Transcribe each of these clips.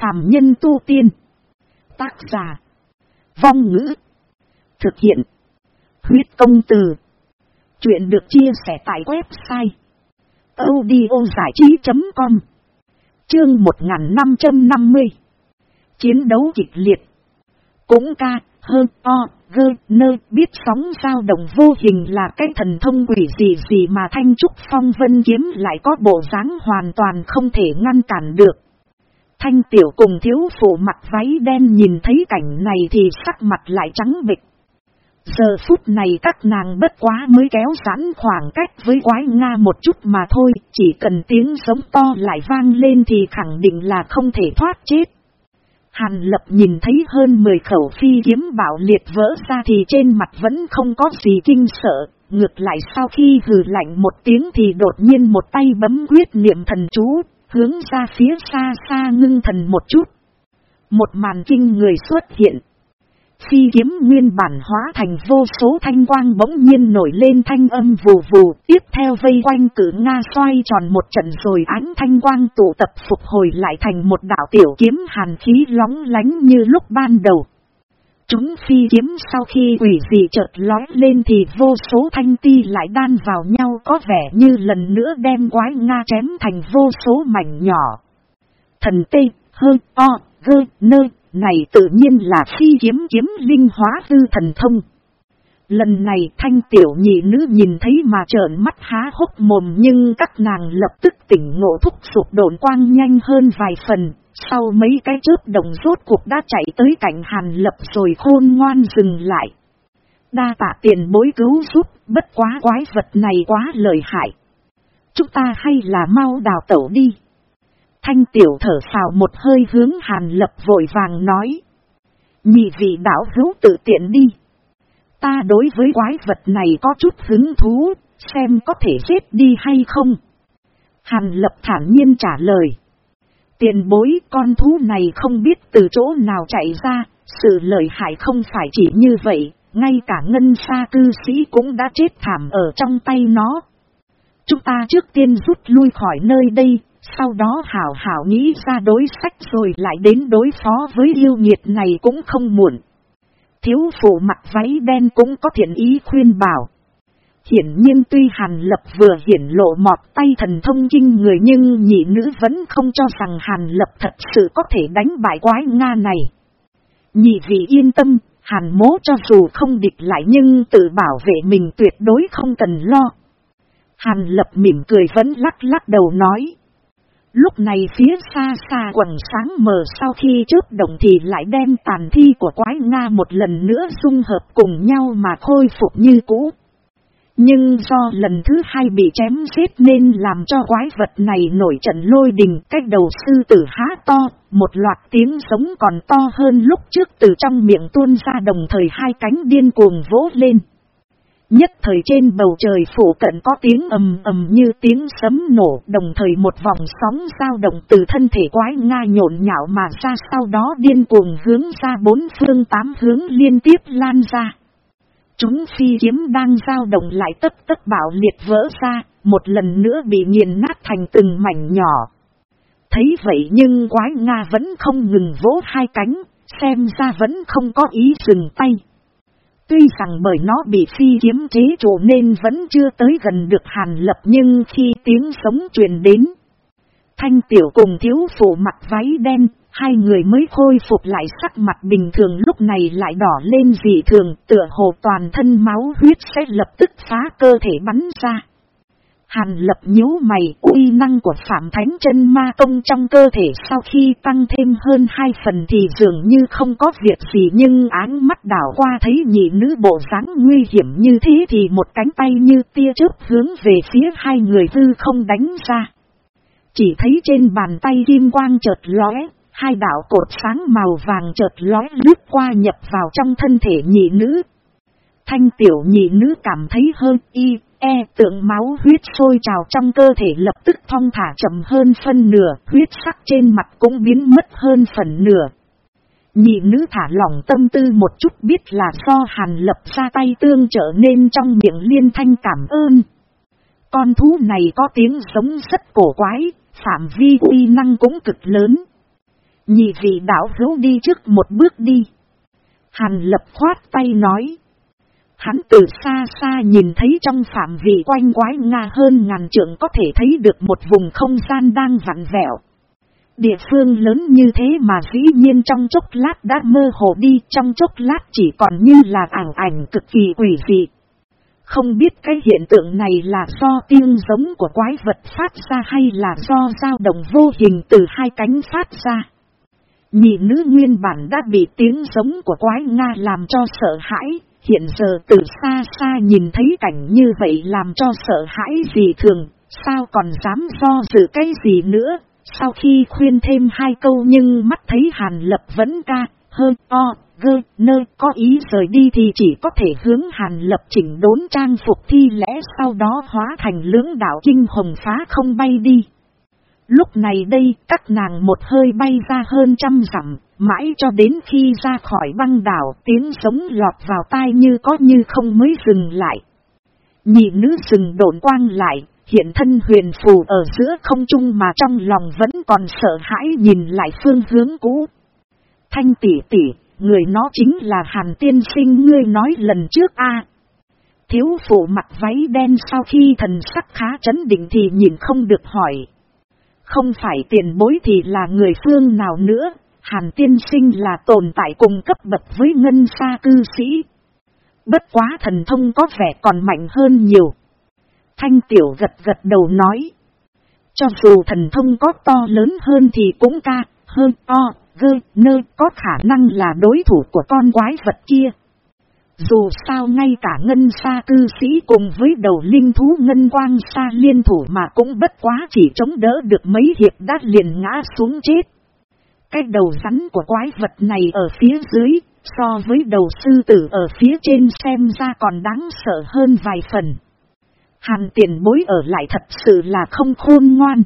phàm nhân tu tiên. Tác giả. Vong ngữ. Thực hiện. Huyết công từ. Chuyện được chia sẻ tại website. audiozảichí.com Chương 1550 Chiến đấu kịch liệt. Cũng ca, hơn, o, gơ, nơ, biết sóng dao động vô hình là cái thần thông quỷ gì gì mà Thanh Trúc Phong Vân Kiếm lại có bộ dáng hoàn toàn không thể ngăn cản được. Thanh Tiểu cùng thiếu phụ mặt váy đen nhìn thấy cảnh này thì sắc mặt lại trắng bịch. Giờ phút này các nàng bất quá mới kéo giãn khoảng cách với quái Nga một chút mà thôi, chỉ cần tiếng sống to lại vang lên thì khẳng định là không thể thoát chết. Hàn lập nhìn thấy hơn 10 khẩu phi kiếm bảo liệt vỡ ra thì trên mặt vẫn không có gì kinh sợ, ngược lại sau khi hừ lạnh một tiếng thì đột nhiên một tay bấm quyết niệm thần chú, hướng ra phía xa xa ngưng thần một chút. Một màn kinh người xuất hiện. Phi kiếm nguyên bản hóa thành vô số thanh quang bỗng nhiên nổi lên thanh âm vù vù, tiếp theo vây quanh cử Nga xoay tròn một trận rồi ánh thanh quang tụ tập phục hồi lại thành một đạo tiểu kiếm hàn khí lóng lánh như lúc ban đầu. Chúng phi kiếm sau khi quỷ dị chợt lói lên thì vô số thanh ti lại đan vào nhau có vẻ như lần nữa đem quái Nga chém thành vô số mảnh nhỏ. Thần tê, hơi, o, gơ, nơ, này tự nhiên là phi kiếm kiếm linh hóa hư thần thông. Lần này thanh tiểu nhị nữ nhìn thấy mà trợn mắt há hốc mồm nhưng các nàng lập tức tỉnh ngộ thúc sụp độn quang nhanh hơn vài phần. Sau mấy cái chớp đồng rốt cuộc đã chạy tới cảnh hàn lập rồi khôn ngoan dừng lại. Đa tạ tiền bối cứu giúp, bất quá quái vật này quá lợi hại. Chúng ta hay là mau đào tẩu đi. Thanh tiểu thở phào một hơi hướng hàn lập vội vàng nói. Nhị vị đảo hữu tự tiện đi. Ta đối với quái vật này có chút hứng thú, xem có thể giết đi hay không. Hàn lập thản nhiên trả lời. Tiền bối con thú này không biết từ chỗ nào chạy ra, sự lợi hại không phải chỉ như vậy, ngay cả ngân xa cư sĩ cũng đã chết thảm ở trong tay nó. Chúng ta trước tiên rút lui khỏi nơi đây, sau đó hảo hảo nghĩ ra đối sách rồi lại đến đối phó với yêu nghiệt này cũng không muộn. Thiếu phụ mặc váy đen cũng có thiện ý khuyên bảo. Hiển nhiên tuy Hàn Lập vừa hiển lộ mọt tay thần thông kinh người nhưng nhị nữ vẫn không cho rằng Hàn Lập thật sự có thể đánh bại quái Nga này. Nhị vị yên tâm, Hàn mố cho dù không địch lại nhưng tự bảo vệ mình tuyệt đối không cần lo. Hàn Lập mỉm cười vẫn lắc lắc đầu nói. Lúc này phía xa xa quần sáng mờ sau khi trước động thì lại đem tàn thi của quái Nga một lần nữa dung hợp cùng nhau mà khôi phục như cũ. Nhưng do lần thứ hai bị chém giết nên làm cho quái vật này nổi trận lôi đình cách đầu sư tử há to, một loạt tiếng sống còn to hơn lúc trước từ trong miệng tuôn ra đồng thời hai cánh điên cuồng vỗ lên. Nhất thời trên bầu trời phủ cận có tiếng ầm ầm như tiếng sấm nổ, đồng thời một vòng sóng dao động từ thân thể quái Nga nhộn nhạo mà ra sau đó điên cuồng hướng ra bốn phương tám hướng liên tiếp lan ra. Chúng phi kiếm đang dao động lại tất tất bảo liệt vỡ ra, một lần nữa bị nghiền nát thành từng mảnh nhỏ. Thấy vậy nhưng quái Nga vẫn không ngừng vỗ hai cánh, xem ra vẫn không có ý dừng tay. Tuy rằng bởi nó bị phi kiếm chế trụ nên vẫn chưa tới gần được hàn lập nhưng khi tiếng sống truyền đến. Thanh tiểu cùng thiếu phụ mặt váy đen, hai người mới khôi phục lại sắc mặt bình thường lúc này lại đỏ lên dị thường tựa hồ toàn thân máu huyết sẽ lập tức phá cơ thể bắn ra. Hàn lập nhíu mày uy năng của Phạm Thánh chân Ma Công trong cơ thể sau khi tăng thêm hơn hai phần thì dường như không có việc gì nhưng áng mắt đảo qua thấy nhị nữ bộ dáng nguy hiểm như thế thì một cánh tay như tia chớp hướng về phía hai người tư không đánh ra. Chỉ thấy trên bàn tay kim quang chợt lóe, hai đạo cột sáng màu vàng chợt lói lướt qua nhập vào trong thân thể nhị nữ. Thanh tiểu nhị nữ cảm thấy hơn y E tượng máu huyết sôi trào trong cơ thể lập tức thong thả chậm hơn phân nửa, huyết sắc trên mặt cũng biến mất hơn phần nửa. Nhị nữ thả lỏng tâm tư một chút biết là do hàn lập ra tay tương trợ nên trong miệng liên thanh cảm ơn. Con thú này có tiếng giống rất cổ quái, phạm vi uy năng cũng cực lớn. Nhị vị đảo hữu đi trước một bước đi. Hàn lập khoát tay nói. Hắn từ xa xa nhìn thấy trong phạm vị quanh quái Nga hơn ngàn trượng có thể thấy được một vùng không gian đang vặn vẹo. Địa phương lớn như thế mà dĩ nhiên trong chốc lát đã mơ hồ đi, trong chốc lát chỉ còn như là ảng ảnh cực kỳ quỷ dị. Không biết cái hiện tượng này là do tiếng giống của quái vật phát ra hay là do dao động vô hình từ hai cánh phát ra. Nhị nữ nguyên bản đã bị tiếng giống của quái Nga làm cho sợ hãi, hiện giờ từ xa xa nhìn thấy cảnh như vậy làm cho sợ hãi gì thường, sao còn dám do dự cái gì nữa, sau khi khuyên thêm hai câu nhưng mắt thấy Hàn Lập vẫn ca, hơi o, gơ, nơi có ý rời đi thì chỉ có thể hướng Hàn Lập chỉnh đốn trang phục thi lẽ sau đó hóa thành lưỡng đạo kinh hồng phá không bay đi. Lúc này đây các nàng một hơi bay ra hơn trăm dặm, mãi cho đến khi ra khỏi băng đảo tiếng sống lọt vào tai như có như không mới dừng lại. Nhị nữ dừng độn quang lại, hiện thân huyền phù ở giữa không trung mà trong lòng vẫn còn sợ hãi nhìn lại phương hướng cũ. Thanh tỷ tỷ, người nó chính là Hàn tiên sinh ngươi nói lần trước a Thiếu phụ mặt váy đen sau khi thần sắc khá chấn định thì nhìn không được hỏi. Không phải tiền bối thì là người phương nào nữa, Hàn tiên sinh là tồn tại cùng cấp bậc với ngân sa cư sĩ. Bất quá thần thông có vẻ còn mạnh hơn nhiều. Thanh tiểu gật gật đầu nói. Cho dù thần thông có to lớn hơn thì cũng ca, hơn to, gơ, nơ có khả năng là đối thủ của con quái vật kia. Dù sao ngay cả ngân xa cư sĩ cùng với đầu linh thú ngân quang xa liên thủ mà cũng bất quá chỉ chống đỡ được mấy hiệp đã liền ngã xuống chết. Cái đầu rắn của quái vật này ở phía dưới, so với đầu sư tử ở phía trên xem ra còn đáng sợ hơn vài phần. Hàn tiền bối ở lại thật sự là không khôn ngoan.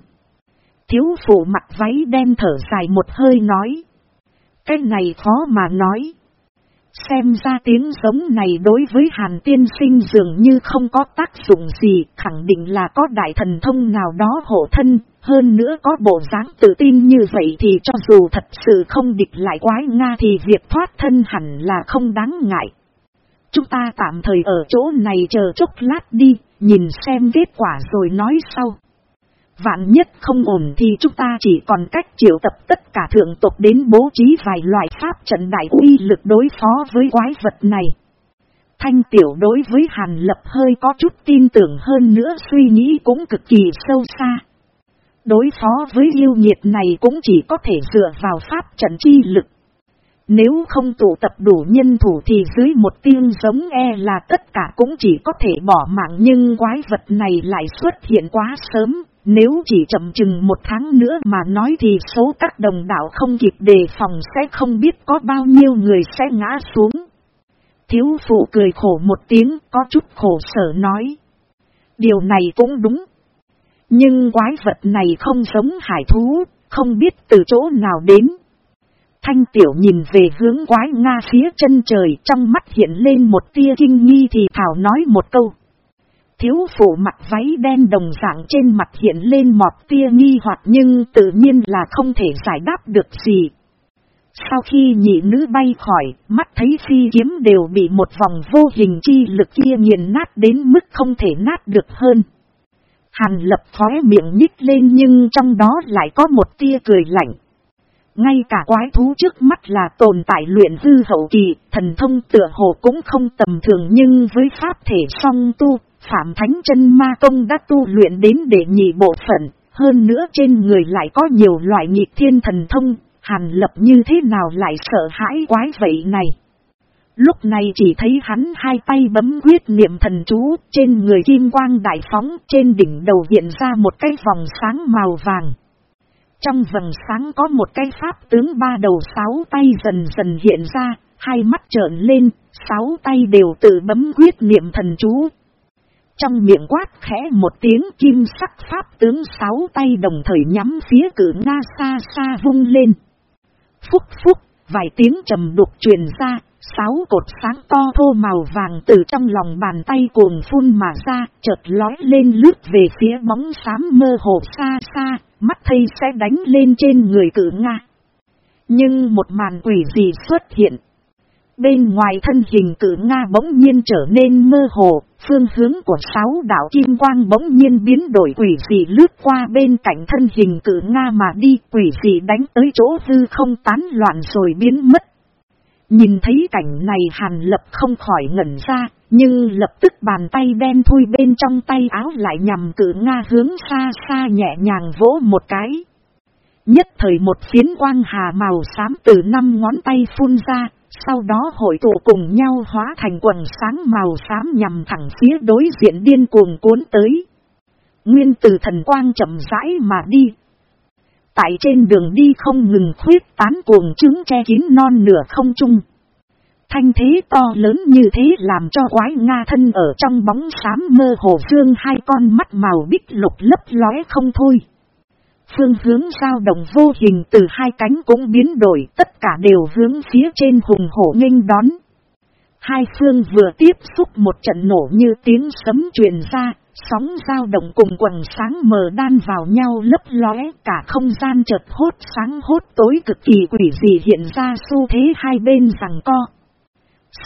Thiếu phụ mặt váy đen thở dài một hơi nói. Cái này khó mà nói. Xem ra tiếng giống này đối với hàn tiên sinh dường như không có tác dụng gì, khẳng định là có đại thần thông nào đó hộ thân, hơn nữa có bộ dáng tự tin như vậy thì cho dù thật sự không địch lại quái Nga thì việc thoát thân hẳn là không đáng ngại. Chúng ta tạm thời ở chỗ này chờ chốc lát đi, nhìn xem kết quả rồi nói sau. Vạn nhất không ổn thì chúng ta chỉ còn cách triệu tập tất cả thượng tộc đến bố trí vài loại pháp trận đại uy lực đối phó với quái vật này. Thanh tiểu đối với Hàn Lập hơi có chút tin tưởng hơn nữa suy nghĩ cũng cực kỳ sâu xa. Đối phó với yêu nhiệt này cũng chỉ có thể dựa vào pháp trận chi lực. Nếu không tụ tập đủ nhân thủ thì dưới một tiên giống e là tất cả cũng chỉ có thể bỏ mạng nhưng quái vật này lại xuất hiện quá sớm. Nếu chỉ chậm chừng một tháng nữa mà nói thì số các đồng đạo không kịp đề phòng sẽ không biết có bao nhiêu người sẽ ngã xuống. Thiếu phụ cười khổ một tiếng có chút khổ sở nói. Điều này cũng đúng. Nhưng quái vật này không giống hải thú, không biết từ chỗ nào đến. Thanh tiểu nhìn về hướng quái Nga phía chân trời trong mắt hiện lên một tia kinh nghi thì Thảo nói một câu. Thiếu phụ mặt váy đen đồng dạng trên mặt hiện lên một tia nghi hoặc nhưng tự nhiên là không thể giải đáp được gì. Sau khi nhị nữ bay khỏi, mắt thấy phi kiếm đều bị một vòng vô hình chi lực kia nghiền nát đến mức không thể nát được hơn. Hàn lập khóe miệng nhích lên nhưng trong đó lại có một tia cười lạnh. Ngay cả quái thú trước mắt là tồn tại luyện hư hậu kỳ, thần thông tựa hồ cũng không tầm thường nhưng với pháp thể song tu, Phạm Thánh chân Ma Công đã tu luyện đến để nhị bộ phận, hơn nữa trên người lại có nhiều loại nhị thiên thần thông, hàn lập như thế nào lại sợ hãi quái vậy này. Lúc này chỉ thấy hắn hai tay bấm quyết niệm thần chú, trên người kim quang đại phóng, trên đỉnh đầu hiện ra một cái vòng sáng màu vàng. Trong vầng sáng có một cái pháp tướng ba đầu sáu tay dần dần hiện ra, hai mắt trợn lên, sáu tay đều tự bấm quyết niệm thần chú. Trong miệng quát khẽ một tiếng kim sắc pháp tướng sáu tay đồng thời nhắm phía cử Nga xa xa vung lên. Phúc phúc, vài tiếng trầm đục truyền ra, sáu cột sáng to thô màu vàng từ trong lòng bàn tay cuồng phun mà ra, chợt lói lên lướt về phía bóng xám mơ hồ xa xa, mắt thây sẽ đánh lên trên người cử Nga. Nhưng một màn quỷ gì xuất hiện. Bên ngoài thân hình cử Nga bỗng nhiên trở nên mơ hồ, phương hướng của sáu đảo kim quang bỗng nhiên biến đổi quỷ dị lướt qua bên cạnh thân hình cử Nga mà đi quỷ dị đánh tới chỗ hư không tán loạn rồi biến mất. Nhìn thấy cảnh này hàn lập không khỏi ngẩn ra, nhưng lập tức bàn tay đen thui bên trong tay áo lại nhằm cử Nga hướng xa xa nhẹ nhàng vỗ một cái. Nhất thời một phiến quang hà màu xám từ năm ngón tay phun ra, sau đó hội tụ cùng nhau hóa thành quần sáng màu xám nhằm thẳng phía đối diện điên cuồng cuốn tới. Nguyên từ thần quang chậm rãi mà đi. Tại trên đường đi không ngừng khuyết tán cuồng trứng che kín non nửa không trung. Thanh thế to lớn như thế làm cho quái Nga thân ở trong bóng xám mơ hồ dương hai con mắt màu bích lục lấp lóe không thôi. Phương hướng sao động vô hình từ hai cánh cũng biến đổi tất cả đều hướng phía trên hùng hổ nghênh đón. Hai phương vừa tiếp xúc một trận nổ như tiếng sấm truyền ra, sóng dao động cùng quần sáng mờ đan vào nhau lấp lóe cả không gian chợt hốt sáng hốt tối cực kỳ quỷ dị hiện ra xu thế hai bên rằng co.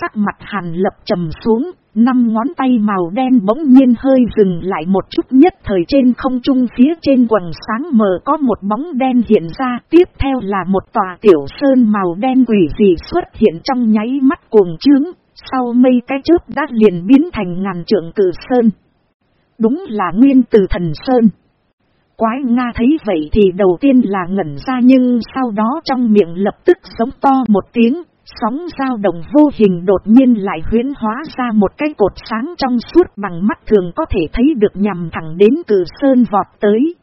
Sắc mặt hàn lập trầm xuống, năm ngón tay màu đen bỗng nhiên hơi dừng lại một chút nhất thời trên không trung phía trên quần sáng mờ có một bóng đen hiện ra. Tiếp theo là một tòa tiểu sơn màu đen quỷ dị xuất hiện trong nháy mắt cuồng trướng, sau mây cái chớp đã liền biến thành ngàn trượng cử sơn. Đúng là nguyên từ thần sơn. Quái Nga thấy vậy thì đầu tiên là ngẩn ra nhưng sau đó trong miệng lập tức sống to một tiếng, Sóng dao động vô hình đột nhiên lại huyến hóa ra một cái cột sáng trong suốt bằng mắt thường có thể thấy được nhằm thẳng đến cử sơn vọt tới.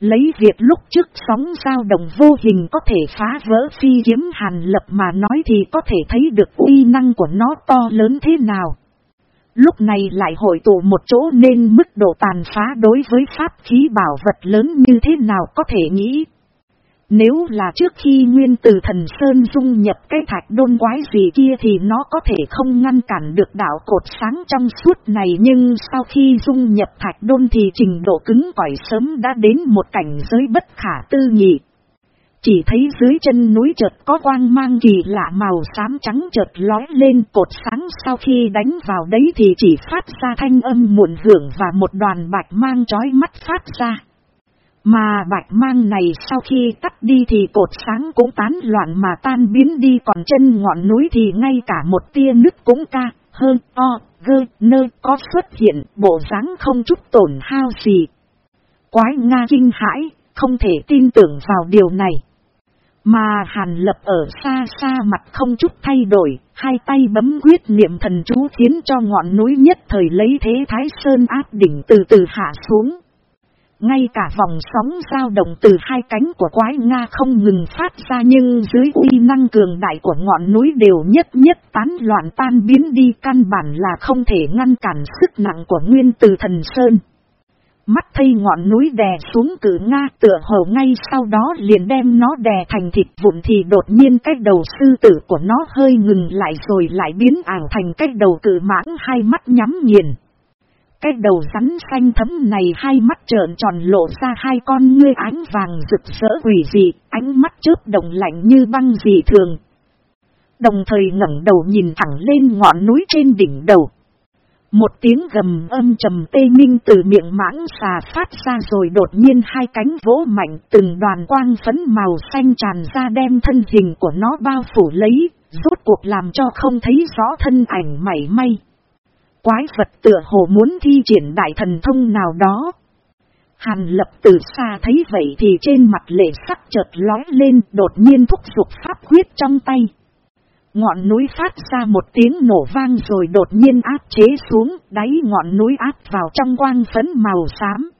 Lấy việc lúc trước sóng dao động vô hình có thể phá vỡ phi kiếm hàn lập mà nói thì có thể thấy được uy năng của nó to lớn thế nào. Lúc này lại hội tụ một chỗ nên mức độ tàn phá đối với pháp khí bảo vật lớn như thế nào có thể nghĩ. Nếu là trước khi nguyên từ thần Sơn dung nhập cái thạch đôn quái gì kia thì nó có thể không ngăn cản được đảo cột sáng trong suốt này nhưng sau khi dung nhập thạch đôn thì trình độ cứng cỏi sớm đã đến một cảnh giới bất khả tư nghị. Chỉ thấy dưới chân núi chợt có quang mang kỳ lạ màu xám trắng chợt lói lên cột sáng sau khi đánh vào đấy thì chỉ phát ra thanh âm muộn hưởng và một đoàn bạch mang chói mắt phát ra. Mà bạch mang này sau khi tắt đi thì cột sáng cũng tán loạn mà tan biến đi còn chân ngọn núi thì ngay cả một tia nứt cũng ca, hơn, o, gơ, nơ có xuất hiện bộ dáng không chút tổn hao gì. Quái Nga kinh hãi, không thể tin tưởng vào điều này. Mà hàn lập ở xa xa mặt không chút thay đổi, hai tay bấm quyết niệm thần chú khiến cho ngọn núi nhất thời lấy thế thái sơn áp đỉnh từ từ hạ xuống. Ngay cả vòng sóng dao động từ hai cánh của quái Nga không ngừng phát ra nhưng dưới uy năng cường đại của ngọn núi đều nhất nhất tán loạn tan biến đi căn bản là không thể ngăn cản sức nặng của nguyên từ thần Sơn. Mắt thay ngọn núi đè xuống cử Nga tựa hồ ngay sau đó liền đem nó đè thành thịt vụn thì đột nhiên cái đầu sư tử của nó hơi ngừng lại rồi lại biến ảo thành cái đầu cử mãng hai mắt nhắm nghiền. Cái đầu rắn xanh thấm này hai mắt trợn tròn lộ ra hai con ngươi ánh vàng rực rỡ quỷ dị, ánh mắt chớp đồng lạnh như băng dị thường. Đồng thời ngẩng đầu nhìn thẳng lên ngọn núi trên đỉnh đầu. Một tiếng gầm âm trầm tê minh từ miệng mãng xà phát ra rồi đột nhiên hai cánh vỗ mạnh từng đoàn quang phấn màu xanh tràn ra đem thân hình của nó bao phủ lấy, rốt cuộc làm cho không thấy rõ thân ảnh mảy may. Quái vật tựa hồ muốn thi triển đại thần thông nào đó. Hàn lập từ xa thấy vậy thì trên mặt lệ sắc chợt lói lên đột nhiên thúc giục pháp huyết trong tay. Ngọn núi phát ra một tiếng nổ vang rồi đột nhiên áp chế xuống, đáy ngọn núi áp vào trong quang phấn màu xám.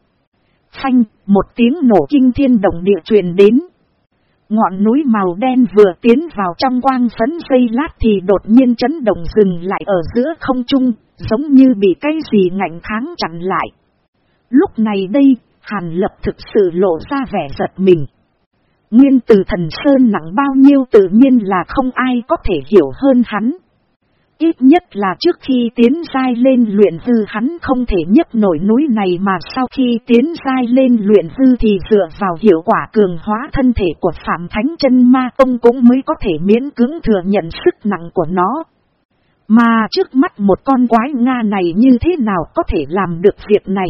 Phanh, một tiếng nổ kinh thiên động địa truyền đến. Ngọn núi màu đen vừa tiến vào trong quang phấn dây lát thì đột nhiên chấn động dừng lại ở giữa không trung, giống như bị cái gì ngạnh kháng chặn lại. Lúc này đây, Hàn Lập thực sự lộ ra vẻ giật mình. Nguyên từ thần Sơn nặng bao nhiêu tự nhiên là không ai có thể hiểu hơn hắn. Ít nhất là trước khi tiến dai lên luyện hư hắn không thể nhấc nổi núi này mà sau khi tiến dai lên luyện hư thì dựa vào hiệu quả cường hóa thân thể của Phạm Thánh chân Ma Tông cũng mới có thể miễn cưỡng thừa nhận sức nặng của nó. Mà trước mắt một con quái Nga này như thế nào có thể làm được việc này?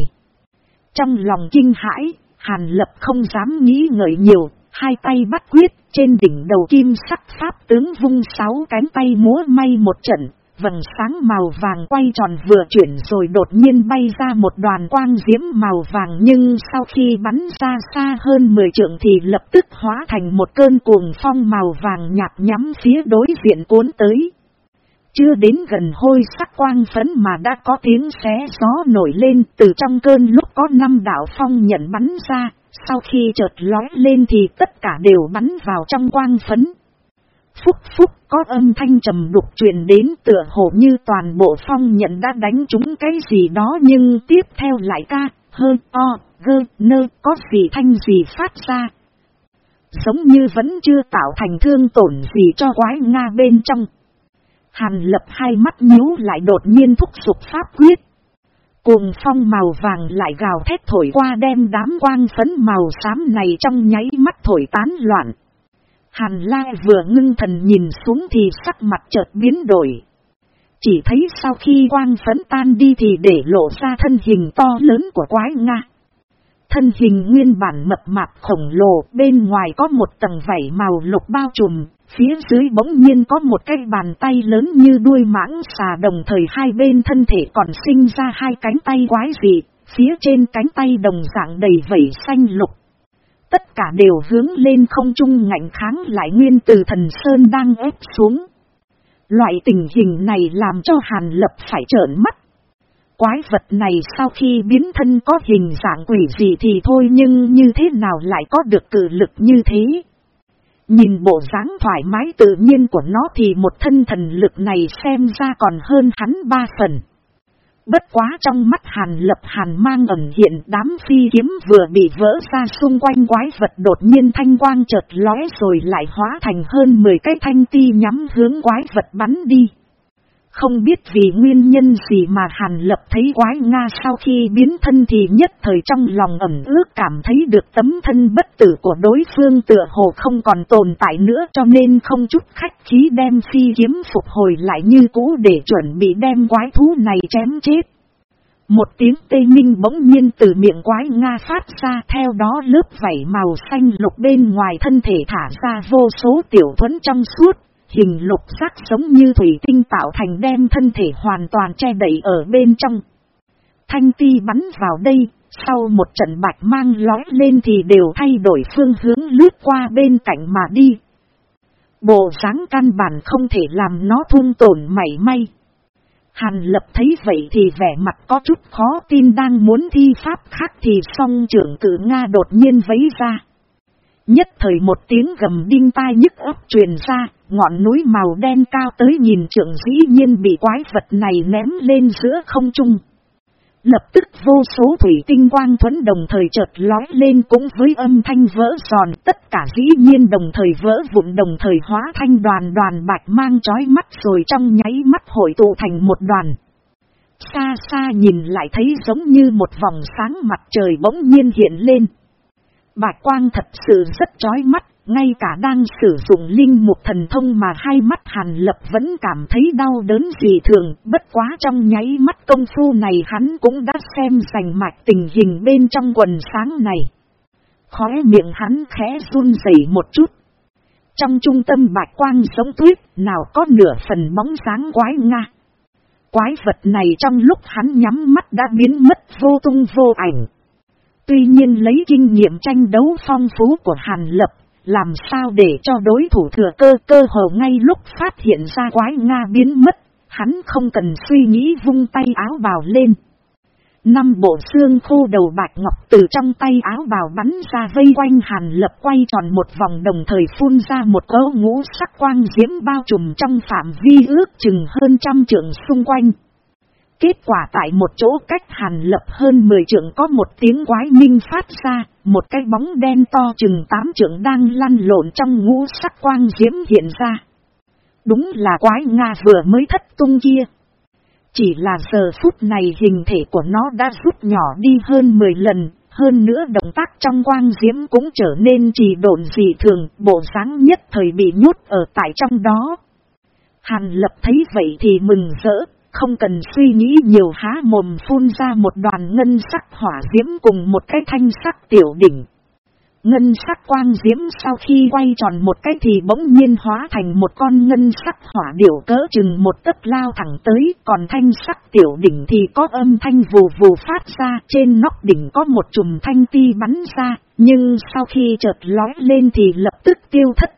Trong lòng kinh hãi, Hàn Lập không dám nghĩ ngợi nhiều, hai tay bắt quyết, trên đỉnh đầu kim sắc pháp tướng vung sáu cánh tay múa may một trận, vầng sáng màu vàng quay tròn vừa chuyển rồi đột nhiên bay ra một đoàn quang diễm màu vàng nhưng sau khi bắn ra xa hơn 10 trượng thì lập tức hóa thành một cơn cuồng phong màu vàng nhạt nhắm phía đối diện cuốn tới. Chưa đến gần hôi sắc quang phấn mà đã có tiếng xé gió nổi lên từ trong cơn lúc có năm đạo phong nhận bắn ra, sau khi chợt lói lên thì tất cả đều bắn vào trong quang phấn. Phúc phúc có âm thanh trầm đục truyền đến tựa hồ như toàn bộ phong nhận đã đánh trúng cái gì đó nhưng tiếp theo lại ca, hơi, o, gơ, nơ, có gì thanh gì phát ra. Giống như vẫn chưa tạo thành thương tổn gì cho quái Nga bên trong. Hàn lập hai mắt nhíu lại đột nhiên thúc sụp pháp quyết. Cuồng phong màu vàng lại gào thét thổi qua đem đám quang phấn màu xám này trong nháy mắt thổi tán loạn. Hàn la vừa ngưng thần nhìn xuống thì sắc mặt chợt biến đổi. Chỉ thấy sau khi quang phấn tan đi thì để lộ ra thân hình to lớn của quái Nga. Thân hình nguyên bản mập mạp khổng lồ bên ngoài có một tầng vảy màu lục bao trùm, Phía dưới bỗng nhiên có một cái bàn tay lớn như đuôi mãng xà đồng thời hai bên thân thể còn sinh ra hai cánh tay quái dị, phía trên cánh tay đồng dạng đầy vẩy xanh lục. Tất cả đều hướng lên không trung ngạnh kháng lại nguyên từ thần Sơn đang ép xuống. Loại tình hình này làm cho Hàn Lập phải trợn mắt. Quái vật này sau khi biến thân có hình dạng quỷ gì thì thôi nhưng như thế nào lại có được cử lực như thế? Nhìn bộ dáng thoải mái tự nhiên của nó thì một thân thần lực này xem ra còn hơn hắn ba phần. Bất quá trong mắt hàn lập hàn mang ẩn hiện đám phi kiếm vừa bị vỡ ra xung quanh quái vật đột nhiên thanh quang chợt lóe rồi lại hóa thành hơn 10 cái thanh ti nhắm hướng quái vật bắn đi. Không biết vì nguyên nhân gì mà Hàn Lập thấy quái Nga sau khi biến thân thì nhất thời trong lòng ẩm ước cảm thấy được tấm thân bất tử của đối phương tựa hồ không còn tồn tại nữa cho nên không chút khách khí đem phi kiếm phục hồi lại như cũ để chuẩn bị đem quái thú này chém chết. Một tiếng tê minh bỗng nhiên từ miệng quái Nga phát ra, theo đó lớp vảy màu xanh lục bên ngoài thân thể thả ra vô số tiểu thuẫn trong suốt hình lục sắc giống như thủy tinh tạo thành đem thân thể hoàn toàn che đẩy ở bên trong. Thanh ti bắn vào đây, sau một trận bạch mang lói lên thì đều thay đổi phương hướng lướt qua bên cạnh mà đi. Bộ dáng căn bản không thể làm nó thun tổn mảy may. Hàn lập thấy vậy thì vẻ mặt có chút khó tin đang muốn thi pháp khác thì song trưởng cử Nga đột nhiên vấy ra. Nhất thời một tiếng gầm đinh tai nhức ấp truyền ra, ngọn núi màu đen cao tới nhìn trượng dĩ nhiên bị quái vật này ném lên giữa không trung. Lập tức vô số thủy tinh quang thuẫn đồng thời chợt lói lên cũng với âm thanh vỡ giòn tất cả dĩ nhiên đồng thời vỡ vụn đồng thời hóa thanh đoàn đoàn bạch mang chói mắt rồi trong nháy mắt hội tụ thành một đoàn. Xa xa nhìn lại thấy giống như một vòng sáng mặt trời bỗng nhiên hiện lên. Bạch quang thật sự rất chói mắt, ngay cả đang sử dụng linh mục thần thông mà hai mắt hàn lập vẫn cảm thấy đau đớn gì thường, bất quá trong nháy mắt công phu này hắn cũng đã xem sành mạch tình hình bên trong quần sáng này. Khóe miệng hắn khẽ run rẩy một chút. Trong trung tâm bạch quang sống tuyết, nào có nửa phần bóng sáng quái nga. Quái vật này trong lúc hắn nhắm mắt đã biến mất vô tung vô ảnh. Tuy nhiên lấy kinh nghiệm tranh đấu phong phú của Hàn Lập, làm sao để cho đối thủ thừa cơ cơ hồ ngay lúc phát hiện ra quái Nga biến mất, hắn không cần suy nghĩ vung tay áo bào lên. Năm bộ xương khô đầu bạch ngọc từ trong tay áo bào bắn ra vây quanh hàn lập quay tròn một vòng đồng thời phun ra một cấu ngũ sắc quang diễm bao trùm trong phạm vi ước chừng hơn trăm trượng xung quanh. Kết quả tại một chỗ cách hàn lập hơn 10 trượng có một tiếng quái minh phát ra, một cái bóng đen to chừng 8 trượng đang lăn lộn trong ngũ sắc quang diễm hiện ra. Đúng là quái Nga vừa mới thất tung kia. Chỉ là giờ phút này hình thể của nó đã rút nhỏ đi hơn 10 lần, hơn nữa động tác trong quang diễm cũng trở nên trì độn dị thường, bộ dáng nhất thời bị nhốt ở tại trong đó. Hàn lập thấy vậy thì mừng rỡ, không cần suy nghĩ nhiều há mồm phun ra một đoàn ngân sắc hỏa diễm cùng một cái thanh sắc tiểu đỉnh. Ngân sắc quang diễm sau khi quay tròn một cái thì bỗng nhiên hóa thành một con ngân sắc hỏa điểu cỡ chừng một tấc lao thẳng tới, còn thanh sắc tiểu đỉnh thì có âm thanh vù vù phát ra, trên nóc đỉnh có một chùm thanh ti bắn ra, nhưng sau khi chợt lói lên thì lập tức tiêu thất.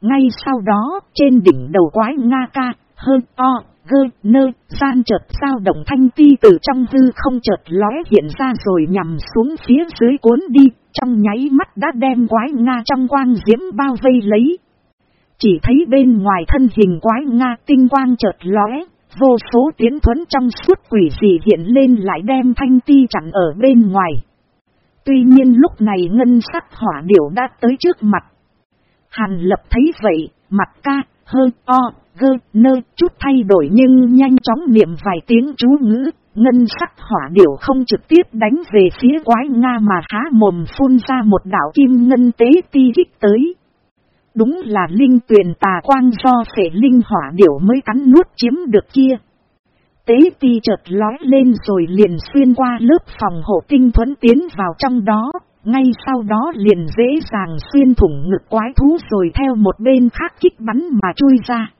Ngay sau đó, trên đỉnh đầu quái Nga ca, hơn o, gơ, nơ, gian chợt sao động thanh ti từ trong hư không chợt lóe hiện ra rồi nhằm xuống phía dưới cuốn đi, trong nháy mắt đã đem quái Nga trong quang diễm bao vây lấy. Chỉ thấy bên ngoài thân hình quái Nga tinh quang chợt lóe, vô số tiến thuấn trong suốt quỷ dị hiện lên lại đem thanh ti chặn ở bên ngoài. Tuy nhiên lúc này ngân sắc hỏa điểu đã tới trước mặt. Hàn lập thấy vậy, mặt ca, hơi o, gơ, nơ, chút thay đổi nhưng nhanh chóng niệm vài tiếng chú ngữ, ngân sắc hỏa điểu không trực tiếp đánh về phía quái Nga mà há mồm phun ra một đảo kim ngân tế ti kích tới. Đúng là linh tuyền tà quang do phệ linh hỏa điểu mới cắn nuốt chiếm được kia. Tế ti chợt lói lên rồi liền xuyên qua lớp phòng hộ tinh thuẫn tiến vào trong đó, ngay sau đó liền dễ dàng xuyên thủng ngực quái thú rồi theo một bên khác kích bắn mà chui ra.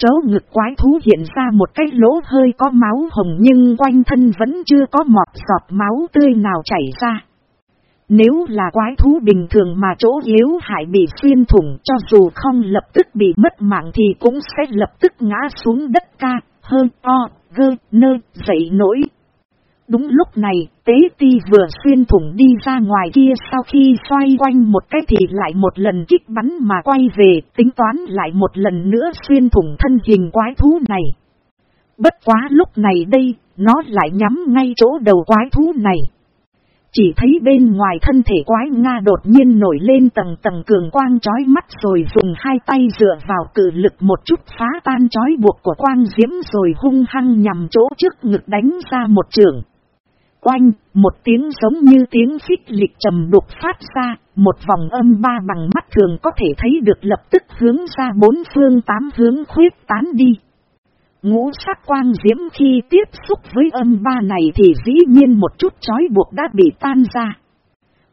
Chấu ngực quái thú hiện ra một cái lỗ hơi có máu hồng nhưng quanh thân vẫn chưa có một giọt máu tươi nào chảy ra. Nếu là quái thú bình thường mà chỗ yếu hại bị xuyên thủng cho dù không lập tức bị mất mạng thì cũng sẽ lập tức ngã xuống đất ca, hơn o, gơ, nơ, dậy nổi. Đúng lúc này, tế ti vừa xuyên thủng đi ra ngoài kia sau khi xoay quanh một cái thì lại một lần kích bắn mà quay về, tính toán lại một lần nữa xuyên thủng thân hình quái thú này. Bất quá lúc này đây, nó lại nhắm ngay chỗ đầu quái thú này. Chỉ thấy bên ngoài thân thể quái Nga đột nhiên nổi lên tầng tầng cường quang chói mắt rồi dùng hai tay dựa vào cử lực một chút phá tan chói buộc của quang diễm rồi hung hăng nhằm chỗ trước ngực đánh ra một trường. Oanh, một tiếng giống như tiếng phích lịch trầm đục phát ra, một vòng âm ba bằng mắt thường có thể thấy được lập tức hướng ra bốn phương tám hướng khuyết tán đi. Ngũ sắc quang diễm khi tiếp xúc với âm ba này thì dĩ nhiên một chút chói buộc đã bị tan ra.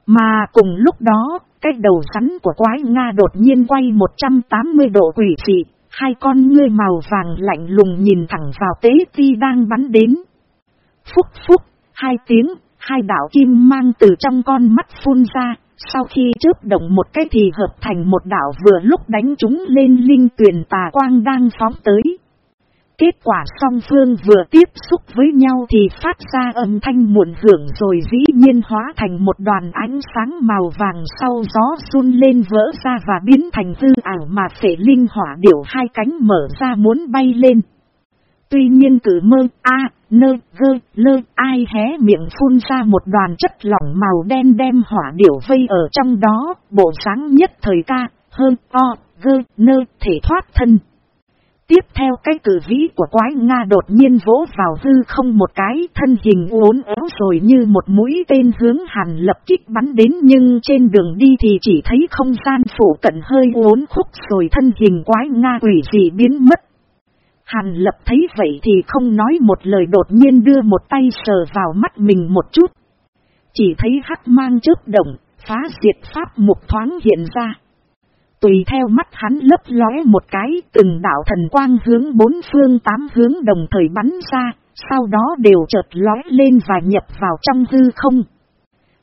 Mà cùng lúc đó, cái đầu rắn của quái Nga đột nhiên quay 180 độ quỷ dị, hai con ngươi màu vàng lạnh lùng nhìn thẳng vào tế ti đang bắn đến. Phúc phúc, Hai tiếng, hai đạo kim mang từ trong con mắt phun ra, sau khi chớp động một cái thì hợp thành một đạo vừa lúc đánh chúng lên linh tuyển tà quang đang phóng tới. Kết quả song phương vừa tiếp xúc với nhau thì phát ra âm thanh muộn hưởng rồi dĩ nhiên hóa thành một đoàn ánh sáng màu vàng sau gió run lên vỡ ra và biến thành hư ảo mà phể linh hỏa điểu hai cánh mở ra muốn bay lên. Tuy nhiên cử mơ A, nơ, gơ, lơ, ai hé miệng phun ra một đoàn chất lỏng màu đen đem hỏa điểu vây ở trong đó, bộ sáng nhất thời ca, hơn, o, gơ, nơ, thể thoát thân. Tiếp theo cái cử vĩ của quái Nga đột nhiên vỗ vào hư không một cái thân hình uốn éo rồi như một mũi tên hướng hàn lập kích bắn đến nhưng trên đường đi thì chỉ thấy không gian phủ cận hơi uốn khúc rồi thân hình quái Nga quỷ dị biến mất Hàn lập thấy vậy thì không nói một lời đột nhiên đưa một tay sờ vào mắt mình một chút. Chỉ thấy hắc mang chớp động, phá diệt pháp mục thoáng hiện ra. Tùy theo mắt hắn lấp lóe một cái, từng đạo thần quang hướng bốn phương tám hướng đồng thời bắn ra, sau đó đều chợt lóe lên và nhập vào trong hư không.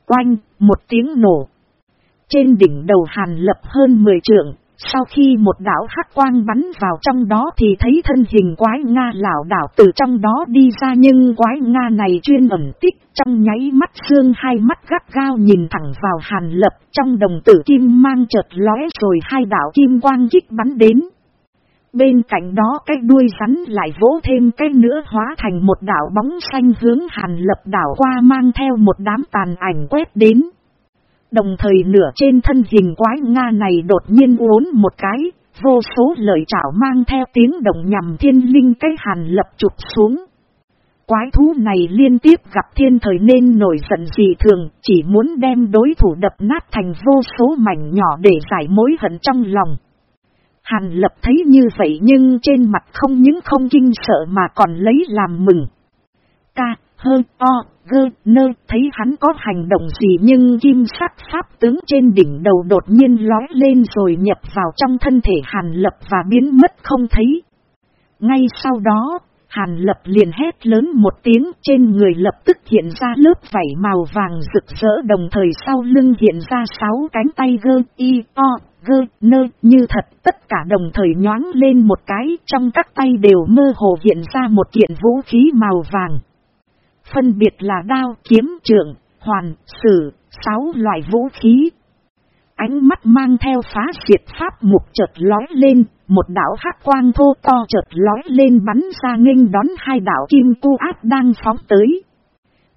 Oanh, một tiếng nổ. Trên đỉnh đầu hàn lập hơn 10 trượng, sau khi một đảo hắc quang bắn vào trong đó thì thấy thân hình quái Nga lão đảo từ trong đó đi ra nhưng quái Nga này chuyên ẩn tích trong nháy mắt xương hai mắt gắt gao nhìn thẳng vào hàn lập, trong đồng tử kim mang chợt lóe rồi hai đảo kim quang kích bắn đến. Bên cạnh đó cái đuôi rắn lại vỗ thêm cái nữa hóa thành một đảo bóng xanh hướng hàn lập đảo qua mang theo một đám tàn ảnh quét đến. Đồng thời nửa trên thân hình quái Nga này đột nhiên uốn một cái, vô số lời trảo mang theo tiếng động nhằm thiên linh cái hàn lập chụp xuống. Quái thú này liên tiếp gặp thiên thời nên nổi giận dị thường, chỉ muốn đem đối thủ đập nát thành vô số mảnh nhỏ để giải mối hận trong lòng. Hàn lập thấy như vậy nhưng trên mặt không những không kinh sợ mà còn lấy làm mừng. Ca, hơ, o, gơ, nơ, thấy hắn có hành động gì nhưng kim sắc pháp tướng trên đỉnh đầu đột nhiên lói lên rồi nhập vào trong thân thể hàn lập và biến mất không thấy. Ngay sau đó, hàn lập liền hét lớn một tiếng trên người lập tức hiện ra lớp vảy màu vàng rực rỡ đồng thời sau lưng hiện ra sáu cánh tay gơ, y, o, gơ, nơ như thật tất cả đồng thời nhoáng lên một cái trong các tay đều mơ hồ hiện ra một kiện vũ khí màu vàng phân biệt là đao, kiếm, trượng, hoàn, sử, sáu loại vũ khí. Ánh mắt mang theo phá diệt pháp mục chợt lói lên, một đảo hắc quang thô to chợt lói lên bắn ra nghênh đón hai đảo kim cu áp đang phóng tới.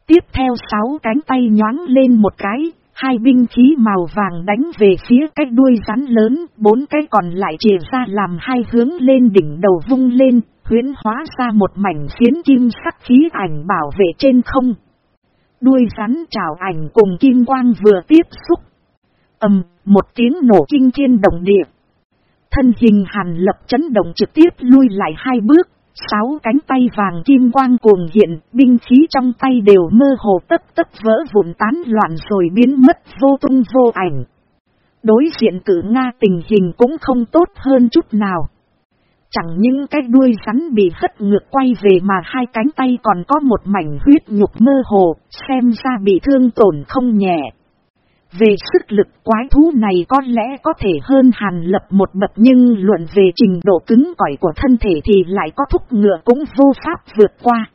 Tiếp theo sáu cánh tay nhoáng lên một cái, hai binh khí màu vàng đánh về phía cái đuôi rắn lớn, bốn cái còn lại chìa ra làm hai hướng lên đỉnh đầu vung lên, huyến hóa ra một mảnh phiến kim sắc khí ảnh bảo vệ trên không. Đuôi rắn trào ảnh cùng kim quang vừa tiếp xúc. ầm, một tiếng nổ kinh thiên động địa. Thân hình hàn lập chấn động trực tiếp lui lại hai bước, sáu cánh tay vàng kim quang cuồng hiện, binh khí trong tay đều mơ hồ tất tất vỡ vụn tán loạn rồi biến mất vô tung vô ảnh. Đối diện cử Nga tình hình cũng không tốt hơn chút nào. Chẳng những cái đuôi rắn bị hất ngược quay về mà hai cánh tay còn có một mảnh huyết nhục mơ hồ, xem ra bị thương tổn không nhẹ. Về sức lực quái thú này có lẽ có thể hơn hàn lập một bậc nhưng luận về trình độ cứng cỏi của thân thể thì lại có thúc ngựa cũng vô pháp vượt qua.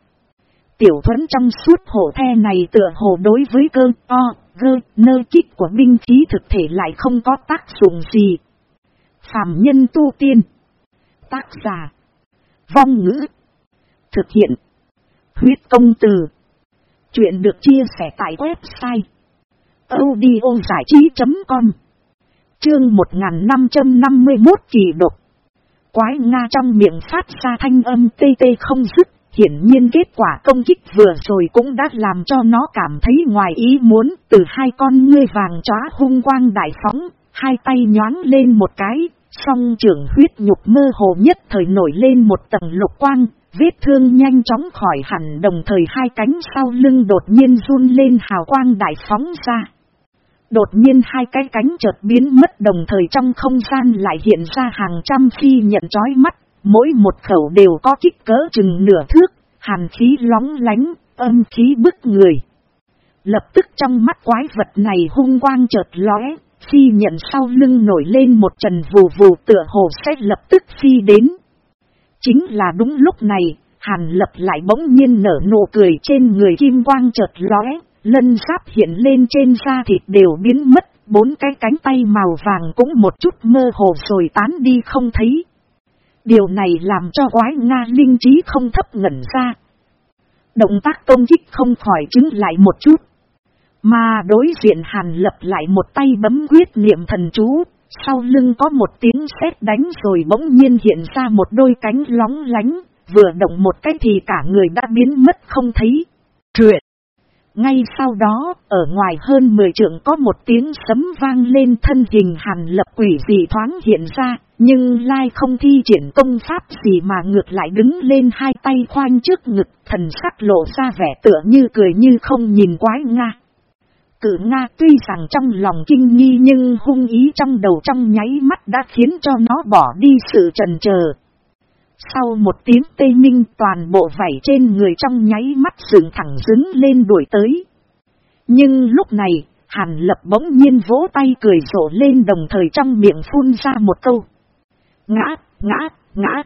Tiểu thuẫn trong suốt hổ the này tựa hồ đối với cơ o, gơ, nơ kích của binh khí thực thể lại không có tác dụng gì. Phạm nhân tu tiên Tác giả. Vong ngữ. Thực hiện. Huyết công từ. Chuyện được chia sẻ tại website. giải trí.com Chương 1551 kỳ độc. Quái Nga trong miệng phát ra thanh âm tê tê không dứt. Hiển nhiên kết quả công kích vừa rồi cũng đã làm cho nó cảm thấy ngoài ý muốn từ hai con ngươi vàng chóa hung quang đại phóng, hai tay nhoáng lên một cái, Song trưởng huyết nhục mơ hồ nhất thời nổi lên một tầng lục quang, vết thương nhanh chóng khỏi hẳn đồng thời hai cánh sau lưng đột nhiên run lên hào quang đại phóng ra. Đột nhiên hai cái cánh chợt biến mất đồng thời trong không gian lại hiện ra hàng trăm phi nhận chói mắt, mỗi một khẩu đều có kích cỡ chừng nửa thước, hàn khí lóng lánh, âm khí bức người. Lập tức trong mắt quái vật này hung quang chợt lóe, Phi nhận sau lưng nổi lên một trần vù vù tựa hồ sẽ lập tức phi đến. Chính là đúng lúc này, hàn lập lại bỗng nhiên nở nụ cười trên người kim quang chợt lóe, lân giáp hiện lên trên da thịt đều biến mất, bốn cái cánh tay màu vàng cũng một chút mơ hồ rồi tán đi không thấy. Điều này làm cho quái Nga linh trí không thấp ngẩn ra. Động tác công kích không khỏi chứng lại một chút. Mà đối diện hàn lập lại một tay bấm quyết niệm thần chú, sau lưng có một tiếng sét đánh rồi bỗng nhiên hiện ra một đôi cánh lóng lánh, vừa động một cái thì cả người đã biến mất không thấy. Truyện! Ngay sau đó, ở ngoài hơn 10 trượng có một tiếng sấm vang lên thân hình hàn lập quỷ dị thoáng hiện ra, nhưng lai không thi triển công pháp gì mà ngược lại đứng lên hai tay khoanh trước ngực, thần sắc lộ ra vẻ tựa như cười như không nhìn quái nga. Cử Nga tuy rằng trong lòng kinh nghi nhưng hung ý trong đầu trong nháy mắt đã khiến cho nó bỏ đi sự trần chờ. Sau một tiếng tê minh toàn bộ vảy trên người trong nháy mắt dựng thẳng dứng lên đuổi tới. Nhưng lúc này, Hàn lập bỗng nhiên vỗ tay cười rộ lên đồng thời trong miệng phun ra một câu. Ngã, ngã, ngã.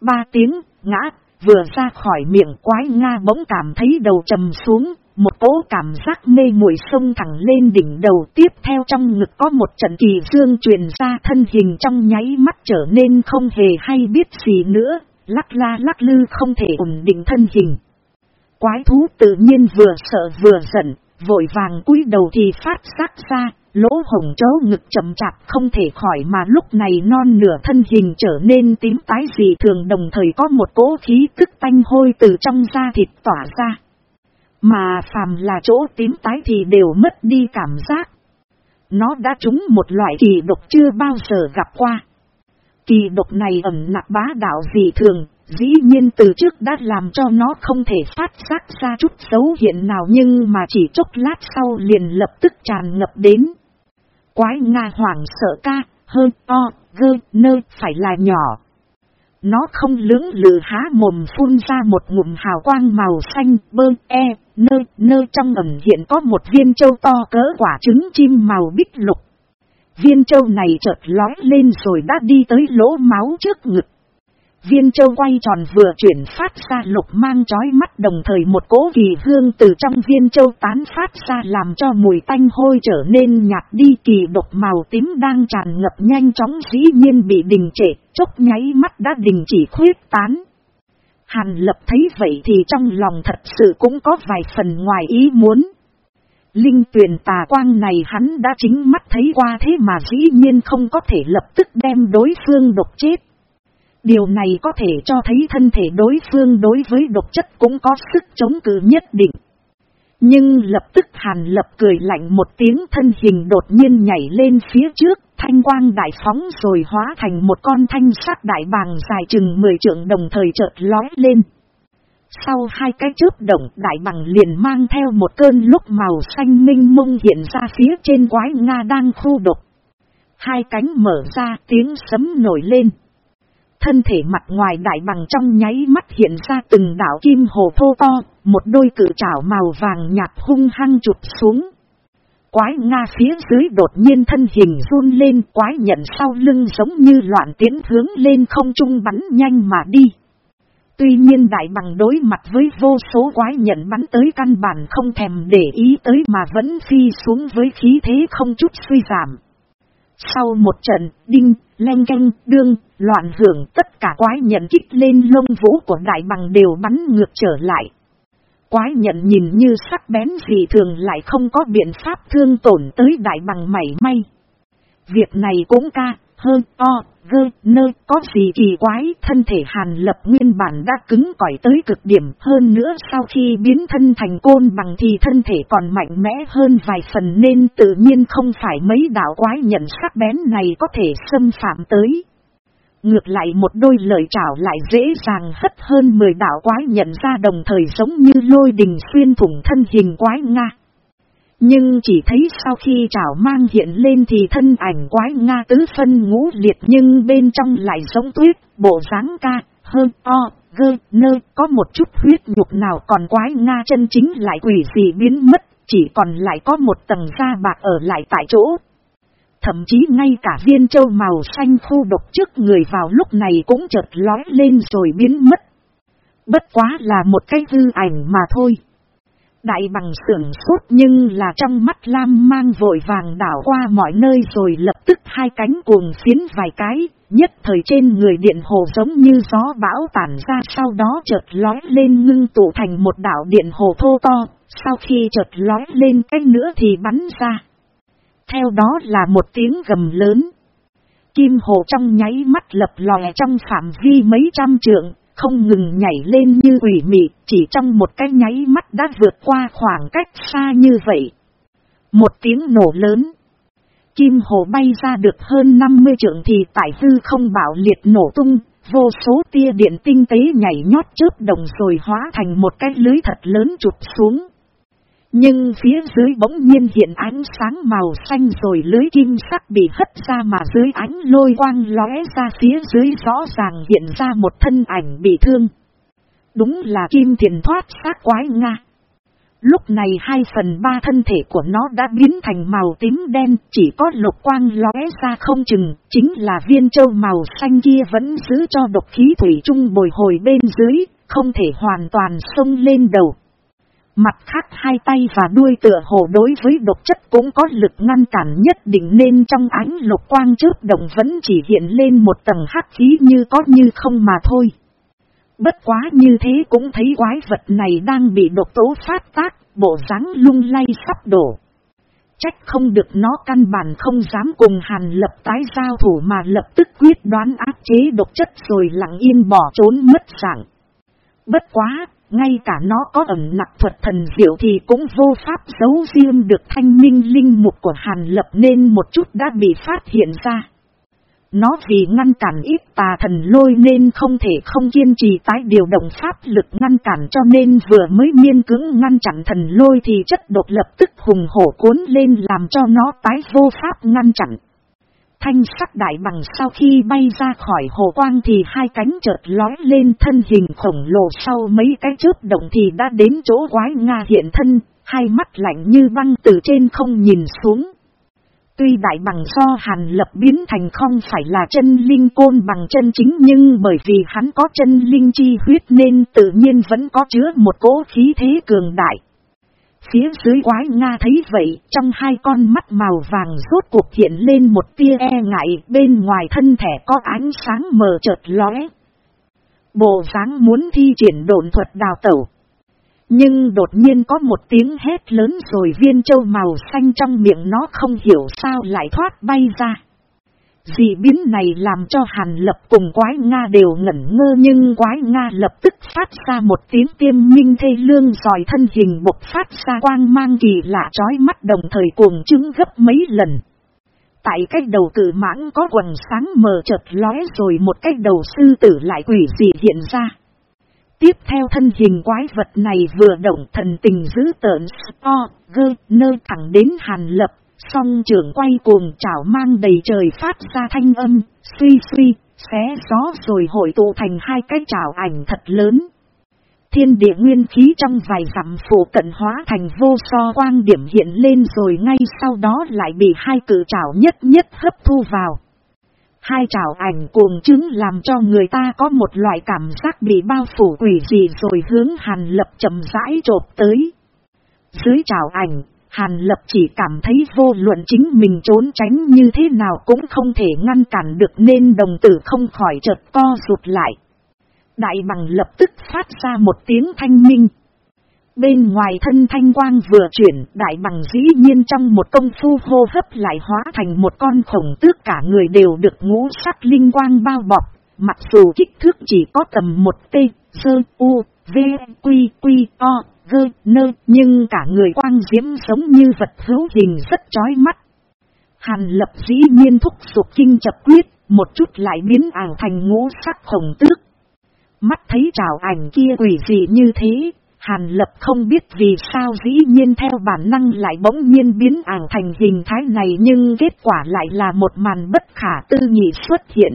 Ba tiếng, ngã, vừa ra khỏi miệng quái Nga bỗng cảm thấy đầu trầm xuống, một cỗ cảm giác mê muội sông thẳng lên đỉnh đầu tiếp theo trong ngực có một trận kỳ dương truyền ra thân hình trong nháy mắt trở nên không hề hay biết gì nữa, lắc la lắc lư không thể ổn định thân hình. Quái thú tự nhiên vừa sợ vừa giận, vội vàng cúi đầu thì phát giác ra, lỗ hồng chấu ngực chậm chạp không thể khỏi mà lúc này non nửa thân hình trở nên tím tái dị thường đồng thời có một cỗ khí tức tanh hôi từ trong da thịt tỏa ra. Mà phàm là chỗ tím tái thì đều mất đi cảm giác. Nó đã trúng một loại kỳ độc chưa bao giờ gặp qua. Kỳ độc này ẩm nặc bá đạo dị thường, dĩ nhiên từ trước đã làm cho nó không thể phát giác ra chút dấu hiện nào nhưng mà chỉ chốc lát sau liền lập tức tràn ngập đến. Quái Nga hoảng sợ ca, hơn to, gơ, nơ, phải là nhỏ. Nó không lưỡng lự há mồm phun ra một ngụm hào quang màu xanh, bơ, e, nơi nơi trong ẩm hiện có một viên châu to cỡ quả trứng chim màu bích lục. Viên châu này chợt lói lên rồi đã đi tới lỗ máu trước ngực. Viên châu quay tròn vừa chuyển phát ra lục mang chói mắt đồng thời một cỗ kỳ hương từ trong viên châu tán phát ra làm cho mùi tanh hôi trở nên nhạt đi kỳ độc màu tím đang tràn ngập nhanh chóng dĩ nhiên bị đình trệ, chốc nháy mắt đã đình chỉ khuyết tán. Hàn lập thấy vậy thì trong lòng thật sự cũng có vài phần ngoài ý muốn. Linh tuyển tà quang này hắn đã chính mắt thấy qua thế mà dĩ nhiên không có thể lập tức đem đối phương độc chết. Điều này có thể cho thấy thân thể đối phương đối với độc chất cũng có sức chống cự nhất định. Nhưng lập tức hàn lập cười lạnh một tiếng thân hình đột nhiên nhảy lên phía trước, thanh quang đại phóng rồi hóa thành một con thanh sát đại bàng dài chừng 10 trượng đồng thời chợt lói lên. Sau hai cái chớp động đại bằng liền mang theo một cơn lúc màu xanh minh mông hiện ra phía trên quái Nga đang khu độc. Hai cánh mở ra tiếng sấm nổi lên. Thân thể mặt ngoài đại bằng trong nháy mắt hiện ra từng đảo kim hồ thô to, một đôi cử trảo màu vàng nhạt hung hăng chụp xuống. Quái Nga phía dưới đột nhiên thân hình run lên quái nhận sau lưng giống như loạn tiến hướng lên không trung bắn nhanh mà đi. Tuy nhiên đại bằng đối mặt với vô số quái nhận bắn tới căn bản không thèm để ý tới mà vẫn phi xuống với khí thế không chút suy giảm. Sau một trận, đinh, len canh, đương, loạn hưởng tất cả quái nhận kích lên lông vũ của đại bằng đều bắn ngược trở lại. Quái nhận nhìn như sắc bén gì thường lại không có biện pháp thương tổn tới đại bằng mảy may. Việc này cũng ca, hơn o, gơ, nơ, có gì kỳ quái, thân thể hàn lập nguyên bản đã cứng cỏi tới cực điểm hơn nữa sau khi biến thân thành côn bằng thì thân thể còn mạnh mẽ hơn vài phần nên tự nhiên không phải mấy đạo quái nhận sắc bén này có thể xâm phạm tới. Ngược lại một đôi lời trảo lại dễ dàng hất hơn 10 đảo quái nhận ra đồng thời giống như lôi đình xuyên thủng thân hình quái Nga. Nhưng chỉ thấy sau khi trảo mang hiện lên thì thân ảnh quái Nga tứ phân ngũ liệt nhưng bên trong lại giống tuyết, bộ dáng ca, hơn o, gơ, nơ, có một chút huyết nhục nào còn quái Nga chân chính lại quỷ gì biến mất, chỉ còn lại có một tầng da bạc ở lại tại chỗ. Thậm chí ngay cả viên châu màu xanh khu độc trước người vào lúc này cũng chợt lói lên rồi biến mất. Bất quá là một cái hư ảnh mà thôi. Đại bằng sưởng sốt nhưng là trong mắt Lam mang vội vàng đảo qua mọi nơi rồi lập tức hai cánh cuồng phiến vài cái, nhất thời trên người điện hồ giống như gió bão tản ra sau đó chợt lói lên ngưng tụ thành một đảo điện hồ thô to, sau khi chợt lói lên cách nữa thì bắn ra. Theo đó là một tiếng gầm lớn. Kim hồ trong nháy mắt lập lòe trong phạm vi mấy trăm trượng, không ngừng nhảy lên như quỷ mị, chỉ trong một cái nháy mắt đã vượt qua khoảng cách xa như vậy. Một tiếng nổ lớn. Kim hồ bay ra được hơn 50 trượng thì tại hư không bảo liệt nổ tung, vô số tia điện tinh tế nhảy nhót chớp đồng rồi hóa thành một cái lưới thật lớn chụp xuống. Nhưng phía dưới bỗng nhiên hiện ánh sáng màu xanh rồi lưới kim sắc bị hất ra mà dưới ánh lôi quang lóe ra phía dưới rõ ràng hiện ra một thân ảnh bị thương. Đúng là kim thiền thoát xác quái Nga. Lúc này hai phần ba thân thể của nó đã biến thành màu tím đen, chỉ có lục quang lóe ra không chừng, chính là viên châu màu xanh kia vẫn giữ cho độc khí thủy trung bồi hồi bên dưới, không thể hoàn toàn xông lên đầu. Mặt khác hai tay và đuôi tựa hồ đối với độc chất cũng có lực ngăn cản nhất định nên trong ánh lục quang trước động vẫn chỉ hiện lên một tầng hắc khí như có như không mà thôi. Bất quá như thế cũng thấy quái vật này đang bị độc tố phát tác, bộ dáng lung lay sắp đổ. Trách không được nó căn bản không dám cùng Hàn Lập tái giao thủ mà lập tức quyết đoán áp chế độc chất rồi lặng yên bỏ trốn mất dạng. Bất quá, ngay cả nó có ẩn nặc thuật thần diệu thì cũng vô pháp giấu riêng được thanh minh linh mục của Hàn Lập nên một chút đã bị phát hiện ra. Nó vì ngăn cản ít tà thần lôi nên không thể không kiên trì tái điều động pháp lực ngăn cản cho nên vừa mới miên cứng ngăn chặn thần lôi thì chất độc lập tức hùng hổ cuốn lên làm cho nó tái vô pháp ngăn chặn. Thanh sắc đại bằng sau khi bay ra khỏi hồ quang thì hai cánh chợt lói lên thân hình khổng lồ sau mấy cái chớp động thì đã đến chỗ quái Nga hiện thân, hai mắt lạnh như băng từ trên không nhìn xuống. Tuy đại bằng do hàn lập biến thành không phải là chân linh côn bằng chân chính nhưng bởi vì hắn có chân linh chi huyết nên tự nhiên vẫn có chứa một cỗ khí thế cường đại. Phía dưới quái Nga thấy vậy, trong hai con mắt màu vàng rốt cuộc hiện lên một tia e ngại, bên ngoài thân thể có ánh sáng mờ chợt lóe. Bộ dáng muốn thi triển độn thuật đào tẩu. Nhưng đột nhiên có một tiếng hét lớn rồi viên châu màu xanh trong miệng nó không hiểu sao lại thoát bay ra. Dị biến này làm cho Hàn Lập cùng quái Nga đều ngẩn ngơ nhưng quái Nga lập tức phát ra một tiếng tiêm minh thê lương dòi thân hình bộc phát ra quang mang kỳ lạ trói mắt đồng thời cuồng chứng gấp mấy lần. Tại cách đầu cử mãng có quần sáng mờ chợt lóe rồi một cách đầu sư tử lại quỷ dị hiện ra. Tiếp theo thân hình quái vật này vừa động thần tình dữ tợn to, gơ, nơ thẳng đến hàn lập, song trưởng quay cuồng chảo mang đầy trời phát ra thanh âm, suy suy, xé gió rồi hội tụ thành hai cái chảo ảnh thật lớn. Thiên địa nguyên khí trong vài dặm phủ cận hóa thành vô so quang điểm hiện lên rồi ngay sau đó lại bị hai cử chảo nhất nhất hấp thu vào. Hai trảo ảnh cuồng chứng làm cho người ta có một loại cảm giác bị bao phủ quỷ gì rồi hướng hàn lập chậm rãi trộp tới. Dưới trảo ảnh, hàn lập chỉ cảm thấy vô luận chính mình trốn tránh như thế nào cũng không thể ngăn cản được nên đồng tử không khỏi chợt co rụt lại. Đại bằng lập tức phát ra một tiếng thanh minh. Bên ngoài thân thanh quang vừa chuyển, đại bằng dĩ nhiên trong một công phu hô hấp lại hóa thành một con khổng tước cả người đều được ngũ sắc linh quang bao bọc, mặc dù kích thước chỉ có tầm một tê sơ, u, v, quy, quy, o, gơ, nơ, nhưng cả người quang diễm giống như vật hữu hình rất chói mắt. Hàn lập dĩ nhiên thúc sụp kinh chập quyết, một chút lại biến ảo thành ngũ sắc hồng tước. Mắt thấy trào ảnh kia quỷ dị như thế, Hàn lập không biết vì sao dĩ nhiên theo bản năng lại bỗng nhiên biến ảo thành hình thái này nhưng kết quả lại là một màn bất khả tư nghị xuất hiện.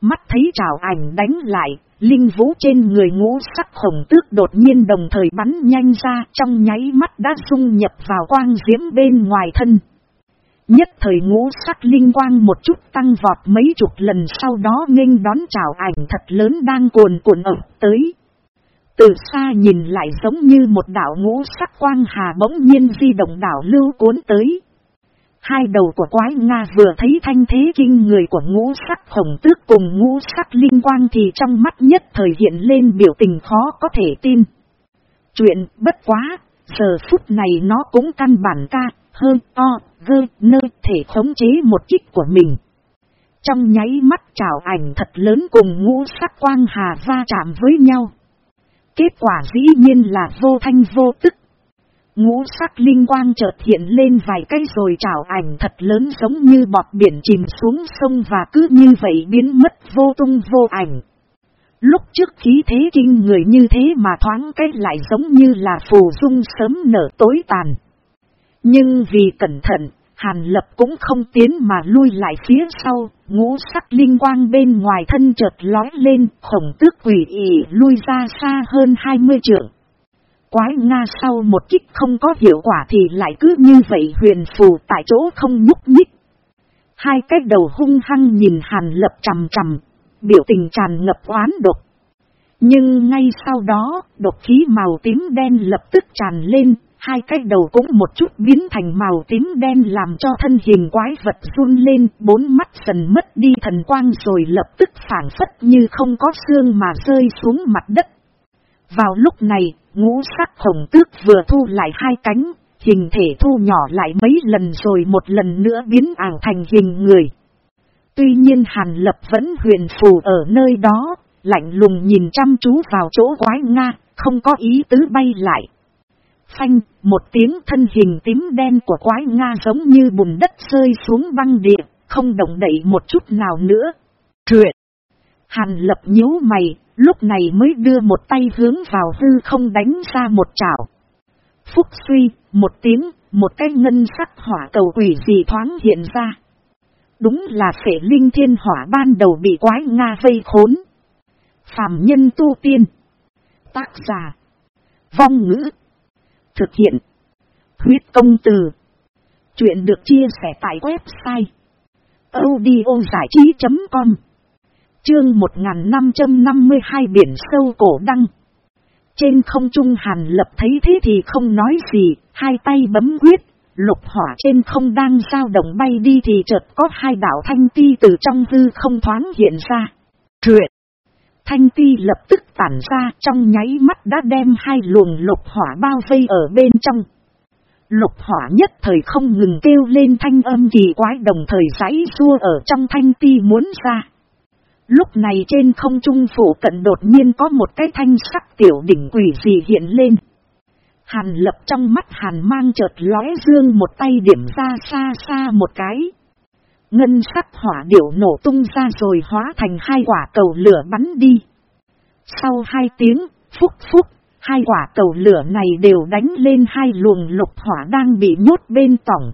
Mắt thấy trào ảnh đánh lại, linh vũ trên người ngũ sắc khổng tước đột nhiên đồng thời bắn nhanh ra trong nháy mắt đã dung nhập vào quang diễm bên ngoài thân. Nhất thời ngũ sắc linh quang một chút tăng vọt mấy chục lần sau đó nghênh đón trào ảnh thật lớn đang cuồn cuộn ập tới. Từ xa nhìn lại giống như một đảo ngũ sắc quang hà bỗng nhiên di động đảo lưu cuốn tới. Hai đầu của quái Nga vừa thấy thanh thế kinh người của ngũ sắc hồng tước cùng ngũ sắc linh quang thì trong mắt nhất thời hiện lên biểu tình khó có thể tin. Chuyện bất quá, giờ phút này nó cũng căn bản ca, hơn to, gơ, nơ thể khống chế một kích của mình. Trong nháy mắt trào ảnh thật lớn cùng ngũ sắc quang hà va chạm với nhau. Kết quả dĩ nhiên là vô thanh vô tức. Ngũ sắc linh quang chợt hiện lên vài cây rồi trảo ảnh thật lớn giống như bọt biển chìm xuống sông và cứ như vậy biến mất vô tung vô ảnh. Lúc trước khí thế kinh người như thế mà thoáng cái lại giống như là phù dung sớm nở tối tàn. Nhưng vì cẩn thận, Hàn lập cũng không tiến mà lui lại phía sau, ngũ sắc linh quang bên ngoài thân chợt lói lên, khổng tước quỷ ỉ lui ra xa hơn 20 trượng. Quái Nga sau một kích không có hiệu quả thì lại cứ như vậy huyền phù tại chỗ không nhúc nhích. Hai cái đầu hung hăng nhìn hàn lập trầm trầm, biểu tình tràn ngập oán độc. Nhưng ngay sau đó, độc khí màu tím đen lập tức tràn lên, Hai cái đầu cũng một chút biến thành màu tím đen làm cho thân hình quái vật run lên, bốn mắt dần mất đi thần quang rồi lập tức phản phất như không có xương mà rơi xuống mặt đất. Vào lúc này, ngũ sắc hồng tước vừa thu lại hai cánh, hình thể thu nhỏ lại mấy lần rồi một lần nữa biến ảo thành hình người. Tuy nhiên Hàn Lập vẫn huyền phù ở nơi đó, lạnh lùng nhìn chăm chú vào chỗ quái Nga, không có ý tứ bay lại. Phanh, một tiếng thân hình tím đen của quái Nga giống như bùn đất rơi xuống băng địa, không động đậy một chút nào nữa. Truyện! Hàn lập nhíu mày, lúc này mới đưa một tay hướng vào hư không đánh ra một chảo. Phúc suy, một tiếng, một cái ngân sắc hỏa cầu quỷ gì thoáng hiện ra. Đúng là phể linh thiên hỏa ban đầu bị quái Nga vây khốn. Phạm nhân tu tiên. Tác giả. Vong ngữ. Thực hiện. Huyết công từ. Chuyện được chia sẻ tại website. audiozảichí.com Chương 1552 biển sâu cổ đăng. Trên không trung hàn lập thấy thế thì không nói gì, hai tay bấm quyết, lục hỏa trên không đang dao động bay đi thì chợt có hai đảo thanh ti từ trong hư không thoáng hiện ra. Truyện. Thanh ti lập tức tản ra trong nháy mắt đã đem hai luồng lục hỏa bao vây ở bên trong. Lục hỏa nhất thời không ngừng kêu lên thanh âm kỳ quái đồng thời giấy xua ở trong thanh ti muốn ra. Lúc này trên không trung phủ cận đột nhiên có một cái thanh sắc tiểu đỉnh quỷ gì hiện lên. Hàn lập trong mắt hàn mang chợt lóe dương một tay điểm ra xa xa một cái. Ngân sắc hỏa điểu nổ tung ra rồi hóa thành hai quả cầu lửa bắn đi. Sau hai tiếng, phúc phúc, hai quả cầu lửa này đều đánh lên hai luồng lục hỏa đang bị nhốt bên tổng.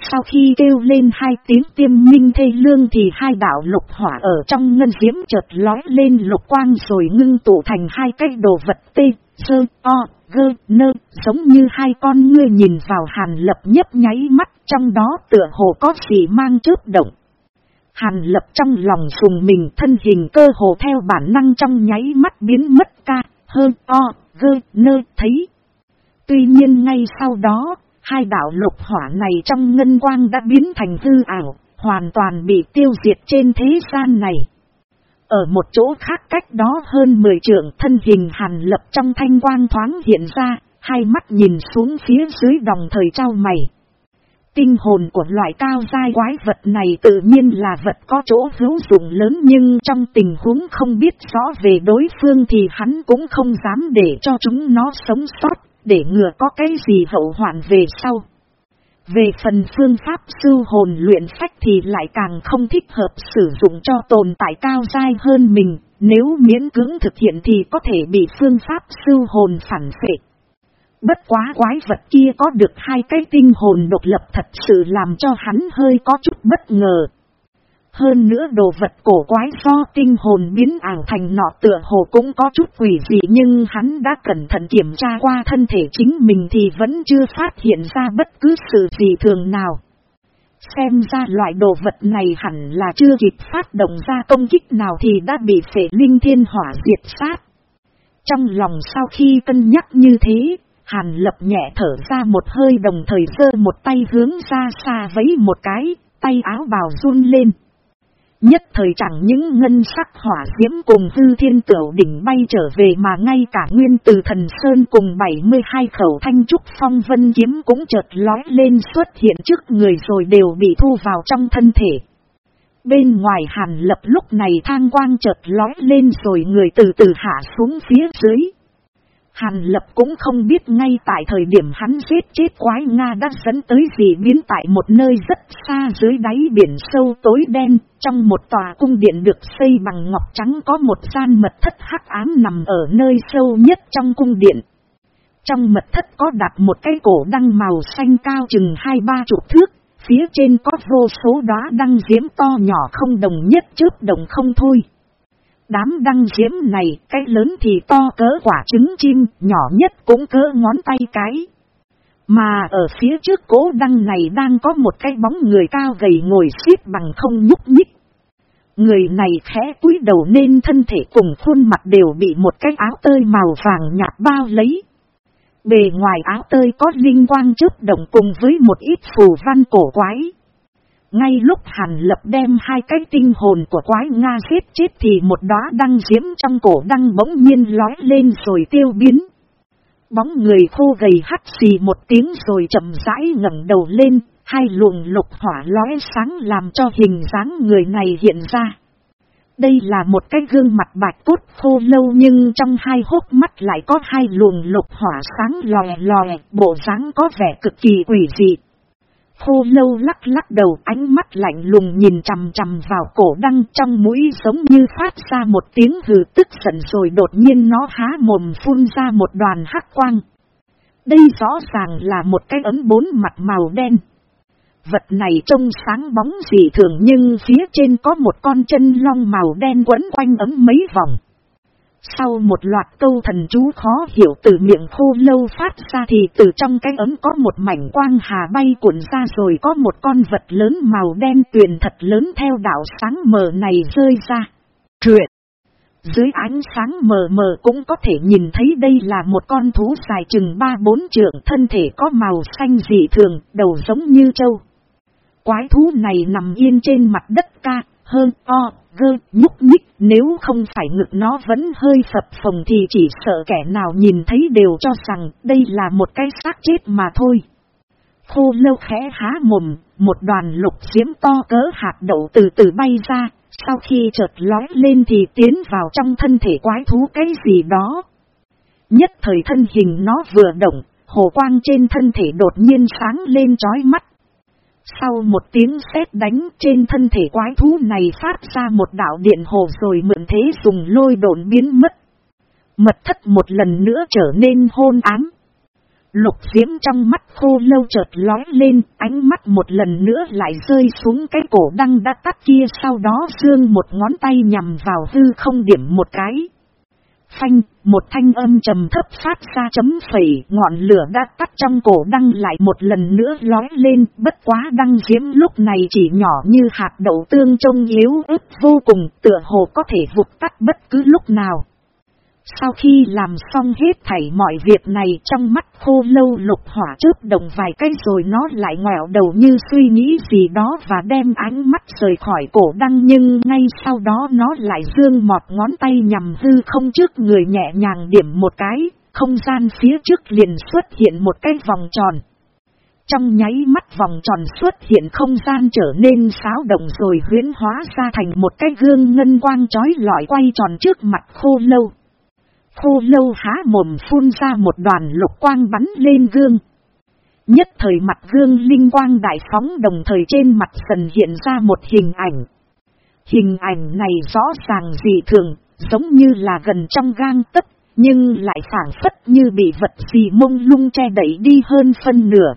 Sau khi kêu lên hai tiếng tiêm minh thê lương thì hai đạo lục hỏa ở trong ngân diễm chợt lói lên lục quang rồi ngưng tụ thành hai cái đồ vật tê, sơ, o, gơ, nơ, giống như hai con ngươi nhìn vào hàn lập nhấp nháy mắt trong đó tựa hồ có gì mang chớp động. Hàn lập trong lòng sùng mình thân hình cơ hồ theo bản năng trong nháy mắt biến mất ca, hơn, o, gơ, nơ, thấy. Tuy nhiên ngay sau đó, Hai đạo lục hỏa này trong ngân quang đã biến thành hư ảo, hoàn toàn bị tiêu diệt trên thế gian này. Ở một chỗ khác cách đó hơn 10 trượng thân hình hàn lập trong thanh quang thoáng hiện ra, hai mắt nhìn xuống phía dưới đồng thời trao mày. Tinh hồn của loại cao dai quái vật này tự nhiên là vật có chỗ hữu dụng lớn nhưng trong tình huống không biết rõ về đối phương thì hắn cũng không dám để cho chúng nó sống sót để ngừa có cái gì hậu hoạn về sau. Về phần phương pháp sư hồn luyện phách thì lại càng không thích hợp sử dụng cho tồn tại cao dai hơn mình, nếu miễn cưỡng thực hiện thì có thể bị phương pháp sư hồn phản phệ. Bất quá quái vật kia có được hai cái tinh hồn độc lập thật sự làm cho hắn hơi có chút bất ngờ. Hơn nữa đồ vật cổ quái do tinh hồn biến ảo thành nọ tựa hồ cũng có chút quỷ dị nhưng hắn đã cẩn thận kiểm tra qua thân thể chính mình thì vẫn chưa phát hiện ra bất cứ sự gì thường nào. Xem ra loại đồ vật này hẳn là chưa kịp phát động ra công kích nào thì đã bị phệ linh thiên hỏa diệt sát. Trong lòng sau khi cân nhắc như thế, Hàn lập nhẹ thở ra một hơi đồng thời sơ một tay hướng ra xa vấy một cái, tay áo bào run lên. Nhất thời chẳng những ngân sắc hỏa diễm cùng hư thiên tiểu đỉnh bay trở về mà ngay cả nguyên từ thần sơn cùng 72 khẩu thanh trúc phong vân kiếm cũng chợt lói lên xuất hiện trước người rồi đều bị thu vào trong thân thể. Bên ngoài hàn lập lúc này thang quang chợt lói lên rồi người từ từ hạ xuống phía dưới. Hàn Lập cũng không biết ngay tại thời điểm hắn giết chết quái Nga đã dẫn tới gì biến tại một nơi rất xa dưới đáy biển sâu tối đen, trong một tòa cung điện được xây bằng ngọc trắng có một gian mật thất hắc ám nằm ở nơi sâu nhất trong cung điện. Trong mật thất có đặt một cái cổ đăng màu xanh cao chừng hai ba chục thước, phía trên có vô số đóa đăng diễm to nhỏ không đồng nhất chớp đồng không thôi. Đám đăng diễm này, cái lớn thì to cỡ quả trứng chim, nhỏ nhất cũng cỡ ngón tay cái. Mà ở phía trước cố đăng này đang có một cái bóng người cao gầy ngồi xếp bằng không nhúc nhích. Người này khẽ cúi đầu nên thân thể cùng khuôn mặt đều bị một cái áo tơi màu vàng nhạt bao lấy. Bề ngoài áo tơi có linh quang chớp động cùng với một ít phù văn cổ quái. Ngay lúc Hàn Lập đem hai cái tinh hồn của quái Nga giết chết thì một đóa đăng diễm trong cổ đăng bỗng nhiên lói lên rồi tiêu biến. Bóng người khô gầy hắt xì một tiếng rồi chậm rãi ngẩng đầu lên, hai luồng lục hỏa lóe sáng làm cho hình dáng người này hiện ra. Đây là một cái gương mặt bạch cốt khô lâu nhưng trong hai hốc mắt lại có hai luồng lục hỏa sáng lòe lòe, bộ dáng có vẻ cực kỳ quỷ dị. Khô lâu lắc lắc đầu, ánh mắt lạnh lùng nhìn chằm chằm vào cổ đăng trong mũi giống như phát ra một tiếng hừ tức giận rồi đột nhiên nó há mồm phun ra một đoàn hắc quang. Đây rõ ràng là một cái ấm bốn mặt màu đen. Vật này trông sáng bóng dị thường nhưng phía trên có một con chân long màu đen quấn quanh ấm mấy vòng. Sau một loạt câu thần chú khó hiểu từ miệng khô lâu phát ra thì từ trong cái ấm có một mảnh quang hà bay cuộn ra rồi có một con vật lớn màu đen tuyền thật lớn theo đạo sáng mờ này rơi ra. Truyện Dưới ánh sáng mờ mờ cũng có thể nhìn thấy đây là một con thú dài chừng ba bốn trượng thân thể có màu xanh dị thường, đầu giống như trâu. Quái thú này nằm yên trên mặt đất ca, hơn o, gơ, nhúc nhích, nếu không phải ngực nó vẫn hơi phập phồng thì chỉ sợ kẻ nào nhìn thấy đều cho rằng đây là một cái xác chết mà thôi. Khô lâu khẽ há mồm, một đoàn lục diễm to cỡ hạt đậu từ từ bay ra, sau khi chợt lói lên thì tiến vào trong thân thể quái thú cái gì đó. Nhất thời thân hình nó vừa động, hồ quang trên thân thể đột nhiên sáng lên chói mắt. Sau một tiếng sét đánh trên thân thể quái thú này phát ra một đạo điện hồ rồi mượn thế dùng lôi đồn biến mất. Mật thất một lần nữa trở nên hôn ám. Lục diễm trong mắt khô lâu chợt lói lên, ánh mắt một lần nữa lại rơi xuống cái cổ đăng đã tắt kia sau đó dương một ngón tay nhằm vào hư không điểm một cái. Phanh, một thanh âm trầm thấp phát ra chấm phẩy, ngọn lửa đã tắt trong cổ đăng lại một lần nữa lói lên, bất quá đăng diễm lúc này chỉ nhỏ như hạt đậu tương trông yếu ớt vô cùng, tựa hồ có thể vụt tắt bất cứ lúc nào. Sau khi làm xong hết thảy mọi việc này trong mắt khô lâu lục hỏa chớp đồng vài cái rồi nó lại ngoẹo đầu như suy nghĩ gì đó và đem ánh mắt rời khỏi cổ đăng nhưng ngay sau đó nó lại dương mọt ngón tay nhằm hư không trước người nhẹ nhàng điểm một cái, không gian phía trước liền xuất hiện một cái vòng tròn. Trong nháy mắt vòng tròn xuất hiện không gian trở nên xáo động rồi huyến hóa ra thành một cái gương ngân quang trói lọi quay tròn trước mặt khô lâu. Khô lâu há mồm phun ra một đoàn lục quang bắn lên gương. Nhất thời mặt gương linh quang đại phóng đồng thời trên mặt dần hiện ra một hình ảnh. Hình ảnh này rõ ràng dị thường, giống như là gần trong gang tất, nhưng lại phản phất như bị vật gì mông lung che đẩy đi hơn phân nửa.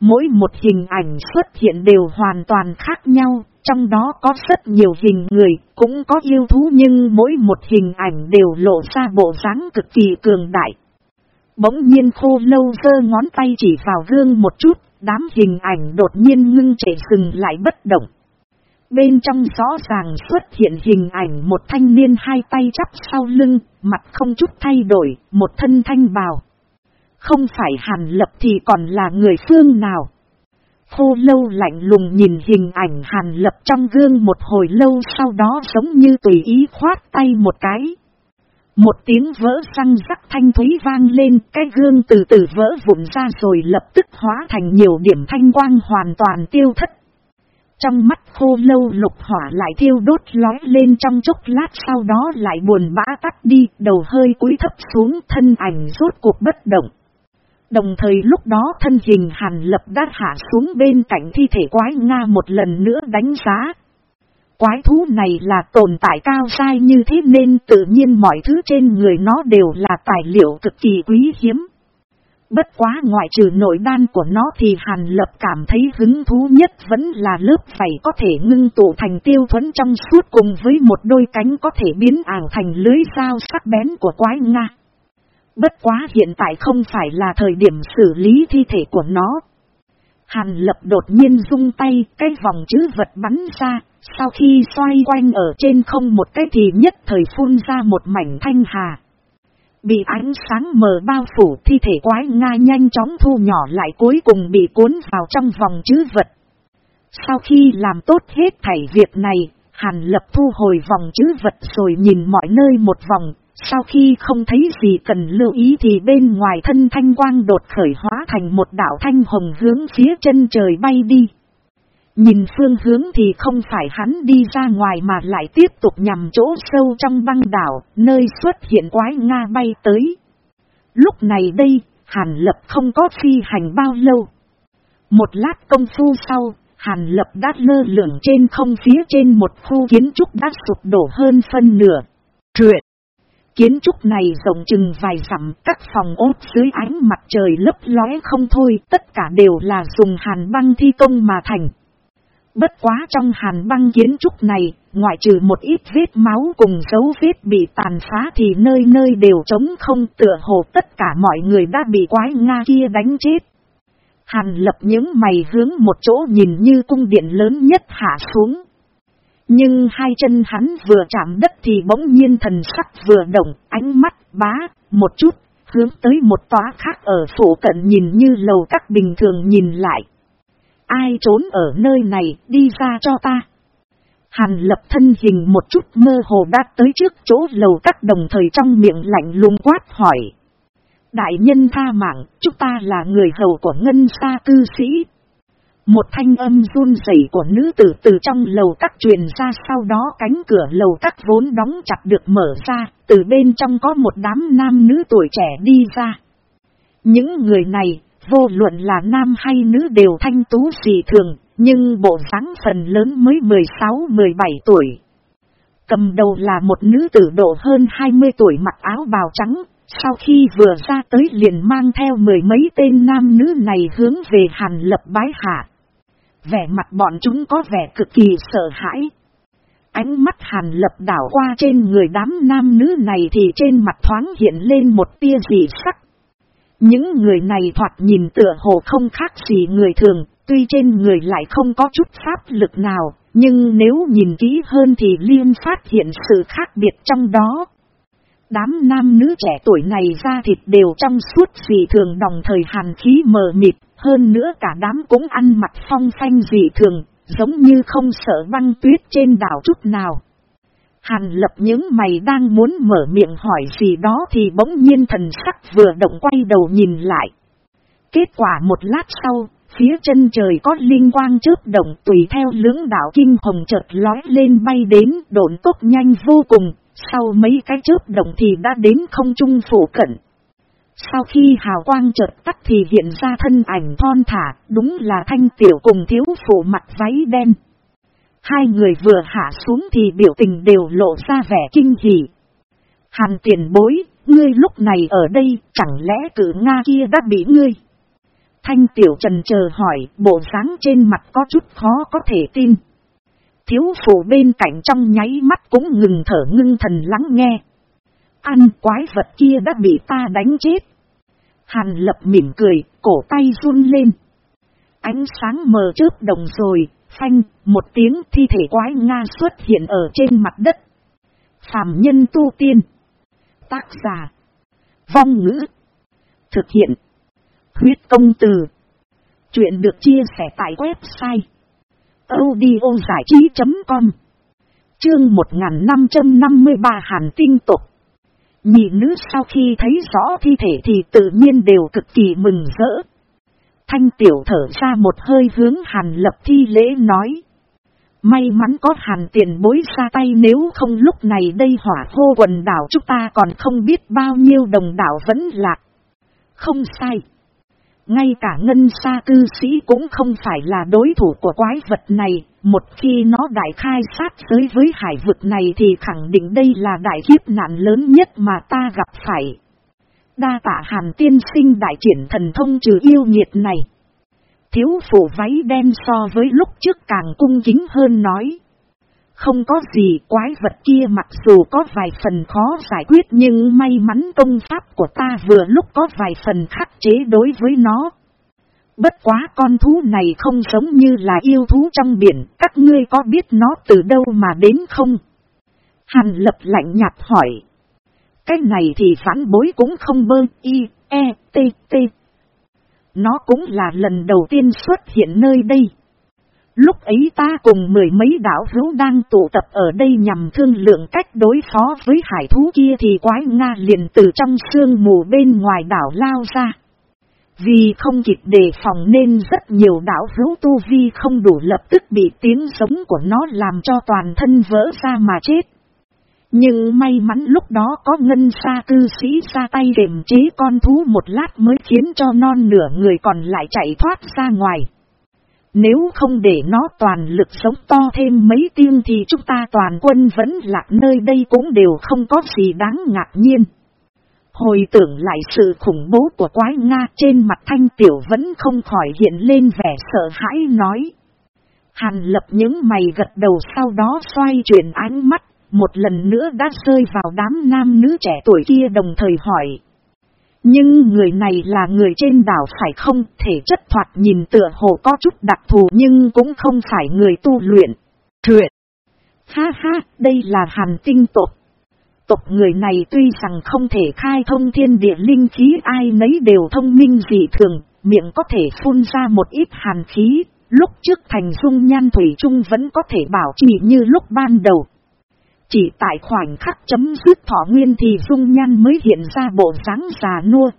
Mỗi một hình ảnh xuất hiện đều hoàn toàn khác nhau, trong đó có rất nhiều hình người, cũng có yêu thú nhưng mỗi một hình ảnh đều lộ ra bộ dáng cực kỳ cường đại. Bỗng nhiên khô lâu giơ ngón tay chỉ vào gương một chút, đám hình ảnh đột nhiên ngưng chảy dừng lại bất động. Bên trong rõ ràng xuất hiện hình ảnh một thanh niên hai tay chắp sau lưng, mặt không chút thay đổi, một thân thanh bào. Không phải hàn lập thì còn là người phương nào. Khô lâu lạnh lùng nhìn hình ảnh hàn lập trong gương một hồi lâu sau đó giống như tùy ý khoát tay một cái. Một tiếng vỡ răng rắc thanh thúy vang lên, cái gương từ từ vỡ vụn ra rồi lập tức hóa thành nhiều điểm thanh quang hoàn toàn tiêu thất. Trong mắt khô lâu lục hỏa lại thiêu đốt lói lên trong chốc lát sau đó lại buồn bã tắt đi, đầu hơi cúi thấp xuống thân ảnh rốt cuộc bất động. Đồng thời lúc đó thân hình hàn lập đã hạ xuống bên cạnh thi thể quái Nga một lần nữa đánh giá. Quái thú này là tồn tại cao sai như thế nên tự nhiên mọi thứ trên người nó đều là tài liệu cực kỳ quý hiếm. Bất quá ngoại trừ nội đan của nó thì Hàn Lập cảm thấy hứng thú nhất vẫn là lớp vảy có thể ngưng tụ thành tiêu thuẫn trong suốt cùng với một đôi cánh có thể biến ảo thành lưới dao sắc bén của quái Nga. Bất quá hiện tại không phải là thời điểm xử lý thi thể của nó. Hàn lập đột nhiên rung tay, cái vòng chữ vật bắn ra, sau khi xoay quanh ở trên không một cái thì nhất thời phun ra một mảnh thanh hà. Bị ánh sáng mờ bao phủ thi thể quái Nga nhanh chóng thu nhỏ lại cuối cùng bị cuốn vào trong vòng chữ vật. Sau khi làm tốt hết thảy việc này, Hàn lập thu hồi vòng chữ vật rồi nhìn mọi nơi một vòng, sau khi không thấy gì cần lưu ý thì bên ngoài thân thanh quang đột khởi hóa thành một đảo thanh hồng hướng phía chân trời bay đi. Nhìn phương hướng thì không phải hắn đi ra ngoài mà lại tiếp tục nhằm chỗ sâu trong băng đảo, nơi xuất hiện quái Nga bay tới. Lúc này đây, Hàn Lập không có phi hành bao lâu. Một lát công phu sau, Hàn Lập đã lơ lửng trên không phía trên một khu kiến trúc đã sụp đổ hơn phân nửa. Truyện Kiến trúc này rộng chừng vài dặm, các phòng ốt dưới ánh mặt trời lấp lóe không thôi, tất cả đều là dùng hàn băng thi công mà thành. Bất quá trong hàn băng kiến trúc này, ngoại trừ một ít vết máu cùng dấu vết bị tàn phá thì nơi nơi đều trống không tựa hồ tất cả mọi người đã bị quái Nga kia đánh chết. Hàn lập những mày hướng một chỗ nhìn như cung điện lớn nhất hạ xuống. Nhưng hai chân hắn vừa chạm đất thì bỗng nhiên thần sắc vừa động, ánh mắt bá, một chút, hướng tới một tòa khác ở phủ cận nhìn như lầu các bình thường nhìn lại. Ai trốn ở nơi này, đi ra cho ta. Hàn lập thân hình một chút mơ hồ đã tới trước chỗ lầu các đồng thời trong miệng lạnh lùng quát hỏi. Đại nhân tha mạng, chúng ta là người hầu của ngân sa cư sĩ. Một thanh âm run rẩy của nữ tử từ trong lầu các truyền ra sau đó cánh cửa lầu các vốn đóng chặt được mở ra, từ bên trong có một đám nam nữ tuổi trẻ đi ra. Những người này, vô luận là nam hay nữ đều thanh tú dị thường, nhưng bộ dáng phần lớn mới 16-17 tuổi. Cầm đầu là một nữ tử độ hơn 20 tuổi mặc áo bào trắng, sau khi vừa ra tới liền mang theo mười mấy tên nam nữ này hướng về hàn lập bái hạ. Vẻ mặt bọn chúng có vẻ cực kỳ sợ hãi. Ánh mắt hàn lập đảo qua trên người đám nam nữ này thì trên mặt thoáng hiện lên một tia dị sắc. Những người này thoạt nhìn tựa hồ không khác gì người thường, tuy trên người lại không có chút pháp lực nào, nhưng nếu nhìn kỹ hơn thì liên phát hiện sự khác biệt trong đó. Đám nam nữ trẻ tuổi này ra thịt đều trong suốt dị thường đồng thời hàn khí mờ mịt, hơn nữa cả đám cũng ăn mặc phong phanh dị thường, giống như không sợ băng tuyết trên đảo chút nào. Hàn lập những mày đang muốn mở miệng hỏi gì đó thì bỗng nhiên thần sắc vừa động quay đầu nhìn lại. Kết quả một lát sau, phía chân trời có liên quang chớp động tùy theo lưỡng đảo kinh hồng chợt lói lên bay đến độn tốc nhanh vô cùng, sau mấy cái chớp động thì đã đến không trung phủ cận. Sau khi hào quang chợt tắt thì hiện ra thân ảnh thon thả, đúng là thanh tiểu cùng thiếu phụ mặt váy đen. Hai người vừa hạ xuống thì biểu tình đều lộ ra vẻ kinh hỉ. Hàn tiền bối, ngươi lúc này ở đây, chẳng lẽ cử Nga kia đã bị ngươi? Thanh tiểu trần chờ hỏi, bộ dáng trên mặt có chút khó có thể tin. Thiếu phụ bên cạnh trong nháy mắt cũng ngừng thở ngưng thần lắng nghe. Ăn quái vật kia đã bị ta đánh chết. Hàn lập mỉm cười, cổ tay run lên. Ánh sáng mờ chớp đồng rồi, phanh, một tiếng thi thể quái Nga xuất hiện ở trên mặt đất. Phạm nhân tu tiên. Tác giả. Vong ngữ. Thực hiện. Huyết công từ. Chuyện được chia sẻ tại website. audiozảichí.com Chương 1553 Hàn Tinh Tục Nhị nữ sau khi thấy rõ thi thể thì tự nhiên đều cực kỳ mừng rỡ. Thanh tiểu thở ra một hơi hướng hàn lập thi lễ nói. May mắn có hàn tiền bối ra tay nếu không lúc này đây hỏa hô quần đảo chúng ta còn không biết bao nhiêu đồng đảo vẫn lạc. Không sai. Ngay cả ngân xa cư sĩ cũng không phải là đối thủ của quái vật này, một khi nó đại khai sát giới với hải vực này thì khẳng định đây là đại kiếp nạn lớn nhất mà ta gặp phải. Đa tạ hàn tiên sinh đại triển thần thông trừ yêu nhiệt này. Thiếu phủ váy đen so với lúc trước càng cung kính hơn nói. Không có gì quái vật kia mặc dù có vài phần khó giải quyết nhưng may mắn công pháp của ta vừa lúc có vài phần khắc chế đối với nó. Bất quá con thú này không giống như là yêu thú trong biển, các ngươi có biết nó từ đâu mà đến không? Hàn lập lạnh nhạt hỏi. Cái này thì phản bối cũng không bơ y, e, t, t. Nó cũng là lần đầu tiên xuất hiện nơi đây. Lúc ấy ta cùng mười mấy đảo hữu đang tụ tập ở đây nhằm thương lượng cách đối phó với hải thú kia thì quái Nga liền từ trong sương mù bên ngoài đảo lao ra. Vì không kịp đề phòng nên rất nhiều đảo hữu tu vi không đủ lập tức bị tiếng sống của nó làm cho toàn thân vỡ ra mà chết. Nhưng may mắn lúc đó có ngân xa cư sĩ ra tay đềm chế con thú một lát mới khiến cho non nửa người còn lại chạy thoát ra ngoài. Nếu không để nó toàn lực sống to thêm mấy tiếng thì chúng ta toàn quân vẫn lạc nơi đây cũng đều không có gì đáng ngạc nhiên. Hồi tưởng lại sự khủng bố của quái Nga trên mặt thanh tiểu vẫn không khỏi hiện lên vẻ sợ hãi nói. Hàn lập những mày gật đầu sau đó xoay chuyển ánh mắt, một lần nữa đã rơi vào đám nam nữ trẻ tuổi kia đồng thời hỏi. Nhưng người này là người trên đảo phải không thể chất thoạt nhìn tựa hồ có chút đặc thù nhưng cũng không phải người tu luyện. Truyện. Ha ha, đây là hàn tinh tộc. Tộc người này tuy rằng không thể khai thông thiên địa linh khí ai nấy đều thông minh dị thường, miệng có thể phun ra một ít hàn khí, lúc trước thành dung nhan thủy trung vẫn có thể bảo trì như lúc ban đầu. Chỉ tại khoảnh khắc chấm dứt thọ nguyên thì dung nhan mới hiện ra bộ dáng già nua.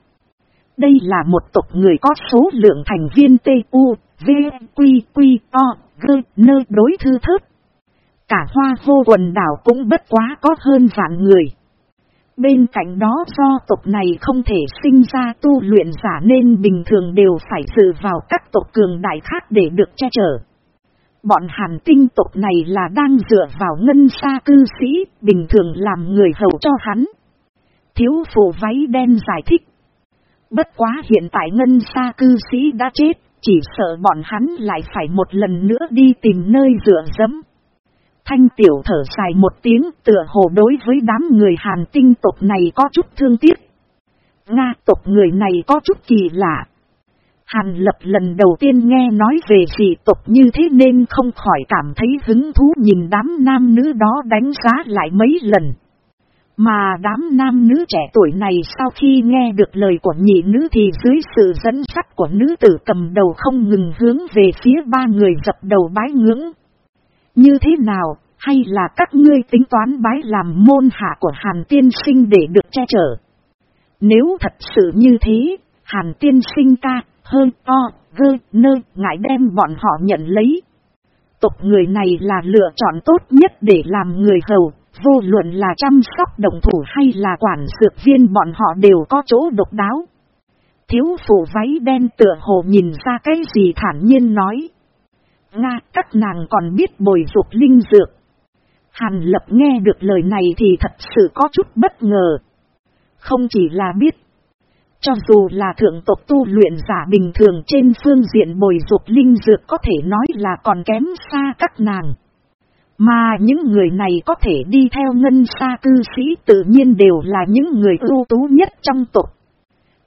Đây là một tộc người có số lượng thành viên T.U. V.Q.Q.O. G. nơi đối thư thớt. Cả hoa vô quần đảo cũng bất quá có hơn vạn người. Bên cạnh đó do tộc này không thể sinh ra tu luyện giả nên bình thường đều phải sự vào các tộc cường đại khác để được che chở. Bọn hàn tinh tộc này là đang dựa vào ngân xa cư sĩ, bình thường làm người hầu cho hắn. Thiếu phụ váy đen giải thích. Bất quá hiện tại ngân xa cư sĩ đã chết, chỉ sợ bọn hắn lại phải một lần nữa đi tìm nơi dựa dẫm. Thanh tiểu thở dài một tiếng tựa hồ đối với đám người hàn tinh tộc này có chút thương tiếc. Nga tộc người này có chút kỳ lạ, Hàn lập lần đầu tiên nghe nói về dị tộc như thế nên không khỏi cảm thấy hứng thú nhìn đám nam nữ đó đánh giá lại mấy lần. Mà đám nam nữ trẻ tuổi này sau khi nghe được lời của nhị nữ thì dưới sự dẫn dắt của nữ tử cầm đầu không ngừng hướng về phía ba người dập đầu bái ngưỡng. Như thế nào, hay là các ngươi tính toán bái làm môn hạ của Hàn tiên sinh để được che chở? Nếu thật sự như thế, Hàn tiên sinh ca, hơn o, gơ, nơ, ngại đem bọn họ nhận lấy. Tộc người này là lựa chọn tốt nhất để làm người hầu, vô luận là chăm sóc đồng thủ hay là quản dược viên bọn họ đều có chỗ độc đáo. Thiếu phụ váy đen tựa hồ nhìn ra cái gì thản nhiên nói. Nga, các nàng còn biết bồi dục linh dược. Hàn lập nghe được lời này thì thật sự có chút bất ngờ. Không chỉ là biết cho dù là thượng tộc tu luyện giả bình thường trên phương diện bồi dục linh dược có thể nói là còn kém xa các nàng. Mà những người này có thể đi theo ngân xa cư sĩ tự nhiên đều là những người ưu tú nhất trong tộc.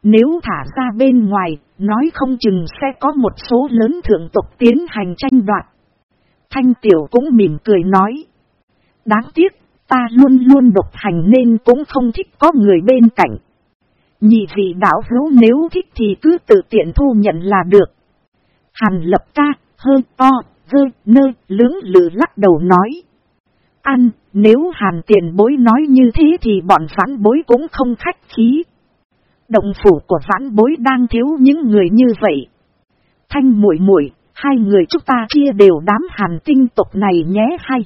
Nếu thả ra bên ngoài, nói không chừng sẽ có một số lớn thượng tộc tiến hành tranh đoạt. Thanh tiểu cũng mỉm cười nói. Đáng tiếc, ta luôn luôn độc hành nên cũng không thích có người bên cạnh. Nhị vị đảo hữu nếu thích thì cứ tự tiện thu nhận là được. Hàn lập ca, hơi to, gơ, nơ, lưỡng lử lắc đầu nói. Ăn, nếu hàn tiền bối nói như thế thì bọn phán bối cũng không khách khí. Động phủ của vãn bối đang thiếu những người như vậy. Thanh muội muội hai người chúng ta chia đều đám hàn tinh tộc này nhé hay.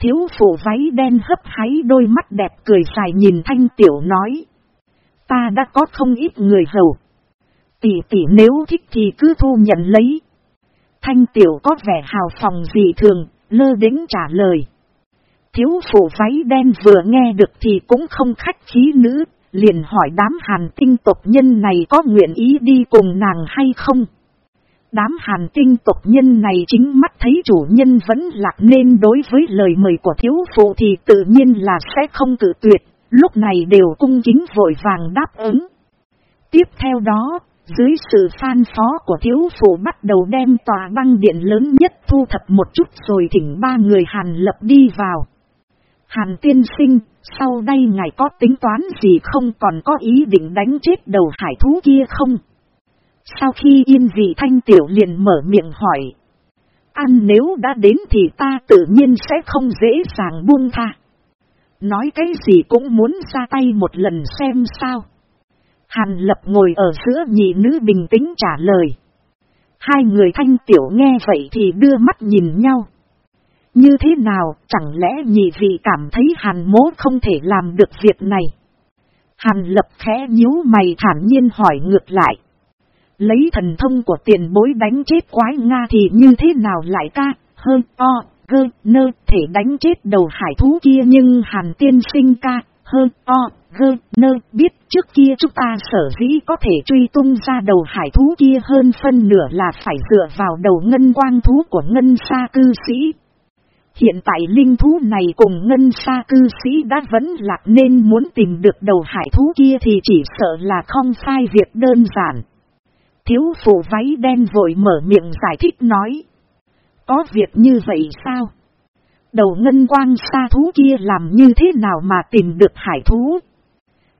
Thiếu phụ váy đen hấp háy đôi mắt đẹp cười dài nhìn thanh tiểu nói ta đã có không ít người hầu. Tỷ tỷ nếu thích thì cứ thu nhận lấy. Thanh tiểu có vẻ hào phòng dị thường, lơ đính trả lời. Thiếu phụ váy đen vừa nghe được thì cũng không khách khí nữ, liền hỏi đám hàn tinh tộc nhân này có nguyện ý đi cùng nàng hay không. Đám hàn tinh tộc nhân này chính mắt thấy chủ nhân vẫn lạc nên đối với lời mời của thiếu phụ thì tự nhiên là sẽ không tự tuyệt, lúc này đều cung kính vội vàng đáp ứng. Tiếp theo đó, dưới sự phan phó của thiếu phụ bắt đầu đem tòa băng điện lớn nhất thu thập một chút rồi thỉnh ba người Hàn lập đi vào. Hàn tiên sinh, sau đây ngài có tính toán gì không còn có ý định đánh chết đầu hải thú kia không? Sau khi yên dị thanh tiểu liền mở miệng hỏi. ăn nếu đã đến thì ta tự nhiên sẽ không dễ dàng buông tha. Nói cái gì cũng muốn ra tay một lần xem sao. Hàn lập ngồi ở giữa nhị nữ bình tĩnh trả lời. Hai người thanh tiểu nghe vậy thì đưa mắt nhìn nhau. Như thế nào, chẳng lẽ nhị vị cảm thấy hàn mố không thể làm được việc này? Hàn lập khẽ nhíu mày thản nhiên hỏi ngược lại. Lấy thần thông của tiền bối đánh chết quái Nga thì như thế nào lại ca, hơn o, gơ, nơ, thể đánh chết đầu hải thú kia nhưng hàn tiên sinh ca, hơn o, gơ, nơ, biết trước kia chúng ta sở dĩ có thể truy tung ra đầu hải thú kia hơn phân nửa là phải dựa vào đầu ngân quang thú của ngân sa cư sĩ. Hiện tại linh thú này cùng ngân sa cư sĩ đã vẫn lạc nên muốn tìm được đầu hải thú kia thì chỉ sợ là không sai việc đơn giản. Thiếu phụ váy đen vội mở miệng giải thích nói. Có việc như vậy sao? Đầu ngân quang sa thú kia làm như thế nào mà tìm được hải thú?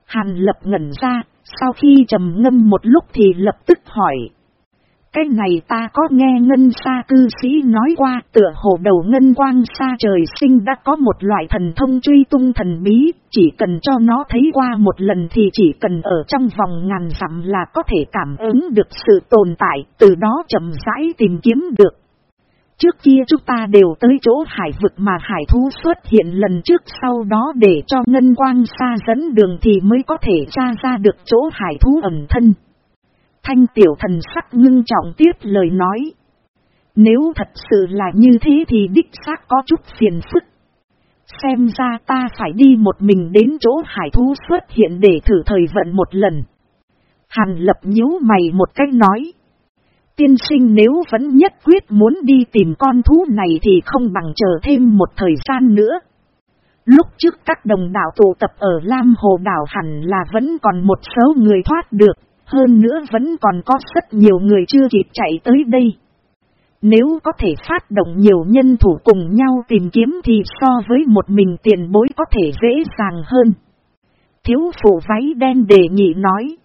Hàn lập ngẩn ra, sau khi trầm ngâm một lúc thì lập tức hỏi. Cái này ta có nghe ngân sa cư sĩ nói qua tựa hồ đầu ngân quang sa trời sinh đã có một loại thần thông truy tung thần bí, chỉ cần cho nó thấy qua một lần thì chỉ cần ở trong vòng ngàn dặm là có thể cảm ứng được sự tồn tại, từ đó chậm rãi tìm kiếm được. Trước kia chúng ta đều tới chỗ hải vực mà hải thú xuất hiện lần trước sau đó để cho ngân quang xa dẫn đường thì mới có thể tra ra được chỗ hải thú ẩn thân. Thanh tiểu thần sắc ngưng trọng tiếp lời nói. Nếu thật sự là như thế thì đích xác có chút phiền phức. Xem ra ta phải đi một mình đến chỗ hải thú xuất hiện để thử thời vận một lần. Hàn lập nhíu mày một cách nói. Tiên sinh nếu vẫn nhất quyết muốn đi tìm con thú này thì không bằng chờ thêm một thời gian nữa. Lúc trước các đồng đảo tụ tập ở Lam Hồ đảo hẳn là vẫn còn một số người thoát được, hơn nữa vẫn còn có rất nhiều người chưa kịp chạy tới đây. Nếu có thể phát động nhiều nhân thủ cùng nhau tìm kiếm thì so với một mình tiền bối có thể dễ dàng hơn. Thiếu phụ váy đen đề nghị nói.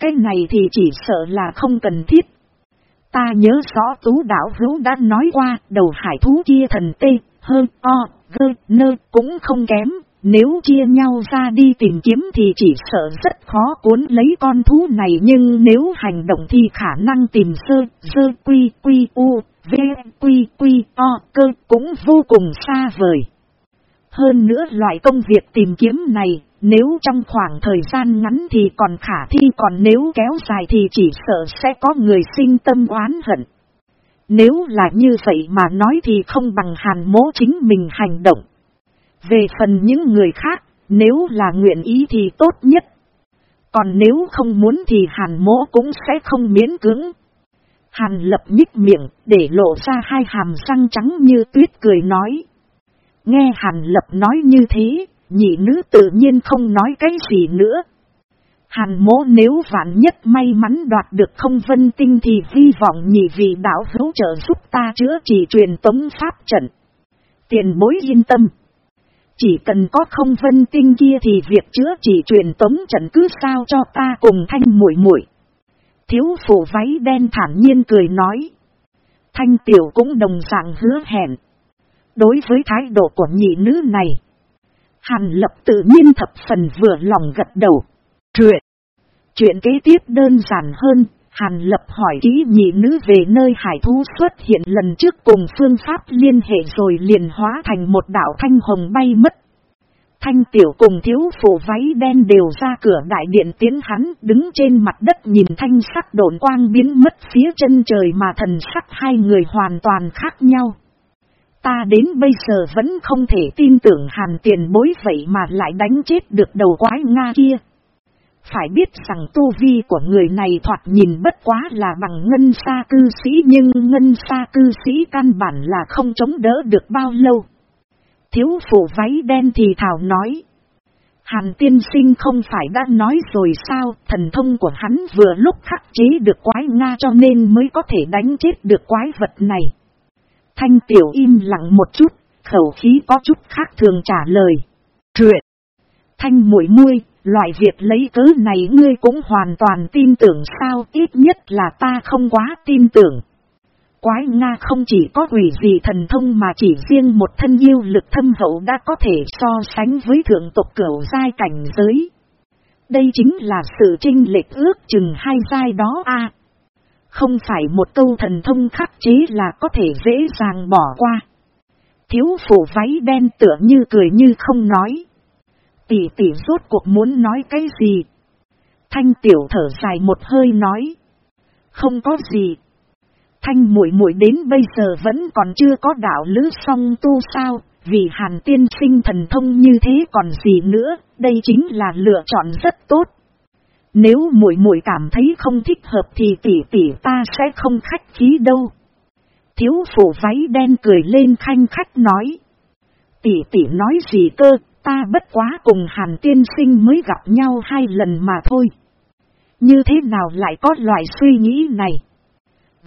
Cái này thì chỉ sợ là không cần thiết. Ta nhớ rõ tú đảo hữu đã nói qua đầu hải thú kia thần tê, hơn o, gơ, nơ cũng không kém, nếu chia nhau ra đi tìm kiếm thì chỉ sợ rất khó cuốn lấy con thú này nhưng nếu hành động thì khả năng tìm sơ, sơ quy quy u, v quy quy o cơ cũng vô cùng xa vời. Hơn nữa loại công việc tìm kiếm này, nếu trong khoảng thời gian ngắn thì còn khả thi còn nếu kéo dài thì chỉ sợ sẽ có người sinh tâm oán hận. Nếu là như vậy mà nói thì không bằng hàn mố chính mình hành động. Về phần những người khác, nếu là nguyện ý thì tốt nhất. Còn nếu không muốn thì hàn mỗ cũng sẽ không miễn cưỡng. Hàn lập nhích miệng để lộ ra hai hàm răng trắng như tuyết cười nói. Nghe hàn lập nói như thế, nhị nữ tự nhiên không nói cái gì nữa. Hàn mỗ nếu vạn nhất may mắn đoạt được không vân tinh thì hy vọng nhị vị đạo hữu trợ giúp ta chữa trị truyền tống pháp trận. Tiền bối yên tâm. Chỉ cần có không vân tinh kia thì việc chữa chỉ truyền tống trận cứ sao cho ta cùng thanh muội muội Thiếu phụ váy đen thản nhiên cười nói. Thanh tiểu cũng đồng dạng hứa hẹn. Đối với thái độ của nhị nữ này. Hàn lập tự nhiên thập phần vừa lòng gật đầu. Chuyện. Chuyện kế tiếp đơn giản hơn, Hàn Lập hỏi kỹ nhị nữ về nơi hải thú xuất hiện lần trước cùng phương pháp liên hệ rồi liền hóa thành một đảo thanh hồng bay mất. Thanh tiểu cùng thiếu phụ váy đen đều ra cửa đại điện tiến hắn đứng trên mặt đất nhìn thanh sắc độn quang biến mất phía chân trời mà thần sắc hai người hoàn toàn khác nhau. Ta đến bây giờ vẫn không thể tin tưởng hàn tiền bối vậy mà lại đánh chết được đầu quái Nga kia. Phải biết rằng tu vi của người này thoạt nhìn bất quá là bằng ngân sa cư sĩ nhưng ngân sa cư sĩ căn bản là không chống đỡ được bao lâu. Thiếu phụ váy đen thì thảo nói. Hàn tiên sinh không phải đã nói rồi sao thần thông của hắn vừa lúc khắc chế được quái Nga cho nên mới có thể đánh chết được quái vật này. Thanh tiểu im lặng một chút, khẩu khí có chút khác thường trả lời. Truyện. Thanh mũi muôi, Loại việc lấy cớ này ngươi cũng hoàn toàn tin tưởng sao, ít nhất là ta không quá tin tưởng. Quái Nga không chỉ có quỷ gì thần thông mà chỉ riêng một thân yêu lực thâm hậu đã có thể so sánh với thượng tộc cửu giai cảnh giới. Đây chính là sự trinh lệch ước chừng hai giai đó a Không phải một câu thần thông khắc chế là có thể dễ dàng bỏ qua. Thiếu phụ váy đen tựa như cười như không nói. Tỷ tỷ rốt cuộc muốn nói cái gì? Thanh tiểu thở dài một hơi nói. Không có gì. Thanh muội muội đến bây giờ vẫn còn chưa có đạo lữ song tu sao, vì hàn tiên sinh thần thông như thế còn gì nữa, đây chính là lựa chọn rất tốt. Nếu muội muội cảm thấy không thích hợp thì tỷ tỷ ta sẽ không khách khí đâu. Thiếu phụ váy đen cười lên khanh khách nói. Tỷ tỷ nói gì cơ, ta bất quá cùng hàn tiên sinh mới gặp nhau hai lần mà thôi. Như thế nào lại có loại suy nghĩ này?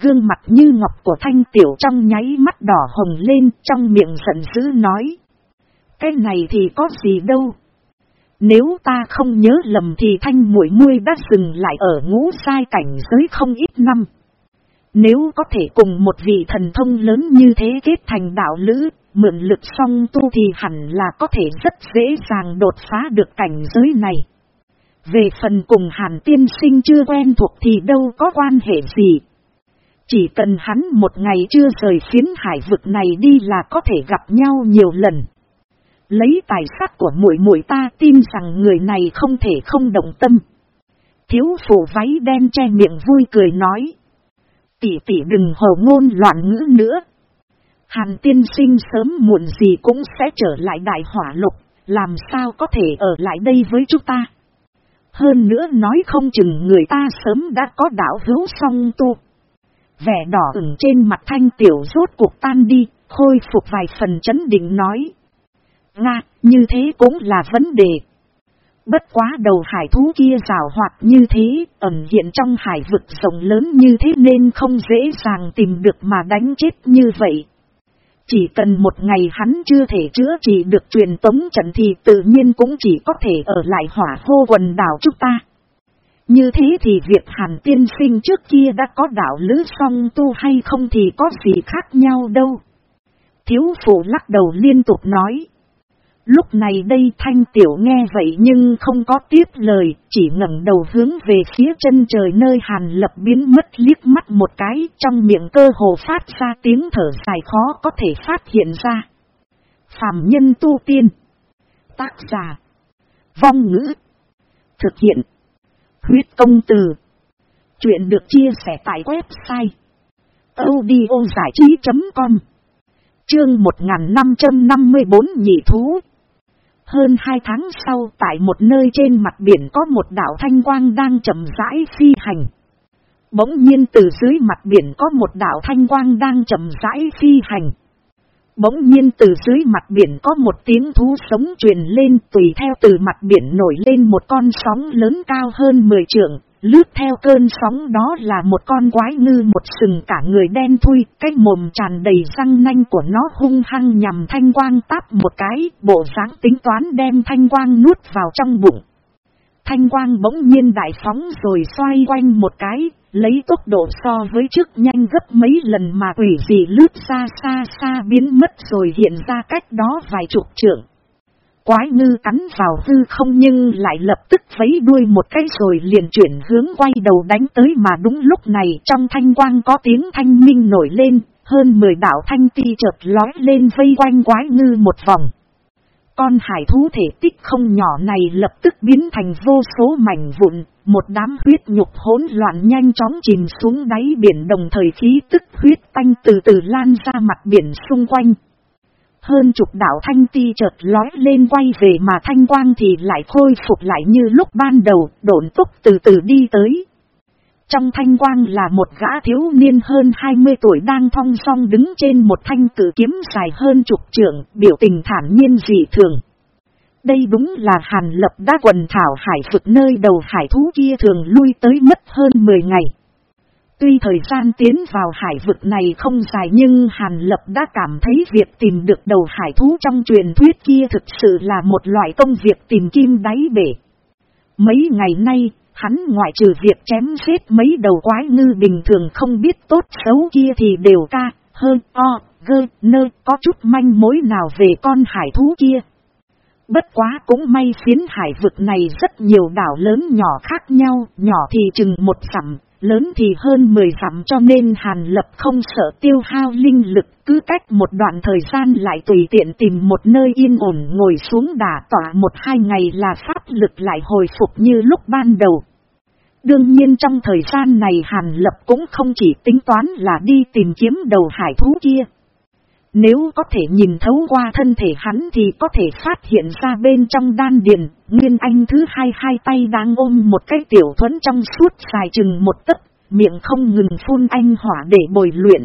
Gương mặt như ngọc của thanh tiểu trong nháy mắt đỏ hồng lên trong miệng giận dữ nói. Cái này thì có gì đâu. Nếu ta không nhớ lầm thì thanh mũi muôi đã dừng lại ở ngũ sai cảnh giới không ít năm. Nếu có thể cùng một vị thần thông lớn như thế kết thành đạo lữ, mượn lực song tu thì hẳn là có thể rất dễ dàng đột phá được cảnh giới này. Về phần cùng hàn tiên sinh chưa quen thuộc thì đâu có quan hệ gì. Chỉ cần hắn một ngày chưa rời phiến hải vực này đi là có thể gặp nhau nhiều lần. Lấy tài sắc của muội muội ta tin rằng người này không thể không động tâm. Thiếu phủ váy đen che miệng vui cười nói. Tỷ tỷ đừng hồ ngôn loạn ngữ nữa. Hàn tiên sinh sớm muộn gì cũng sẽ trở lại đại hỏa lục, làm sao có thể ở lại đây với chúng ta. Hơn nữa nói không chừng người ta sớm đã có đảo hữu song tu. Vẻ đỏ ửng trên mặt thanh tiểu rốt cuộc tan đi, khôi phục vài phần chấn định nói. Nga, như thế cũng là vấn đề. Bất quá đầu hải thú kia rào hoạt như thế, ẩn hiện trong hải vực rộng lớn như thế nên không dễ dàng tìm được mà đánh chết như vậy. Chỉ cần một ngày hắn chưa thể chữa trị được truyền tống trận thì tự nhiên cũng chỉ có thể ở lại hỏa hô quần đảo chúng ta. Như thế thì việc hàn tiên sinh trước kia đã có đạo lữ song tu hay không thì có gì khác nhau đâu. Thiếu phụ lắc đầu liên tục nói. Lúc này đây thanh tiểu nghe vậy nhưng không có tiếp lời, chỉ ngẩng đầu hướng về phía chân trời nơi hàn lập biến mất liếc mắt một cái trong miệng cơ hồ phát ra tiếng thở dài khó có thể phát hiện ra. Phạm nhân tu tiên. Tác giả. Vong ngữ. Thực hiện. Huyết công từ. Chuyện được chia sẻ tại website. audiozảichí.com Chương 1554 nhị thú hơn hai tháng sau, tại một nơi trên mặt biển có một đảo thanh quang đang chậm rãi phi hành. Bỗng nhiên từ dưới mặt biển có một đảo thanh quang đang chậm rãi phi hành. Bỗng nhiên từ dưới mặt biển có một tiếng thú sống truyền lên tùy theo từ mặt biển nổi lên một con sóng lớn cao hơn 10 trượng, Lướt theo cơn sóng đó là một con quái ngư một sừng cả người đen thui, cái mồm tràn đầy răng nanh của nó hung hăng nhằm thanh quang táp một cái, bộ dáng tính toán đem thanh quang nuốt vào trong bụng. Thanh quang bỗng nhiên đại phóng rồi xoay quanh một cái, lấy tốc độ so với trước nhanh gấp mấy lần mà quỷ gì lướt xa xa xa biến mất rồi hiện ra cách đó vài chục trượng. Quái ngư cắn vào hư không nhưng lại lập tức vấy đuôi một cái rồi liền chuyển hướng quay đầu đánh tới mà đúng lúc này trong thanh quang có tiếng thanh minh nổi lên, hơn 10 đảo thanh ti chợt lói lên vây quanh quái ngư một vòng. Con hải thú thể tích không nhỏ này lập tức biến thành vô số mảnh vụn, một đám huyết nhục hỗn loạn nhanh chóng chìm xuống đáy biển đồng thời khí tức huyết tanh từ từ lan ra mặt biển xung quanh. Hơn chục đảo thanh ti chợt lói lên quay về mà thanh quang thì lại khôi phục lại như lúc ban đầu, độn tốc từ từ đi tới. Trong thanh quang là một gã thiếu niên hơn 20 tuổi đang thong song đứng trên một thanh cử kiếm dài hơn chục trượng, biểu tình thản nhiên dị thường. Đây đúng là hàn lập đã quần thảo hải phực nơi đầu hải thú kia thường lui tới mất hơn 10 ngày. Tuy thời gian tiến vào hải vực này không dài nhưng Hàn Lập đã cảm thấy việc tìm được đầu hải thú trong truyền thuyết kia thực sự là một loại công việc tìm kim đáy bể. Mấy ngày nay, hắn ngoại trừ việc chém xếp mấy đầu quái ngư bình thường không biết tốt xấu kia thì đều ca, hơn, o, gơ, nơ, có chút manh mối nào về con hải thú kia. Bất quá cũng may phiến hải vực này rất nhiều đảo lớn nhỏ khác nhau, nhỏ thì chừng một sẵm, lớn thì hơn 10 dặm cho nên Hàn Lập không sợ tiêu hao linh lực, cứ cách một đoạn thời gian lại tùy tiện tìm một nơi yên ổn ngồi xuống đả tỏa một hai ngày là pháp lực lại hồi phục như lúc ban đầu. Đương nhiên trong thời gian này Hàn Lập cũng không chỉ tính toán là đi tìm kiếm đầu hải thú kia. Nếu có thể nhìn thấu qua thân thể hắn thì có thể phát hiện ra bên trong đan điền, Nguyên Anh thứ hai hai tay đang ôm một cái tiểu thuẫn trong suốt dài chừng một tấc, miệng không ngừng phun anh hỏa để bồi luyện.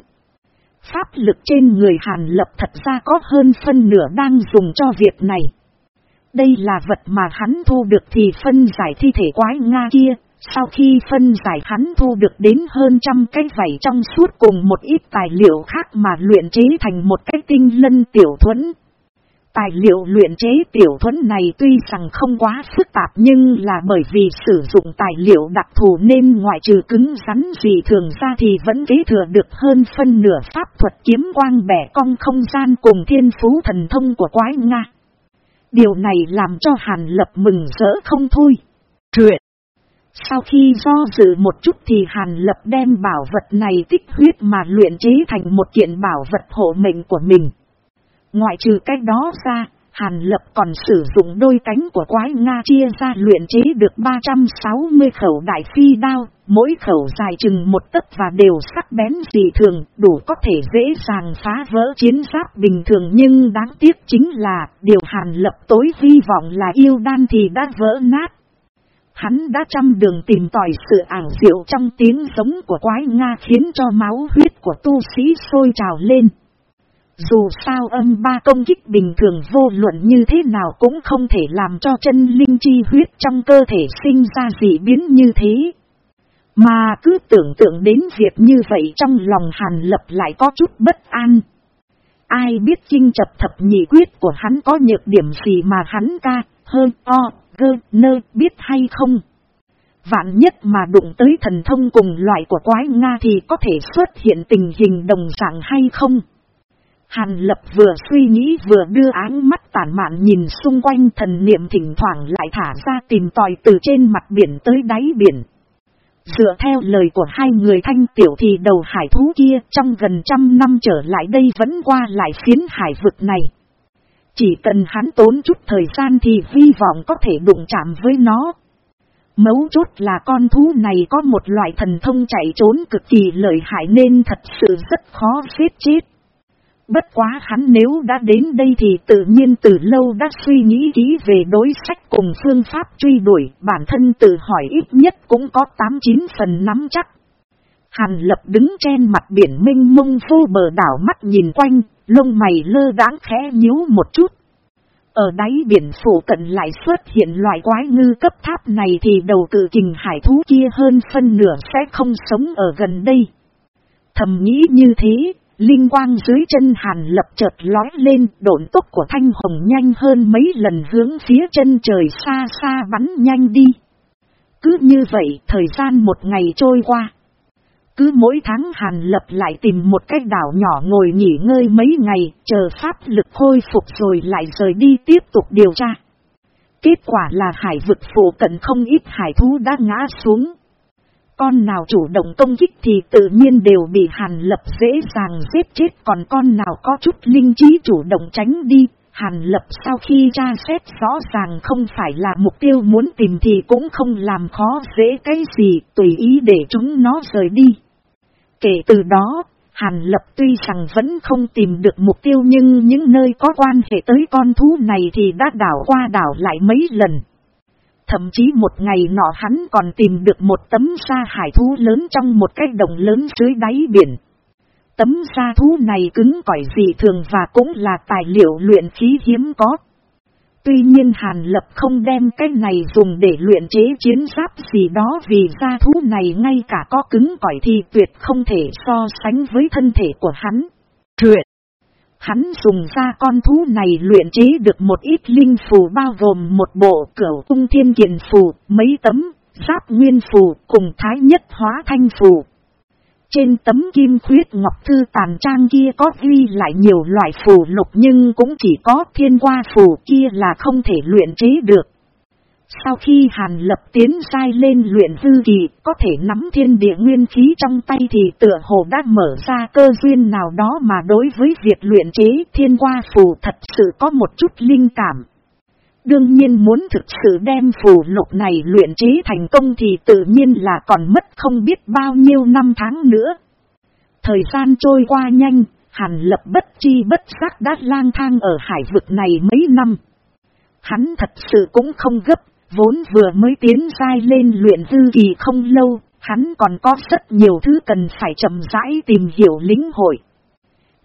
Pháp lực trên người Hàn Lập thật ra có hơn phân nửa đang dùng cho việc này. Đây là vật mà hắn thu được thì phân giải thi thể quái Nga kia, sau khi phân giải hắn thu được đến hơn trăm cái vảy trong suốt cùng một ít tài liệu khác mà luyện chế thành một cái tinh lân tiểu thuẫn. Tài liệu luyện chế tiểu thuẫn này tuy rằng không quá phức tạp nhưng là bởi vì sử dụng tài liệu đặc thù nên ngoại trừ cứng rắn gì thường ra thì vẫn kế thừa được hơn phân nửa pháp thuật kiếm quang bẻ cong không gian cùng thiên phú thần thông của quái Nga. Điều này làm cho Hàn Lập mừng rỡ không thôi. Truyện sau khi do dự một chút thì Hàn Lập đem bảo vật này tích huyết mà luyện chế thành một kiện bảo vật hộ mệnh của mình. Ngoại trừ cách đó ra, Hàn Lập còn sử dụng đôi cánh của quái Nga chia ra luyện chế được 360 khẩu đại phi đao, mỗi khẩu dài chừng một tấc và đều sắc bén dị thường, đủ có thể dễ dàng phá vỡ chiến giáp bình thường nhưng đáng tiếc chính là điều Hàn Lập tối hy vọng là yêu đan thì đã vỡ nát. Hắn đã trăm đường tìm tòi sự ảo diệu trong tiếng giống của quái Nga khiến cho máu huyết của tu sĩ sôi trào lên. Dù sao âm ba công kích bình thường vô luận như thế nào cũng không thể làm cho chân linh chi huyết trong cơ thể sinh ra dị biến như thế. Mà cứ tưởng tượng đến việc như vậy trong lòng hàn lập lại có chút bất an. Ai biết kinh chập thập nhị quyết của hắn có nhược điểm gì mà hắn ca, hơn o, gơ, nơ, biết hay không? Vạn nhất mà đụng tới thần thông cùng loại của quái Nga thì có thể xuất hiện tình hình đồng dạng hay không? Hàn lập vừa suy nghĩ vừa đưa áng mắt tản mạn nhìn xung quanh thần niệm thỉnh thoảng lại thả ra tìm tòi từ trên mặt biển tới đáy biển. Dựa theo lời của hai người thanh tiểu thì đầu hải thú kia trong gần trăm năm trở lại đây vẫn qua lại phiến hải vực này. Chỉ cần hắn tốn chút thời gian thì hy vọng có thể đụng chạm với nó. Mấu chốt là con thú này có một loại thần thông chạy trốn cực kỳ lợi hại nên thật sự rất khó giết chết. Bất quá hắn nếu đã đến đây thì tự nhiên từ lâu đã suy nghĩ kỹ về đối sách cùng phương pháp truy đuổi, bản thân tự hỏi ít nhất cũng có 8-9 phần nắm chắc. Hàn lập đứng trên mặt biển minh mông vô bờ đảo mắt nhìn quanh, lông mày lơ đáng khẽ nhíu một chút. Ở đáy biển phủ cận lại xuất hiện loại quái ngư cấp tháp này thì đầu cự kình hải thú kia hơn phân nửa sẽ không sống ở gần đây. Thầm nghĩ như thế, linh quang dưới chân hàn lập chợt lói lên độn tốc của thanh hồng nhanh hơn mấy lần hướng phía chân trời xa xa bắn nhanh đi. Cứ như vậy thời gian một ngày trôi qua. Cứ mỗi tháng Hàn Lập lại tìm một cái đảo nhỏ ngồi nghỉ ngơi mấy ngày, chờ pháp lực khôi phục rồi lại rời đi tiếp tục điều tra. Kết quả là hải vực phủ cận không ít hải thú đã ngã xuống. Con nào chủ động công kích thì tự nhiên đều bị Hàn Lập dễ dàng giết chết còn con nào có chút linh trí chủ động tránh đi. Hàn Lập sau khi tra xét rõ ràng không phải là mục tiêu muốn tìm thì cũng không làm khó dễ cái gì tùy ý để chúng nó rời đi. Kể từ đó, Hàn Lập tuy rằng vẫn không tìm được mục tiêu nhưng những nơi có quan hệ tới con thú này thì đã đảo qua đảo lại mấy lần. Thậm chí một ngày nọ hắn còn tìm được một tấm sa hải thú lớn trong một cái đồng lớn dưới đáy biển. Tấm sa thú này cứng cỏi dị thường và cũng là tài liệu luyện khí hiếm có. Tuy nhiên Hàn Lập không đem cái này dùng để luyện chế chiến giáp gì đó vì gia thú này ngay cả có cứng cỏi thì tuyệt không thể so sánh với thân thể của hắn. Truyện Hắn dùng ra con thú này luyện chế được một ít linh phù bao gồm một bộ cửu cung thiên kiện phù, mấy tấm, giáp nguyên phù cùng thái nhất hóa thanh phù. Trên tấm kim khuyết ngọc thư tàn trang kia có ghi lại nhiều loại phù lục nhưng cũng chỉ có thiên qua phù kia là không thể luyện chế được. Sau khi Hàn Lập tiến sai lên luyện hư kỳ, có thể nắm thiên địa nguyên khí trong tay thì tựa hồ đã mở ra cơ duyên nào đó mà đối với việc luyện chế thiên qua phù thật sự có một chút linh cảm. Đương nhiên muốn thực sự đem phù lục này luyện chế thành công thì tự nhiên là còn mất không biết bao nhiêu năm tháng nữa. Thời gian trôi qua nhanh, Hàn Lập bất chi bất giác đã lang thang ở hải vực này mấy năm. Hắn thật sự cũng không gấp, vốn vừa mới tiến dai lên luyện tư kỳ không lâu, hắn còn có rất nhiều thứ cần phải chậm rãi tìm hiểu lĩnh hội.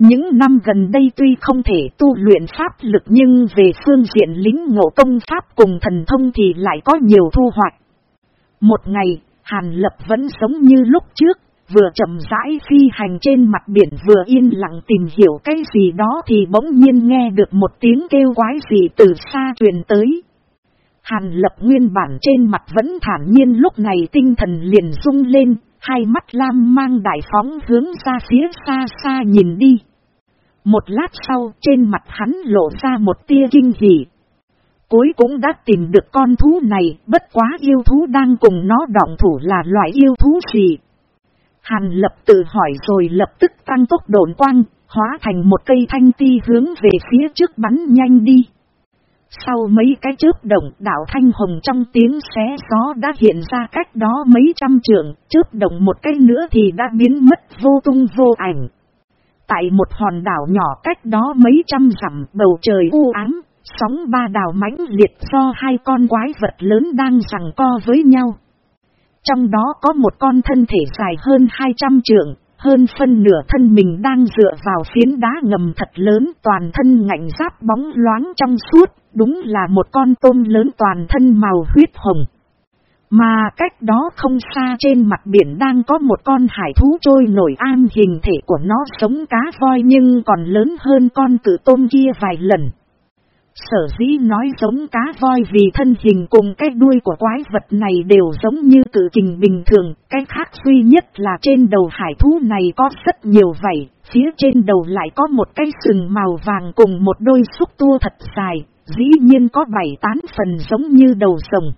Những năm gần đây tuy không thể tu luyện pháp lực nhưng về phương diện lính ngộ công pháp cùng thần thông thì lại có nhiều thu hoạch. Một ngày, Hàn Lập vẫn sống như lúc trước, vừa chậm rãi phi hành trên mặt biển vừa yên lặng tìm hiểu cái gì đó thì bỗng nhiên nghe được một tiếng kêu quái gì từ xa truyền tới. Hàn Lập nguyên bản trên mặt vẫn thản nhiên lúc này tinh thần liền rung lên, hai mắt lam mang đại phóng hướng ra phía xa xa nhìn đi. Một lát sau trên mặt hắn lộ ra một tia kinh hỉ. Cuối cũng đã tìm được con thú này, bất quá yêu thú đang cùng nó động thủ là loại yêu thú gì. Hàn lập tự hỏi rồi lập tức tăng tốc độn quang, hóa thành một cây thanh ti hướng về phía trước bắn nhanh đi. Sau mấy cái chớp động đảo thanh hồng trong tiếng xé gió đã hiện ra cách đó mấy trăm trường, chớp động một cái nữa thì đã biến mất vô tung vô ảnh. Tại một hòn đảo nhỏ cách đó mấy trăm dặm bầu trời u ám, sóng ba đảo mãnh liệt do hai con quái vật lớn đang rằng co với nhau. Trong đó có một con thân thể dài hơn 200 trượng, hơn phân nửa thân mình đang dựa vào phiến đá ngầm thật lớn toàn thân ngạnh giáp bóng loáng trong suốt, đúng là một con tôm lớn toàn thân màu huyết hồng. Mà cách đó không xa trên mặt biển đang có một con hải thú trôi nổi an hình thể của nó sống cá voi nhưng còn lớn hơn con cử tôm kia vài lần. Sở dĩ nói giống cá voi vì thân hình cùng cái đuôi của quái vật này đều giống như cử trình bình thường, cái khác duy nhất là trên đầu hải thú này có rất nhiều vảy, phía trên đầu lại có một cái sừng màu vàng cùng một đôi xúc tua thật dài, dĩ nhiên có bảy tán phần giống như đầu rồng.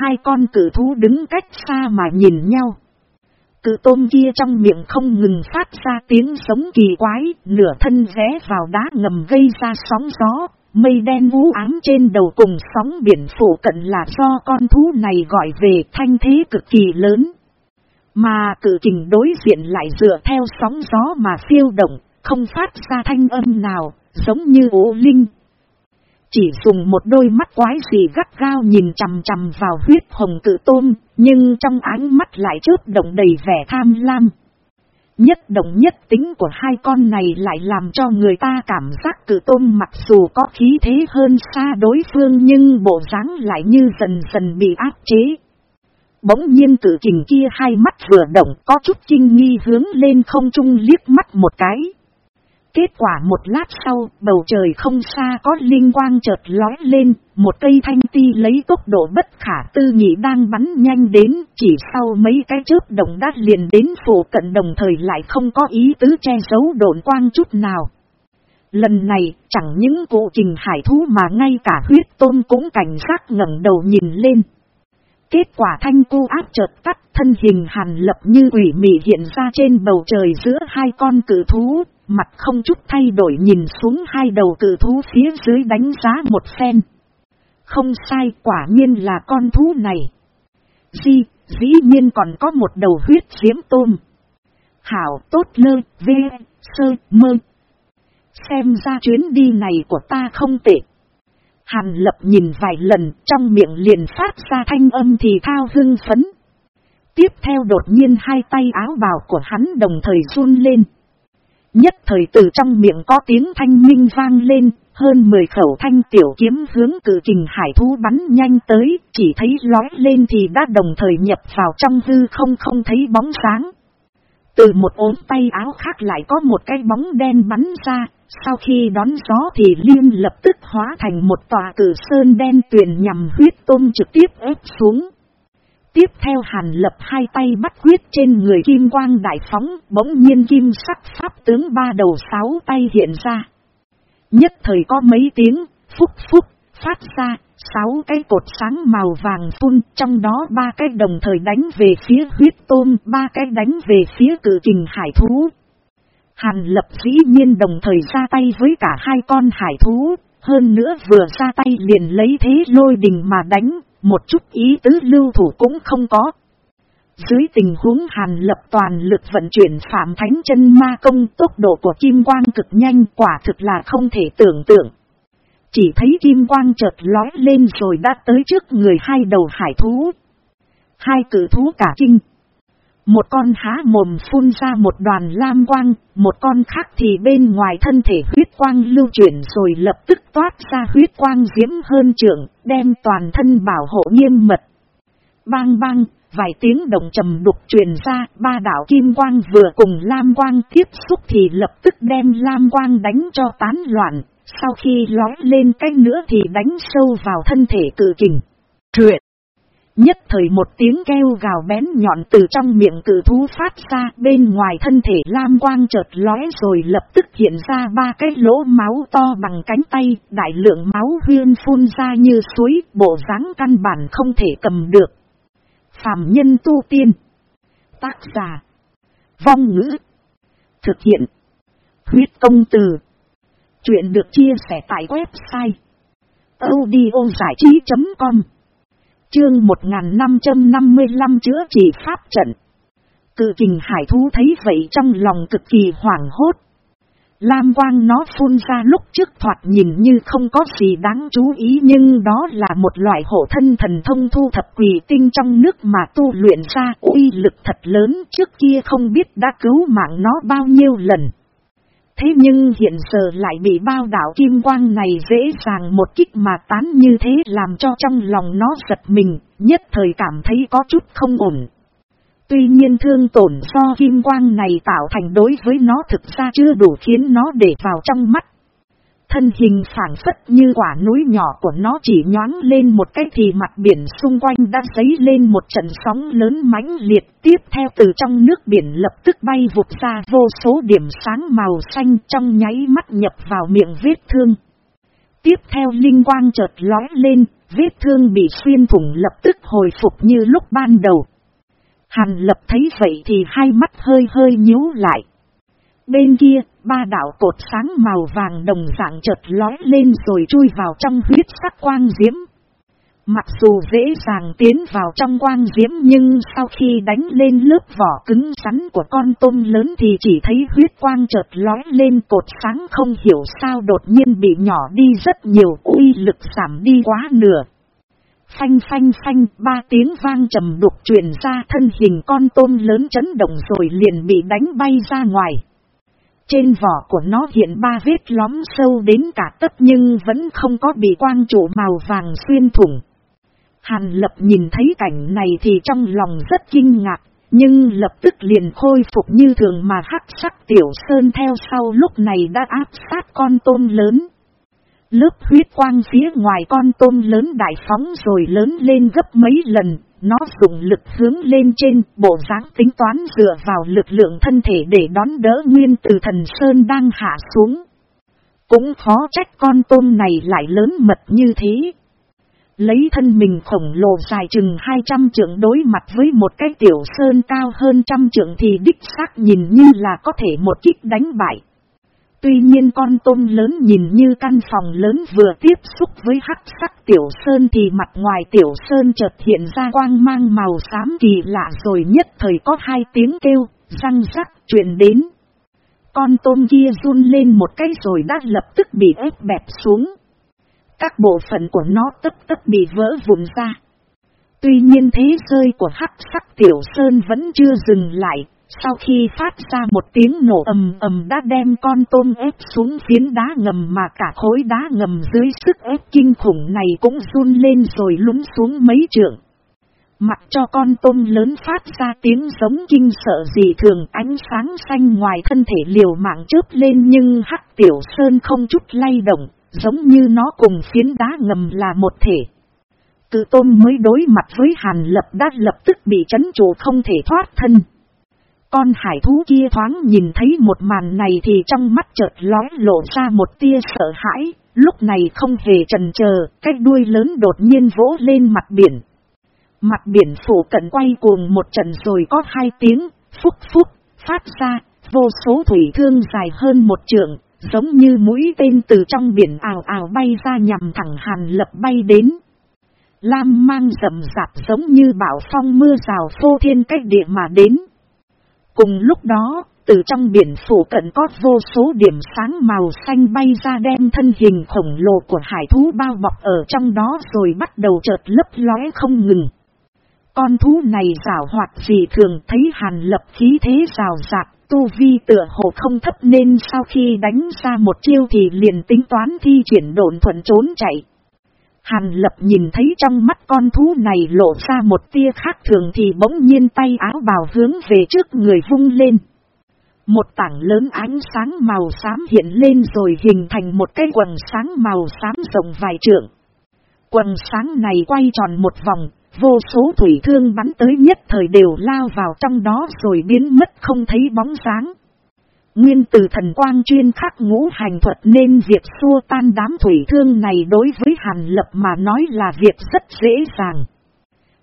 Hai con cử thú đứng cách xa mà nhìn nhau. Cự tôm kia trong miệng không ngừng phát ra tiếng sống kỳ quái, nửa thân rẽ vào đá ngầm gây ra sóng gió, mây đen vũ ám trên đầu cùng sóng biển phủ cận là do con thú này gọi về thanh thế cực kỳ lớn. Mà cử trình đối diện lại dựa theo sóng gió mà phiêu động, không phát ra thanh âm nào, giống như ố linh, chỉ dùng một đôi mắt quái gì gắt gao nhìn chằm chằm vào huyết hồng cự tôm, nhưng trong ánh mắt lại chớp động đầy vẻ tham lam. Nhất động nhất tính của hai con này lại làm cho người ta cảm giác cự tôm mặc dù có khí thế hơn xa đối phương nhưng bộ dáng lại như dần dần bị áp chế. Bỗng nhiên cử trình kia hai mắt vừa động có chút kinh nghi hướng lên không trung liếc mắt một cái. Kết quả một lát sau, bầu trời không xa có linh quang chợt lói lên, một cây thanh ti lấy tốc độ bất khả tư nghị đang bắn nhanh đến, chỉ sau mấy cái chớp đồng đát liền đến phủ cận đồng thời lại không có ý tứ che giấu độn quang chút nào. Lần này, chẳng những cụ trình hải thú mà ngay cả huyết tôn cũng cảnh giác ngẩng đầu nhìn lên. Kết quả thanh cu áp chợt tắt, thân hình hàn lập như quỷ mị hiện ra trên bầu trời giữa hai con cử thú, mặt không chút thay đổi nhìn xuống hai đầu cự thú phía dưới đánh giá một phen. Không sai quả nhiên là con thú này. Di, dĩ nhiên còn có một đầu huyết diễm tôm. Hảo tốt lơ, vê, sơ, mơ. Xem ra chuyến đi này của ta không tệ. Hàn lập nhìn vài lần trong miệng liền phát ra thanh âm thì thao hưng phấn. Tiếp theo đột nhiên hai tay áo bào của hắn đồng thời run lên. Nhất thời từ trong miệng có tiếng thanh minh vang lên, hơn 10 khẩu thanh tiểu kiếm hướng cử trình hải thú bắn nhanh tới, chỉ thấy lói lên thì đã đồng thời nhập vào trong hư không không thấy bóng sáng. Từ một ốm tay áo khác lại có một cái bóng đen bắn ra, sau khi đón gió thì liên lập tức hóa thành một tòa cử sơn đen tuyền nhằm huyết tôm trực tiếp ép xuống. Tiếp theo hàn lập hai tay bắt quyết trên người kim quang đại phóng, bỗng nhiên kim sắc pháp tướng ba đầu sáu tay hiện ra. Nhất thời có mấy tiếng, phúc phúc, phát ra, sáu cái cột sáng màu vàng phun, trong đó ba cái đồng thời đánh về phía huyết tôm, ba cái đánh về phía cử trình hải thú. Hàn lập dĩ nhiên đồng thời ra tay với cả hai con hải thú, hơn nữa vừa ra tay liền lấy thế lôi đình mà đánh, một chút ý tứ lưu thủ cũng không có. Dưới tình huống hàn lập toàn lực vận chuyển phạm thánh chân ma công tốc độ của kim quang cực nhanh quả thực là không thể tưởng tượng. Chỉ thấy kim quang chợt lói lên rồi đã tới trước người hai đầu hải thú. Hai cử thú cả kinh. Một con há mồm phun ra một đoàn lam quang, một con khác thì bên ngoài thân thể huyết quang lưu chuyển rồi lập tức toát ra huyết quang diễm hơn trưởng, đem toàn thân bảo hộ nghiêm mật. Bang bang, vài tiếng đồng trầm đục truyền ra, ba đảo kim quang vừa cùng lam quang tiếp xúc thì lập tức đem lam quang đánh cho tán loạn, sau khi lói lên cách nữa thì đánh sâu vào thân thể cử kình. Truyện Nhất thời một tiếng kêu gào bén nhọn từ trong miệng cử thú phát ra bên ngoài thân thể lam quang chợt lóe rồi lập tức hiện ra ba cái lỗ máu to bằng cánh tay, đại lượng máu huyên phun ra như suối, bộ dáng căn bản không thể cầm được. Phạm nhân tu tiên Tác giả Vong ngữ Thực hiện Huyết công từ Chuyện được chia sẻ tại website audiozảichí.com Chương 1555 chữa trị pháp trận. Cự kình hải thú thấy vậy trong lòng cực kỳ hoảng hốt. Lam quang nó phun ra lúc trước thoạt nhìn như không có gì đáng chú ý nhưng đó là một loại hộ thân thần thông thu thập quỷ tinh trong nước mà tu luyện ra uy lực thật lớn trước kia không biết đã cứu mạng nó bao nhiêu lần. Thế nhưng hiện giờ lại bị bao đảo kim quang này dễ dàng một kích mà tán như thế làm cho trong lòng nó giật mình, nhất thời cảm thấy có chút không ổn. Tuy nhiên thương tổn do kim quang này tạo thành đối với nó thực ra chưa đủ khiến nó để vào trong mắt. Thân hình phản phất như quả núi nhỏ của nó chỉ nhoáng lên một cái thì mặt biển xung quanh đã dấy lên một trận sóng lớn mãnh liệt tiếp theo từ trong nước biển lập tức bay vụt ra vô số điểm sáng màu xanh trong nháy mắt nhập vào miệng vết thương. Tiếp theo linh quang chợt lói lên, vết thương bị xuyên thủng lập tức hồi phục như lúc ban đầu. Hàn lập thấy vậy thì hai mắt hơi hơi nhíu lại. Bên kia, ba đảo cột sáng màu vàng đồng dạng chợt lói lên rồi chui vào trong huyết sắc quang diễm. Mặc dù dễ dàng tiến vào trong quang diễm nhưng sau khi đánh lên lớp vỏ cứng rắn của con tôm lớn thì chỉ thấy huyết quang chợt lói lên cột sáng không hiểu sao đột nhiên bị nhỏ đi rất nhiều uy lực giảm đi quá nửa. Phanh phanh phanh ba tiếng vang trầm đục truyền ra thân hình con tôm lớn chấn động rồi liền bị đánh bay ra ngoài. Trên vỏ của nó hiện ba vết lóm sâu đến cả tấc nhưng vẫn không có bị quang trụ màu vàng xuyên thủng. Hàn lập nhìn thấy cảnh này thì trong lòng rất kinh ngạc, nhưng lập tức liền khôi phục như thường mà hắc sắc tiểu sơn theo sau lúc này đã áp sát con tôm lớn. Lớp huyết quang phía ngoài con tôm lớn đại phóng rồi lớn lên gấp mấy lần, nó dùng lực hướng lên trên, bộ dáng tính toán dựa vào lực lượng thân thể để đón đỡ nguyên từ thần Sơn đang hạ xuống. Cũng khó trách con tôm này lại lớn mật như thế. Lấy thân mình khổng lồ dài chừng 200 trượng đối mặt với một cái tiểu sơn cao hơn trăm trượng thì đích xác nhìn như là có thể một kích đánh bại. Tuy nhiên con tôm lớn nhìn như căn phòng lớn vừa tiếp xúc với hắc sắc tiểu sơn thì mặt ngoài tiểu sơn chợt hiện ra quang mang màu xám kỳ lạ rồi nhất thời có hai tiếng kêu, răng rắc truyền đến. Con tôm kia run lên một cái rồi đã lập tức bị ép bẹp xuống. Các bộ phận của nó tất tất bị vỡ vụn ra. Tuy nhiên thế rơi của hắc sắc tiểu sơn vẫn chưa dừng lại, sau khi phát ra một tiếng nổ ầm ầm đã đem con tôm ép xuống phiến đá ngầm mà cả khối đá ngầm dưới sức ép kinh khủng này cũng run lên rồi lún xuống mấy trượng. Mặc cho con tôm lớn phát ra tiếng giống kinh sợ gì thường ánh sáng xanh ngoài thân thể liều mạng chớp lên nhưng hắc tiểu sơn không chút lay động, giống như nó cùng phiến đá ngầm là một thể. cự tôm mới đối mặt với Hàn Lập đã lập tức bị chấn trụ không thể thoát thân. Con hải thú kia thoáng nhìn thấy một màn này thì trong mắt chợt lói lộ ra một tia sợ hãi, lúc này không hề trần chờ, cái đuôi lớn đột nhiên vỗ lên mặt biển. Mặt biển phủ cận quay cuồng một trận rồi có hai tiếng, phúc phúc, phát ra, vô số thủy thương dài hơn một trượng, giống như mũi tên từ trong biển ảo ảo bay ra nhằm thẳng hàn lập bay đến. Lam mang rầm rạp giống như bão phong mưa rào phô thiên cách địa mà đến. Cùng lúc đó, từ trong biển phủ cận có vô số điểm sáng màu xanh bay ra đem thân hình khổng lồ của hải thú bao bọc ở trong đó rồi bắt đầu chợt lấp lóe không ngừng. Con thú này rào hoạt gì thường thấy hàn lập khí thế rào rạc, tu vi tựa hồ không thấp nên sau khi đánh ra một chiêu thì liền tính toán thi chuyển độn thuận trốn chạy. Hàn lập nhìn thấy trong mắt con thú này lộ ra một tia khác thường thì bỗng nhiên tay áo bào hướng về trước người vung lên. Một tảng lớn ánh sáng màu xám hiện lên rồi hình thành một cái quần sáng màu xám rộng vài trượng. Quần sáng này quay tròn một vòng, vô số thủy thương bắn tới nhất thời đều lao vào trong đó rồi biến mất không thấy bóng sáng. Nguyên từ thần quang chuyên khắc ngũ hành thuật nên việc xua tan đám thủy thương này đối với Hàn Lập mà nói là việc rất dễ dàng.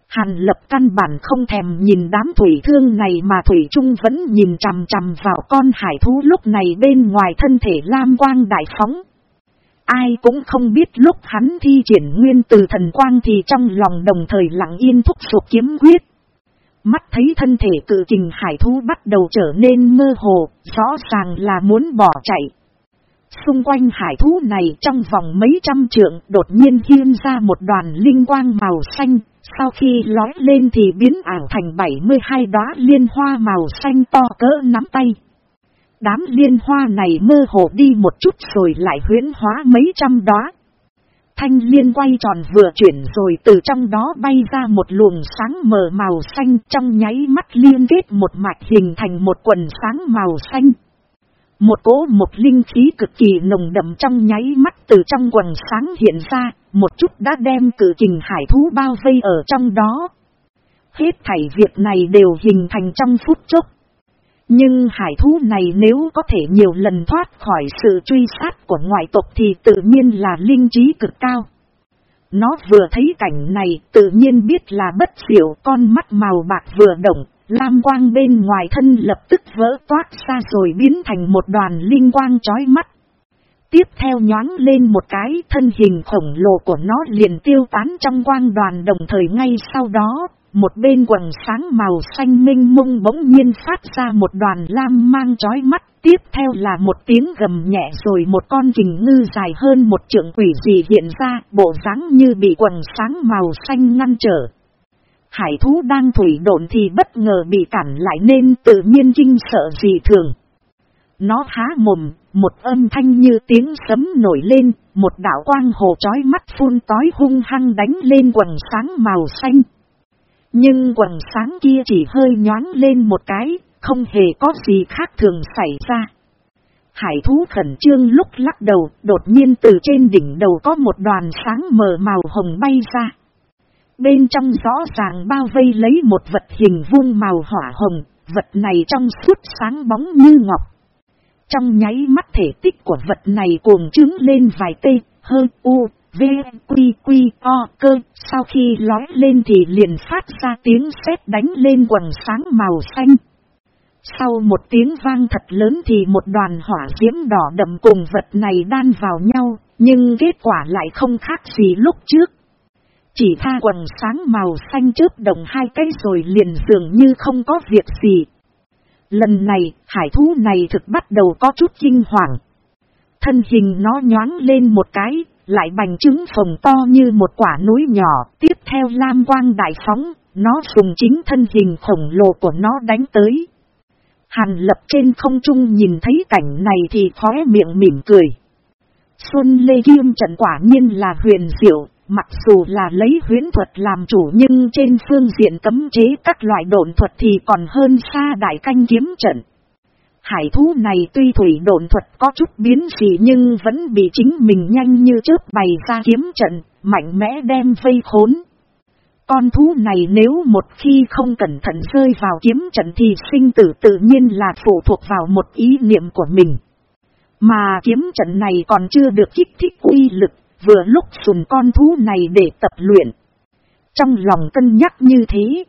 Hàn Lập căn bản không thèm nhìn đám thủy thương này mà Thủy Trung vẫn nhìn chằm chằm vào con hải thú lúc này bên ngoài thân thể lam quang đại phóng. Ai cũng không biết lúc hắn thi triển nguyên từ thần quang thì trong lòng đồng thời lặng yên thúc sụp kiếm quyết. Mắt thấy thân thể cự trình hải thú bắt đầu trở nên mơ hồ, rõ ràng là muốn bỏ chạy. Xung quanh hải thú này trong vòng mấy trăm trượng đột nhiên hiên ra một đoàn linh quang màu xanh, sau khi lói lên thì biến ảo thành 72 đóa liên hoa màu xanh to cỡ nắm tay. Đám liên hoa này mơ hồ đi một chút rồi lại huyễn hóa mấy trăm đóa. Thanh liên quay tròn vừa chuyển rồi từ trong đó bay ra một luồng sáng mờ màu xanh trong nháy mắt liên kết một mạch hình thành một quần sáng màu xanh. Một cỗ một linh khí cực kỳ nồng đậm trong nháy mắt từ trong quần sáng hiện ra, một chút đã đem cử trình hải thú bao vây ở trong đó. Hết thảy việc này đều hình thành trong phút chốc. Nhưng hải thú này nếu có thể nhiều lần thoát khỏi sự truy sát của ngoại tộc thì tự nhiên là linh trí cực cao. Nó vừa thấy cảnh này tự nhiên biết là bất diệu con mắt màu bạc vừa động, lam quang bên ngoài thân lập tức vỡ toát ra rồi biến thành một đoàn linh quang chói mắt. Tiếp theo nhoáng lên một cái thân hình khổng lồ của nó liền tiêu tán trong quang đoàn đồng thời ngay sau đó, một bên quần sáng màu xanh minh mông bỗng nhiên phát ra một đoàn lam mang chói mắt, tiếp theo là một tiếng gầm nhẹ rồi một con kình ngư dài hơn một trượng quỷ gì hiện ra, bộ dáng như bị quần sáng màu xanh ngăn trở. Hải thú đang thủy độn thì bất ngờ bị cản lại nên tự nhiên kinh sợ gì thường. Nó há mồm, một âm thanh như tiếng sấm nổi lên, một đảo quang hồ chói mắt phun tói hung hăng đánh lên quần sáng màu xanh. Nhưng quần sáng kia chỉ hơi nhoáng lên một cái, không hề có gì khác thường xảy ra. Hải thú khẩn trương lúc lắc đầu, đột nhiên từ trên đỉnh đầu có một đoàn sáng mờ màu hồng bay ra. Bên trong rõ ràng bao vây lấy một vật hình vuông màu hỏa hồng, vật này trong suốt sáng bóng như ngọc. Trong nháy mắt thể tích của vật này cuồng trứng lên vài tê, hơn u, V, quy, quy, o, cơ, sau khi lói lên thì liền phát ra tiếng sét đánh lên quần sáng màu xanh. Sau một tiếng vang thật lớn thì một đoàn hỏa diễm đỏ đậm cùng vật này đan vào nhau, nhưng kết quả lại không khác gì lúc trước. Chỉ tha quần sáng màu xanh trước đồng hai cây rồi liền dường như không có việc gì. Lần này, hải thú này thực bắt đầu có chút kinh hoàng. Thân hình nó nhoáng lên một cái, lại bành trứng phồng to như một quả núi nhỏ, tiếp theo lam quang đại phóng, nó dùng chính thân hình khổng lồ của nó đánh tới. Hàn lập trên không trung nhìn thấy cảnh này thì khóe miệng mỉm cười. Xuân Lê Kim trận quả nhiên là huyền diệu, mặc dù là lấy huyến thuật làm chủ nhưng trên phương diện cấm chế các loại độn thuật thì còn hơn xa đại canh kiếm trận. Hải thú này tuy thủy độn thuật có chút biến gì nhưng vẫn bị chính mình nhanh như chớp bày ra kiếm trận, mạnh mẽ đem vây khốn. Con thú này nếu một khi không cẩn thận rơi vào kiếm trận thì sinh tử tự nhiên là phụ thuộc vào một ý niệm của mình. Mà kiếm trận này còn chưa được kích thích uy lực, vừa lúc dùng con thú này để tập luyện. Trong lòng cân nhắc như thế,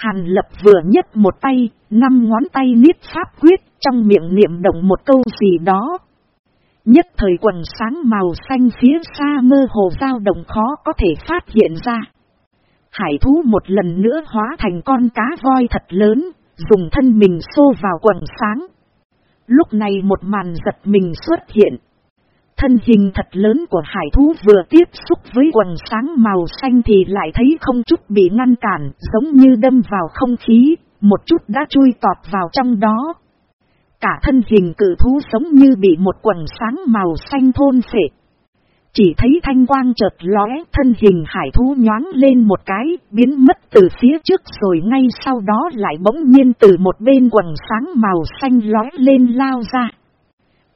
Hàn lập vừa nhất một tay, năm ngón tay niết pháp quyết, trong miệng niệm động một câu gì đó. Nhất thời quần sáng màu xanh phía xa mơ hồ dao động khó có thể phát hiện ra. Hải thú một lần nữa hóa thành con cá voi thật lớn, dùng thân mình xô vào quần sáng. Lúc này một màn giật mình xuất hiện. Thân hình thật lớn của hải thú vừa tiếp xúc với quần sáng màu xanh thì lại thấy không chút bị ngăn cản, giống như đâm vào không khí, một chút đã chui tọt vào trong đó. Cả thân hình cử thú giống như bị một quần sáng màu xanh thôn phệ. Chỉ thấy thanh quang chợt lóe thân hình hải thú nhoáng lên một cái, biến mất từ phía trước rồi ngay sau đó lại bỗng nhiên từ một bên quần sáng màu xanh lóe lên lao ra.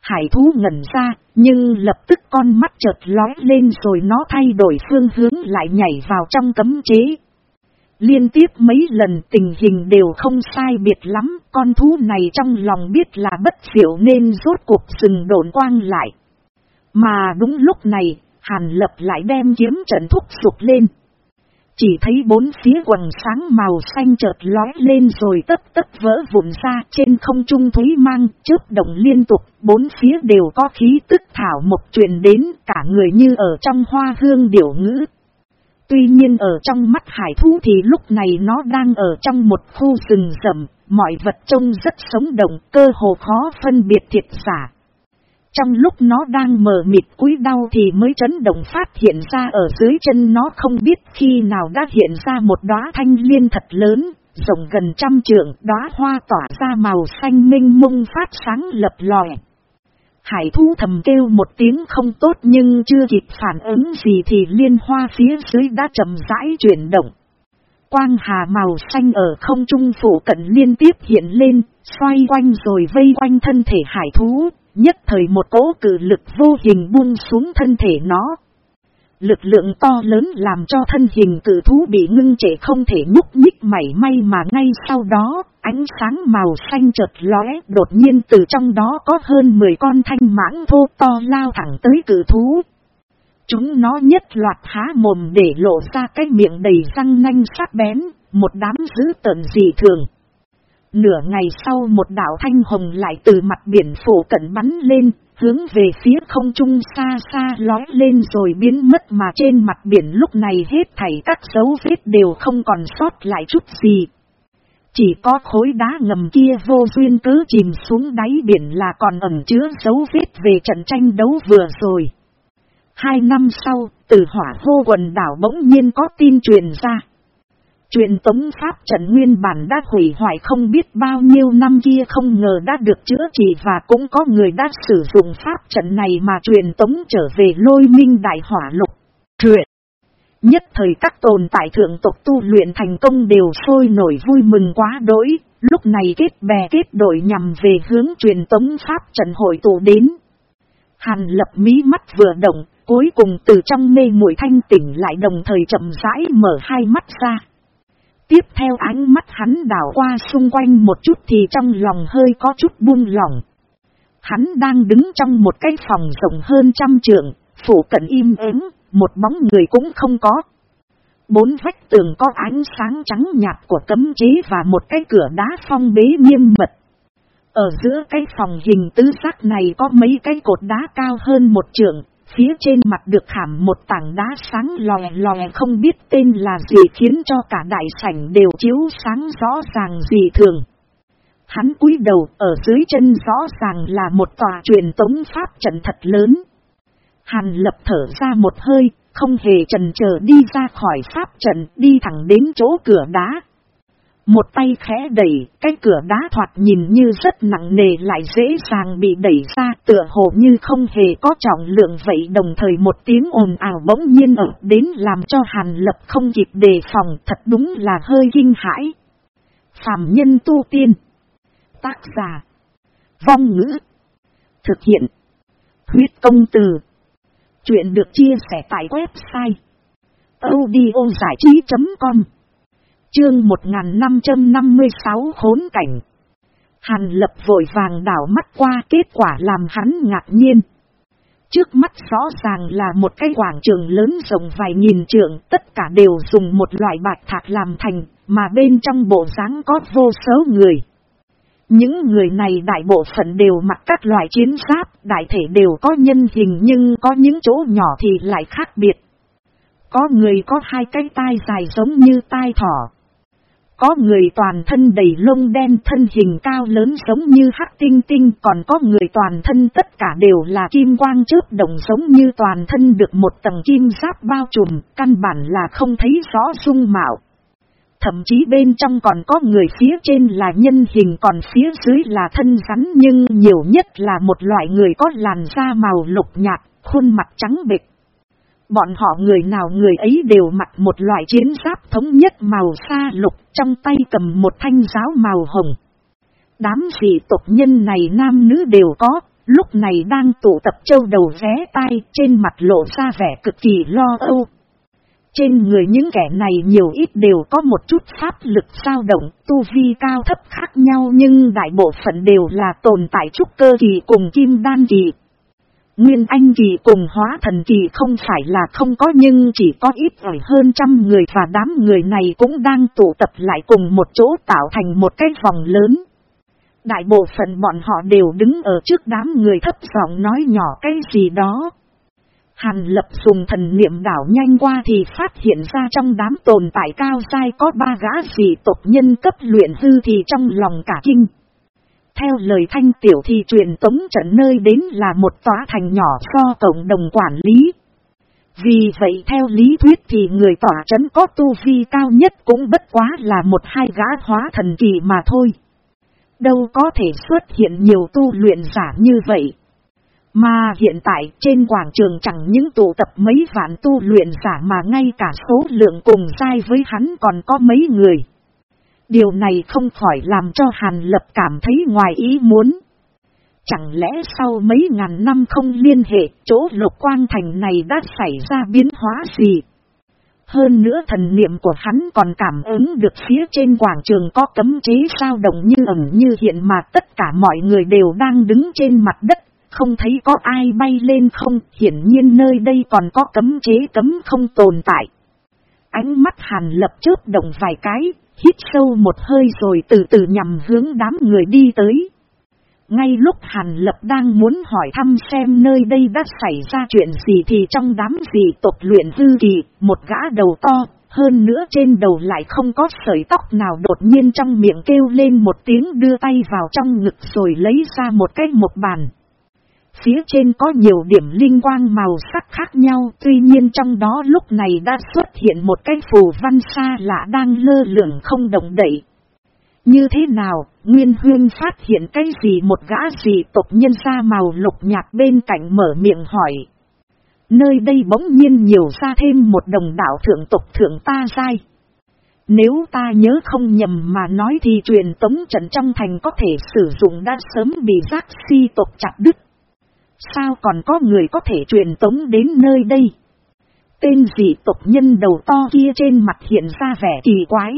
Hải thú ngẩn ra, nhưng lập tức con mắt chợt lóe lên rồi nó thay đổi phương hướng lại nhảy vào trong cấm chế. Liên tiếp mấy lần tình hình đều không sai biệt lắm, con thú này trong lòng biết là bất diệu nên rốt cuộc sừng đồn quang lại. Mà đúng lúc này, Hàn Lập lại đem kiếm trận thúc sụp lên. Chỉ thấy bốn phía quần sáng màu xanh chợt lói lên rồi tất tất vỡ vụn ra trên không trung thúy mang, chớp động liên tục, bốn phía đều có khí tức thảo một truyền đến cả người như ở trong hoa hương điểu ngữ. Tuy nhiên ở trong mắt hải thú thì lúc này nó đang ở trong một khu rừng rậm, mọi vật trông rất sống động, cơ hồ khó phân biệt thiệt giả. Trong lúc nó đang mờ mịt cúi đau thì mới chấn động phát hiện ra ở dưới chân nó không biết khi nào đã hiện ra một đóa thanh liên thật lớn, rộng gần trăm trượng, đóa hoa tỏa ra màu xanh minh mông phát sáng lập lòe. Hải thú thầm kêu một tiếng không tốt nhưng chưa kịp phản ứng gì thì liên hoa phía dưới đã chậm rãi chuyển động. Quang hà màu xanh ở không trung phủ cận liên tiếp hiện lên, xoay quanh rồi vây quanh thân thể hải thú, Nhất thời một cỗ cử lực vô hình buông xuống thân thể nó. Lực lượng to lớn làm cho thân hình cử thú bị ngưng trệ không thể nhúc nhích mảy may mà ngay sau đó, ánh sáng màu xanh chợt lóe đột nhiên từ trong đó có hơn 10 con thanh mãng thô to lao thẳng tới cử thú. Chúng nó nhất loạt há mồm để lộ ra cái miệng đầy răng nanh sắc bén, một đám dữ tợn dị thường. Nửa ngày sau một đảo thanh hồng lại từ mặt biển phổ cận bắn lên, hướng về phía không trung xa xa lói lên rồi biến mất mà trên mặt biển lúc này hết thảy các dấu vết đều không còn sót lại chút gì. Chỉ có khối đá ngầm kia vô duyên cứ chìm xuống đáy biển là còn ẩn chứa dấu vết về trận tranh đấu vừa rồi. Hai năm sau, từ hỏa hô quần đảo bỗng nhiên có tin truyền ra. Truyền tống pháp trận nguyên bản đã hủy hoại không biết bao nhiêu năm kia không ngờ đã được chữa trị và cũng có người đã sử dụng pháp trận này mà truyền tống trở về lôi minh đại hỏa lục. Truyện. Nhất thời các tồn tại thượng tộc tu luyện thành công đều sôi nổi vui mừng quá đỗi, lúc này kết bè kết đội nhằm về hướng truyền tống pháp trận hội tụ đến. Hàn lập mí mắt vừa động, cuối cùng từ trong mê muội thanh tỉnh lại đồng thời chậm rãi mở hai mắt ra. Tiếp theo ánh mắt hắn đảo qua xung quanh một chút thì trong lòng hơi có chút buông lỏng. Hắn đang đứng trong một cái phòng rộng hơn trăm trượng, phủ cận im ắng, một bóng người cũng không có. Bốn vách tường có ánh sáng trắng nhạt của cấm chế và một cái cửa đá phong bế nghiêm mật. Ở giữa cái phòng hình tứ giác này có mấy cái cột đá cao hơn một trượng, Phía trên mặt được khảm một tảng đá sáng lòe lòe không biết tên là gì khiến cho cả đại sảnh đều chiếu sáng rõ ràng gì thường. Hắn cúi đầu ở dưới chân rõ ràng là một tòa truyền tống pháp trận thật lớn. Hàn lập thở ra một hơi, không hề trần chờ đi ra khỏi pháp trận, đi thẳng đến chỗ cửa đá. Một tay khẽ đẩy, cái cửa đá thoạt nhìn như rất nặng nề lại dễ dàng bị đẩy ra tựa hồ như không hề có trọng lượng vậy đồng thời một tiếng ồn ào bỗng nhiên ở đến làm cho Hàn Lập không kịp đề phòng thật đúng là hơi kinh hãi. Phạm nhân tu tiên. Tác giả. Vong ngữ. Thực hiện. Huyết công từ. Chuyện được chia sẻ tại website audio giải trí.com Chương 1556 khốn cảnh Hàn lập vội vàng đảo mắt qua kết quả làm hắn ngạc nhiên. Trước mắt rõ ràng là một cái quảng trường lớn rộng vài nghìn trượng, tất cả đều dùng một loại bạch thạch làm thành, mà bên trong bộ dáng có vô số người. Những người này đại bộ phận đều mặc các loại chiến giáp, đại thể đều có nhân hình nhưng có những chỗ nhỏ thì lại khác biệt. Có người có hai cái tai dài giống như tai thỏ. Có người toàn thân đầy lông đen thân hình cao lớn giống như hắc tinh tinh còn có người toàn thân tất cả đều là kim quang chớp động giống như toàn thân được một tầng kim giáp bao trùm, căn bản là không thấy rõ dung mạo. Thậm chí bên trong còn có người phía trên là nhân hình còn phía dưới là thân rắn nhưng nhiều nhất là một loại người có làn da màu lục nhạt, khuôn mặt trắng bệch. Bọn họ người nào người ấy đều mặc một loại chiến giáp thống nhất màu xa lục trong tay cầm một thanh giáo màu hồng. Đám dị tộc nhân này nam nữ đều có, lúc này đang tụ tập châu đầu vé tai trên mặt lộ ra vẻ cực kỳ lo âu. Trên người những kẻ này nhiều ít đều có một chút pháp lực sao động, tu vi cao thấp khác nhau nhưng đại bộ phận đều là tồn tại trúc cơ kỳ cùng kim đan kỳ. Nguyên Anh kỳ cùng hóa thần kỳ không phải là không có nhưng chỉ có ít ỏi hơn trăm người và đám người này cũng đang tụ tập lại cùng một chỗ tạo thành một cái vòng lớn. Đại bộ phận bọn họ đều đứng ở trước đám người thấp giọng nói nhỏ cái gì đó. Hàn lập dùng thần niệm đảo nhanh qua thì phát hiện ra trong đám tồn tại cao sai có ba gã dị tộc nhân cấp luyện hư thì trong lòng cả kinh. Theo lời thanh tiểu thì truyền tống trận nơi đến là một tòa thành nhỏ do cộng đồng quản lý. Vì vậy theo lý thuyết thì người tỏa trấn có tu vi cao nhất cũng bất quá là một hai gã hóa thần kỳ mà thôi. Đâu có thể xuất hiện nhiều tu luyện giả như vậy. Mà hiện tại trên quảng trường chẳng những tụ tập mấy vạn tu luyện giả mà ngay cả số lượng cùng sai với hắn còn có mấy người. Điều này không khỏi làm cho Hàn Lập cảm thấy ngoài ý muốn. Chẳng lẽ sau mấy ngàn năm không liên hệ chỗ lục quang thành này đã xảy ra biến hóa gì? Hơn nữa thần niệm của hắn còn cảm ứng được phía trên quảng trường có cấm chế sao động như ẩn như hiện mà tất cả mọi người đều đang đứng trên mặt đất, không thấy có ai bay lên không, hiển nhiên nơi đây còn có cấm chế cấm không tồn tại. Ánh mắt hàn lập chớp động vài cái, hít sâu một hơi rồi từ từ nhằm hướng đám người đi tới. Ngay lúc Hàn Lập đang muốn hỏi thăm xem nơi đây đã xảy ra chuyện gì thì trong đám gì tộc luyện hư kỳ, một gã đầu to, hơn nữa trên đầu lại không có sợi tóc nào đột nhiên trong miệng kêu lên một tiếng đưa tay vào trong ngực rồi lấy ra một cái một bàn. Phía trên có nhiều điểm linh quang màu sắc khác nhau, tuy nhiên trong đó lúc này đã xuất hiện một cái phù văn xa lạ đang lơ lửng không động đậy. Như thế nào, Nguyên Huyên phát hiện cái gì một gã gì tộc nhân da màu lục nhạt bên cạnh mở miệng hỏi. Nơi đây bỗng nhiên nhiều ra thêm một đồng đạo thượng tộc thượng ta sai Nếu ta nhớ không nhầm mà nói thì truyền tống trận trong thành có thể sử dụng đã sớm bị giác si tộc chặt đứt. Sao còn có người có thể truyền tống đến nơi đây? Tên dị tộc nhân đầu to kia trên mặt hiện ra vẻ kỳ quái.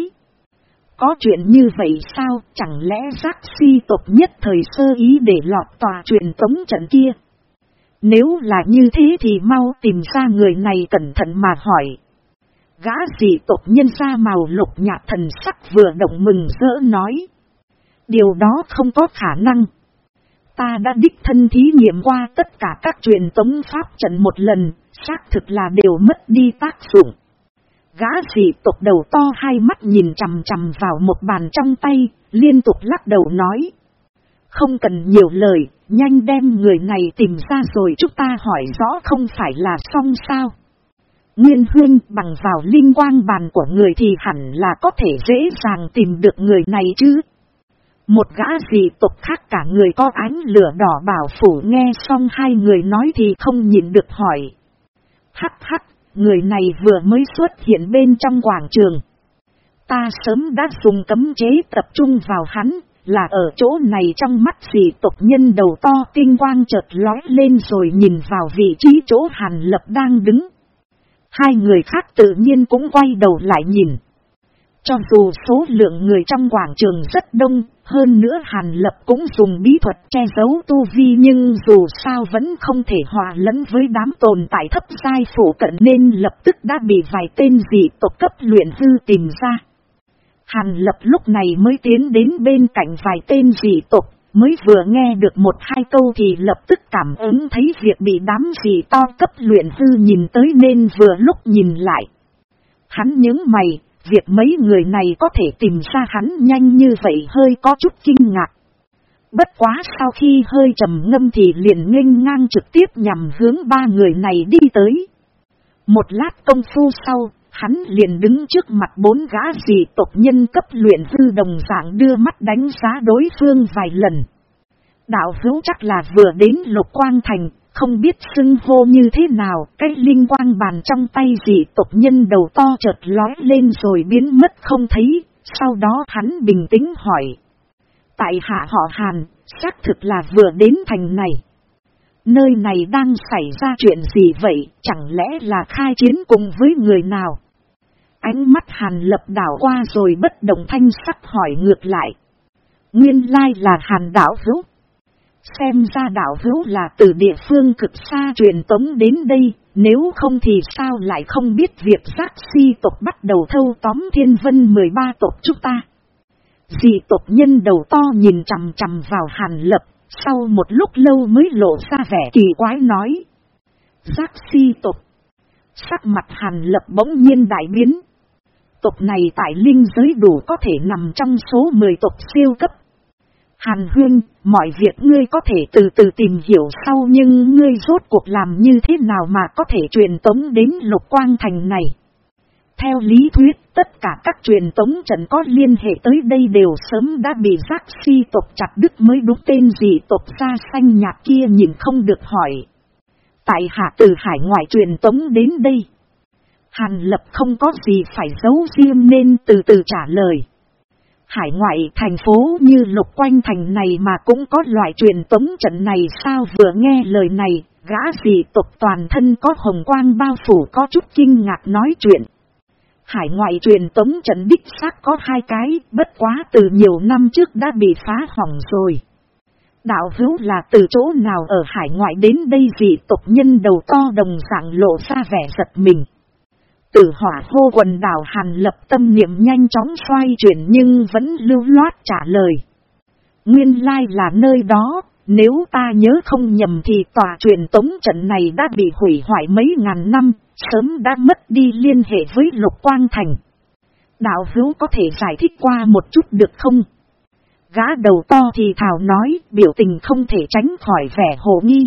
Có chuyện như vậy sao chẳng lẽ giác si tộc nhất thời sơ ý để lọt tòa truyền tống trận kia? Nếu là như thế thì mau tìm ra người này cẩn thận mà hỏi. Gã dị tộc nhân ra màu lục nhạt thần sắc vừa động mừng rỡ nói. Điều đó không có khả năng. Ta đã đích thân thí nghiệm qua tất cả các truyền tống pháp trận một lần, xác thực là đều mất đi tác dụng. Gã dị tộc đầu to hai mắt nhìn chằm chằm vào một bàn trong tay, liên tục lắc đầu nói. Không cần nhiều lời, nhanh đem người này tìm ra rồi chúng ta hỏi rõ không phải là xong sao. Nguyên huyên bằng vào linh quang bàn của người thì hẳn là có thể dễ dàng tìm được người này chứ. Một gã dị tộc khác cả người có ánh lửa đỏ bảo phủ nghe xong hai người nói thì không nhìn được hỏi. Hắc hắc, người này vừa mới xuất hiện bên trong quảng trường. Ta sớm đã dùng cấm chế tập trung vào hắn, là ở chỗ này trong mắt dị tộc nhân đầu to kinh quang chợt lói lên rồi nhìn vào vị trí chỗ hàn lập đang đứng. Hai người khác tự nhiên cũng quay đầu lại nhìn. Cho dù số lượng người trong quảng trường rất đông, hơn nữa Hàn Lập cũng dùng bí thuật che giấu tu vi nhưng dù sao vẫn không thể hòa lẫn với đám tồn tại thấp sai phủ cận nên lập tức đã bị vài tên dị tộc cấp luyện hư tìm ra. Hàn Lập lúc này mới tiến đến bên cạnh vài tên dị tộc, mới vừa nghe được một hai câu thì lập tức cảm ứng thấy việc bị đám dị to cấp luyện hư nhìn tới nên vừa lúc nhìn lại. Hắn những mày, Việc mấy người này có thể tìm ra hắn nhanh như vậy hơi có chút kinh ngạc. Bất quá sau khi hơi trầm ngâm thì liền nghênh ngang trực tiếp nhằm hướng ba người này đi tới. Một lát công phu sau, hắn liền đứng trước mặt bốn gã dị tộc nhân cấp luyện hư đồng dạng đưa mắt đánh giá đối phương vài lần. Đạo hữu chắc là vừa đến lục quang thành, không biết xưng hô như thế nào, cái linh quang bàn trong tay dị tộc nhân đầu to chợt lói lên rồi biến mất không thấy, sau đó hắn bình tĩnh hỏi. Tại hạ họ Hàn, xác thực là vừa đến thành này. Nơi này đang xảy ra chuyện gì vậy, chẳng lẽ là khai chiến cùng với người nào? Ánh mắt Hàn lập đảo qua rồi bất động thanh sắc hỏi ngược lại. Nguyên lai là Hàn đảo hữu. Xem ra đạo hữu là từ địa phương cực xa truyền tống đến đây, nếu không thì sao lại không biết việc giác si tộc bắt đầu thâu tóm thiên vân 13 tộc chúng ta. Dị tộc nhân đầu to nhìn chằm chằm vào hàn lập, sau một lúc lâu mới lộ ra vẻ kỳ quái nói. Giác si tộc. Sắc mặt hàn lập bỗng nhiên đại biến. Tộc này tại linh giới đủ có thể nằm trong số 10 tộc siêu cấp Hàn huyên, mọi việc ngươi có thể từ từ tìm hiểu sau nhưng ngươi rốt cuộc làm như thế nào mà có thể truyền tống đến lục quang thành này. Theo lý thuyết, tất cả các truyền tống trận có liên hệ tới đây đều sớm đã bị giác si tộc chặt đứt mới đúng tên gì tộc ra xanh nhạt kia nhìn không được hỏi. Tại hạ từ hải ngoại truyền tống đến đây. Hàn lập không có gì phải giấu riêng nên từ từ trả lời hải ngoại thành phố như lục quanh thành này mà cũng có loại truyền tống trận này sao vừa nghe lời này, gã gì tộc toàn thân có hồng quang bao phủ có chút kinh ngạc nói chuyện. Hải ngoại truyền tống trận đích xác có hai cái, bất quá từ nhiều năm trước đã bị phá hỏng rồi. Đạo hữu là từ chỗ nào ở hải ngoại đến đây dị tộc nhân đầu to đồng dạng lộ ra vẻ giật mình. Tử hỏa hô quần đảo Hàn lập tâm niệm nhanh chóng xoay chuyển nhưng vẫn lưu loát trả lời. Nguyên lai là nơi đó, nếu ta nhớ không nhầm thì tòa truyền tống trận này đã bị hủy hoại mấy ngàn năm, sớm đã mất đi liên hệ với lục quang thành. Đạo hữu có thể giải thích qua một chút được không? Gã đầu to thì thảo nói, biểu tình không thể tránh khỏi vẻ hồ nghi.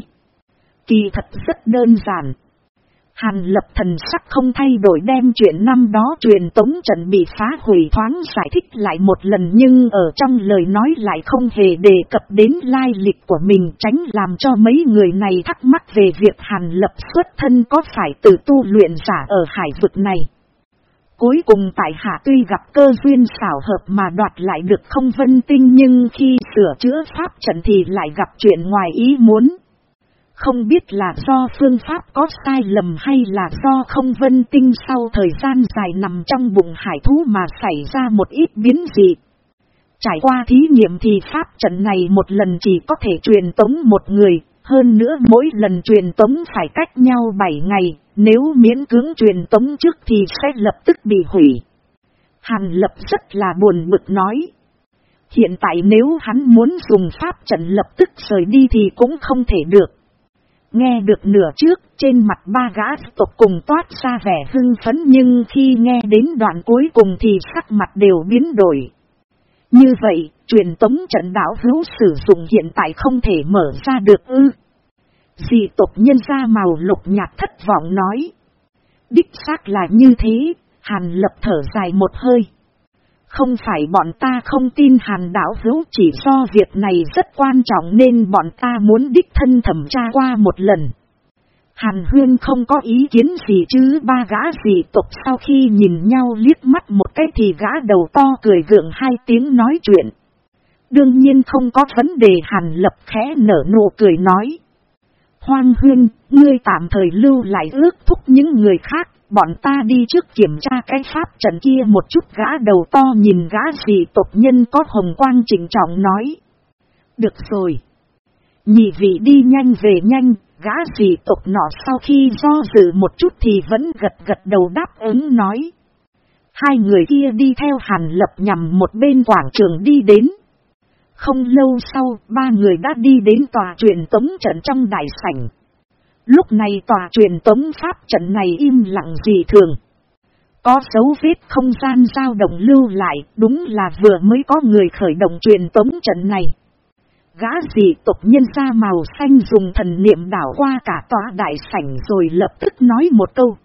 Kỳ thật rất đơn giản. Hàn lập thần sắc không thay đổi đem chuyện năm đó truyền tống trận bị phá hủy thoáng giải thích lại một lần nhưng ở trong lời nói lại không hề đề cập đến lai lịch của mình tránh làm cho mấy người này thắc mắc về việc hàn lập xuất thân có phải từ tu luyện giả ở hải vực này. Cuối cùng tại hạ tuy gặp cơ duyên xảo hợp mà đoạt lại được không vân tinh nhưng khi sửa chữa pháp trận thì lại gặp chuyện ngoài ý muốn. Không biết là do phương pháp có sai lầm hay là do không vân tinh sau thời gian dài nằm trong bụng hải thú mà xảy ra một ít biến dị. Trải qua thí nghiệm thì pháp trận này một lần chỉ có thể truyền tống một người, hơn nữa mỗi lần truyền tống phải cách nhau 7 ngày, nếu miễn cưỡng truyền tống trước thì sẽ lập tức bị hủy. Hàn lập rất là buồn bực nói. Hiện tại nếu hắn muốn dùng pháp trận lập tức rời đi thì cũng không thể được. Nghe được nửa trước, trên mặt ba gã tộc cùng toát ra vẻ hưng phấn nhưng khi nghe đến đoạn cuối cùng thì sắc mặt đều biến đổi. Như vậy, truyền tống trận đảo hữu sử dụng hiện tại không thể mở ra được ư. Dị tộc nhân ra màu lục nhạt thất vọng nói. Đích xác là như thế, hàn lập thở dài một hơi. Không phải bọn ta không tin hàn đảo hữu chỉ do việc này rất quan trọng nên bọn ta muốn đích thân thẩm tra qua một lần. Hàn huyên không có ý kiến gì chứ ba gã gì tục sau khi nhìn nhau liếc mắt một cái thì gã đầu to cười gượng hai tiếng nói chuyện. Đương nhiên không có vấn đề hàn lập khẽ nở nụ cười nói. Hoang huyên, ngươi tạm thời lưu lại ước thúc những người khác, bọn ta đi trước kiểm tra cái pháp trận kia một chút gã đầu to nhìn gã gì tộc nhân có hồng quang chỉnh trọng nói. Được rồi. Nhị vị đi nhanh về nhanh, gã gì tộc nọ sau khi do dự một chút thì vẫn gật gật đầu đáp ứng nói. Hai người kia đi theo hàn lập nhằm một bên quảng trường đi đến. Không lâu sau, ba người đã đi đến tòa truyền tống trận trong đại sảnh. Lúc này tòa truyền tống pháp trận này im lặng dị thường. Có dấu vết không gian dao động lưu lại, đúng là vừa mới có người khởi động truyền tống trận này. Gã dị tộc nhân ra màu xanh dùng thần niệm đảo qua cả tòa đại sảnh rồi lập tức nói một câu.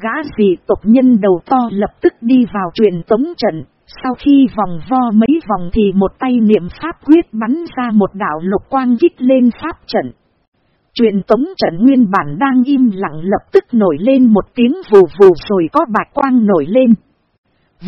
Gã dị tộc nhân đầu to lập tức đi vào truyền tống trận, sau khi vòng vo mấy vòng thì một tay niệm pháp quyết bắn ra một đạo lục quang dít lên pháp trận. Truyền tống trận nguyên bản đang im lặng lập tức nổi lên một tiếng vù vù rồi có bạch quang nổi lên.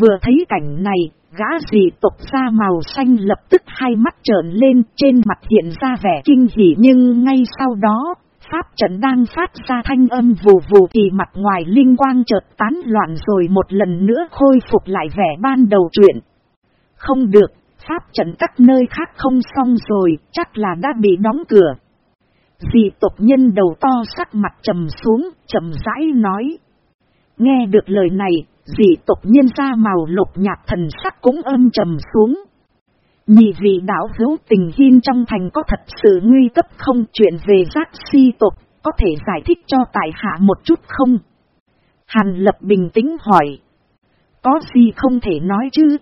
Vừa thấy cảnh này, gã dị tộc da màu xanh lập tức hai mắt trợn lên trên mặt hiện ra vẻ kinh hỉ nhưng ngay sau đó, pháp trận đang phát ra thanh âm vù vù thì mặt ngoài linh quang chợt tán loạn rồi một lần nữa khôi phục lại vẻ ban đầu chuyện. Không được, pháp trận các nơi khác không xong rồi, chắc là đã bị đóng cửa dì tộc nhân đầu to sắc mặt trầm xuống, trầm rãi nói. Nghe được lời này, dì tộc nhân ra màu lục nhạt thần sắc cũng âm trầm xuống. Nhị vị đảo hữu tình hiên trong thành có thật sự nguy cấp không chuyện về giác si tộc, có thể giải thích cho tại hạ một chút không? Hàn lập bình tĩnh hỏi. Có gì không thể nói chứ?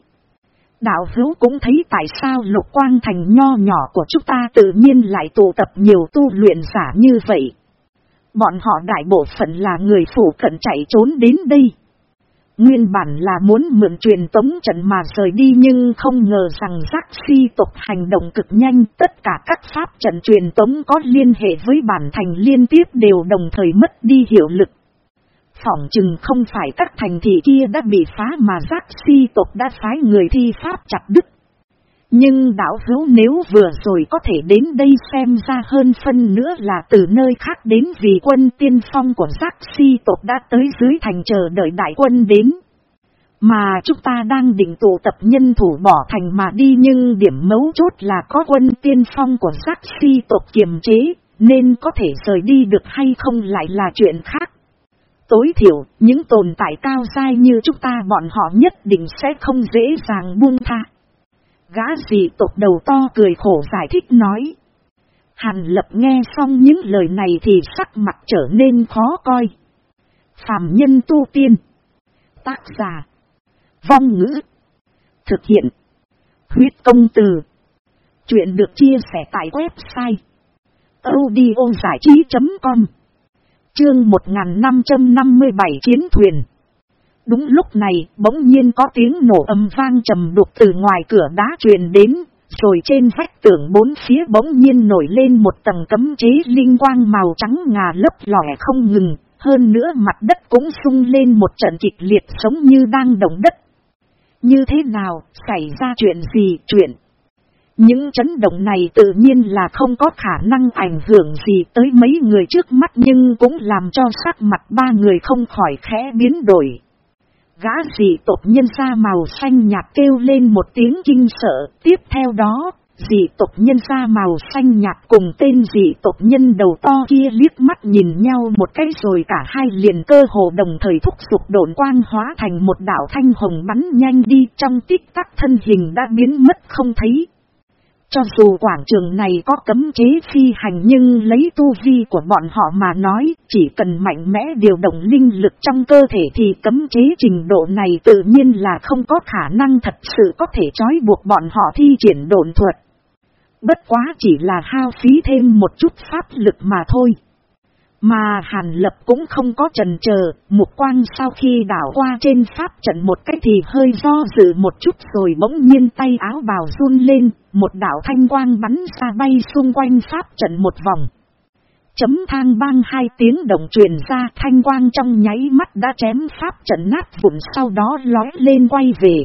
Đạo hữu cũng thấy tại sao lục quang thành nho nhỏ của chúng ta tự nhiên lại tụ tập nhiều tu luyện giả như vậy. Bọn họ đại bộ phận là người phủ cận chạy trốn đến đây. Nguyên bản là muốn mượn truyền tống trận mà rời đi nhưng không ngờ rằng giác si tộc hành động cực nhanh. Tất cả các pháp trận truyền tống có liên hệ với bản thành liên tiếp đều đồng thời mất đi hiệu lực. Phỏng chừng không phải các thành thị kia đã bị phá mà giác si tộc đã phái người thi pháp chặt đứt. Nhưng đảo hữu nếu vừa rồi có thể đến đây xem ra hơn phân nữa là từ nơi khác đến vì quân tiên phong của giác si tộc đã tới dưới thành chờ đợi đại quân đến. Mà chúng ta đang định tụ tập nhân thủ bỏ thành mà đi nhưng điểm mấu chốt là có quân tiên phong của giác si tộc kiềm chế, nên có thể rời đi được hay không lại là chuyện khác. Tối thiểu, những tồn tại cao dai như chúng ta bọn họ nhất định sẽ không dễ dàng buông tha. Gã dị tộc đầu to cười khổ giải thích nói. Hàn lập nghe xong những lời này thì sắc mặt trở nên khó coi. Phạm nhân tu tiên. Tác giả. Vong ngữ. Thực hiện. Huyết công từ. Chuyện được chia sẻ tại website. audiozảichí.com Chương 1557 Chiến thuyền Đúng lúc này, bỗng nhiên có tiếng nổ âm vang trầm đục từ ngoài cửa đá truyền đến, rồi trên vách tường bốn phía bỗng nhiên nổi lên một tầng cấm chế linh quang màu trắng ngà lấp lòe không ngừng, hơn nữa mặt đất cũng sung lên một trận kịch liệt sống như đang động đất. Như thế nào, xảy ra chuyện gì, chuyện những chấn động này tự nhiên là không có khả năng ảnh hưởng gì tới mấy người trước mắt nhưng cũng làm cho sắc mặt ba người không khỏi khẽ biến đổi. Gã dị tộc nhân da màu xanh nhạt kêu lên một tiếng kinh sợ, tiếp theo đó, dị tộc nhân da màu xanh nhạt cùng tên dị tộc nhân đầu to kia liếc mắt nhìn nhau một cái rồi cả hai liền cơ hồ đồng thời thúc sụp độn quang hóa thành một đảo thanh hồng bắn nhanh đi trong tích tắc thân hình đã biến mất không thấy. Cho dù quảng trường này có cấm chế phi hành nhưng lấy tu vi của bọn họ mà nói, chỉ cần mạnh mẽ điều động linh lực trong cơ thể thì cấm chế trình độ này tự nhiên là không có khả năng thật sự có thể trói buộc bọn họ thi triển độn thuật. Bất quá chỉ là hao phí thêm một chút pháp lực mà thôi. Mà Hàn Lập cũng không có trần chờ, mục quang sau khi đảo qua trên pháp trận một cách thì hơi do dự một chút rồi bỗng nhiên tay áo bào run lên, một đảo thanh quang bắn ra bay xung quanh pháp trận một vòng. Chấm thang bang hai tiếng đồng truyền ra thanh quang trong nháy mắt đã chém pháp trận nát vụn sau đó lói lên quay về.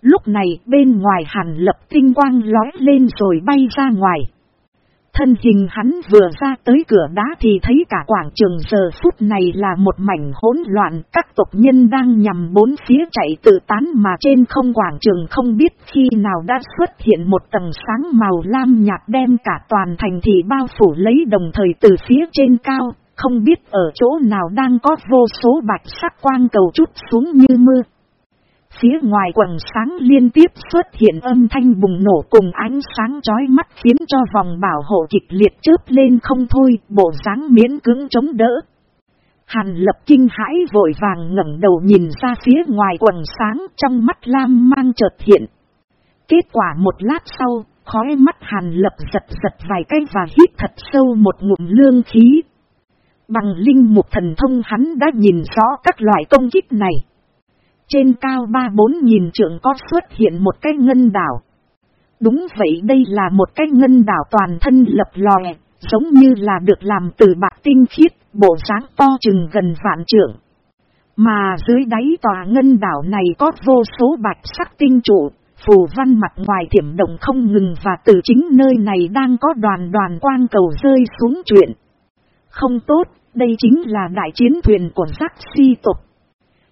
Lúc này bên ngoài hàn lập tinh quang lói lên rồi bay ra ngoài. Thân hình hắn vừa ra tới cửa đá thì thấy cả quảng trường giờ phút này là một mảnh hỗn loạn, các tộc nhân đang nhằm bốn phía chạy tự tán mà trên không quảng trường không biết khi nào đã xuất hiện một tầng sáng màu lam nhạt đem cả toàn thành thị bao phủ lấy đồng thời từ phía trên cao, không biết ở chỗ nào đang có vô số bạch sắc quang cầu chút xuống như mưa. Phía ngoài quần sáng liên tiếp xuất hiện âm thanh bùng nổ cùng ánh sáng chói mắt khiến cho vòng bảo hộ kịch liệt chớp lên không thôi, bộ dáng miễn cứng chống đỡ. Hàn lập kinh hãi vội vàng ngẩng đầu nhìn ra phía ngoài quần sáng trong mắt lam mang chợt hiện. Kết quả một lát sau, khói mắt hàn lập giật giật vài cái và hít thật sâu một ngụm lương khí. Bằng linh mục thần thông hắn đã nhìn rõ các loại công kích này. Trên cao ba bốn nghìn trượng có xuất hiện một cái ngân đảo. Đúng vậy đây là một cái ngân đảo toàn thân lập lòe, giống như là được làm từ bạc tinh khiết, bộ sáng to chừng gần vạn trượng. Mà dưới đáy tòa ngân đảo này có vô số bạch sắc tinh trụ, phù văn mặt ngoài thiểm động không ngừng và từ chính nơi này đang có đoàn đoàn quang cầu rơi xuống chuyện. Không tốt, đây chính là đại chiến thuyền của giác si tộc.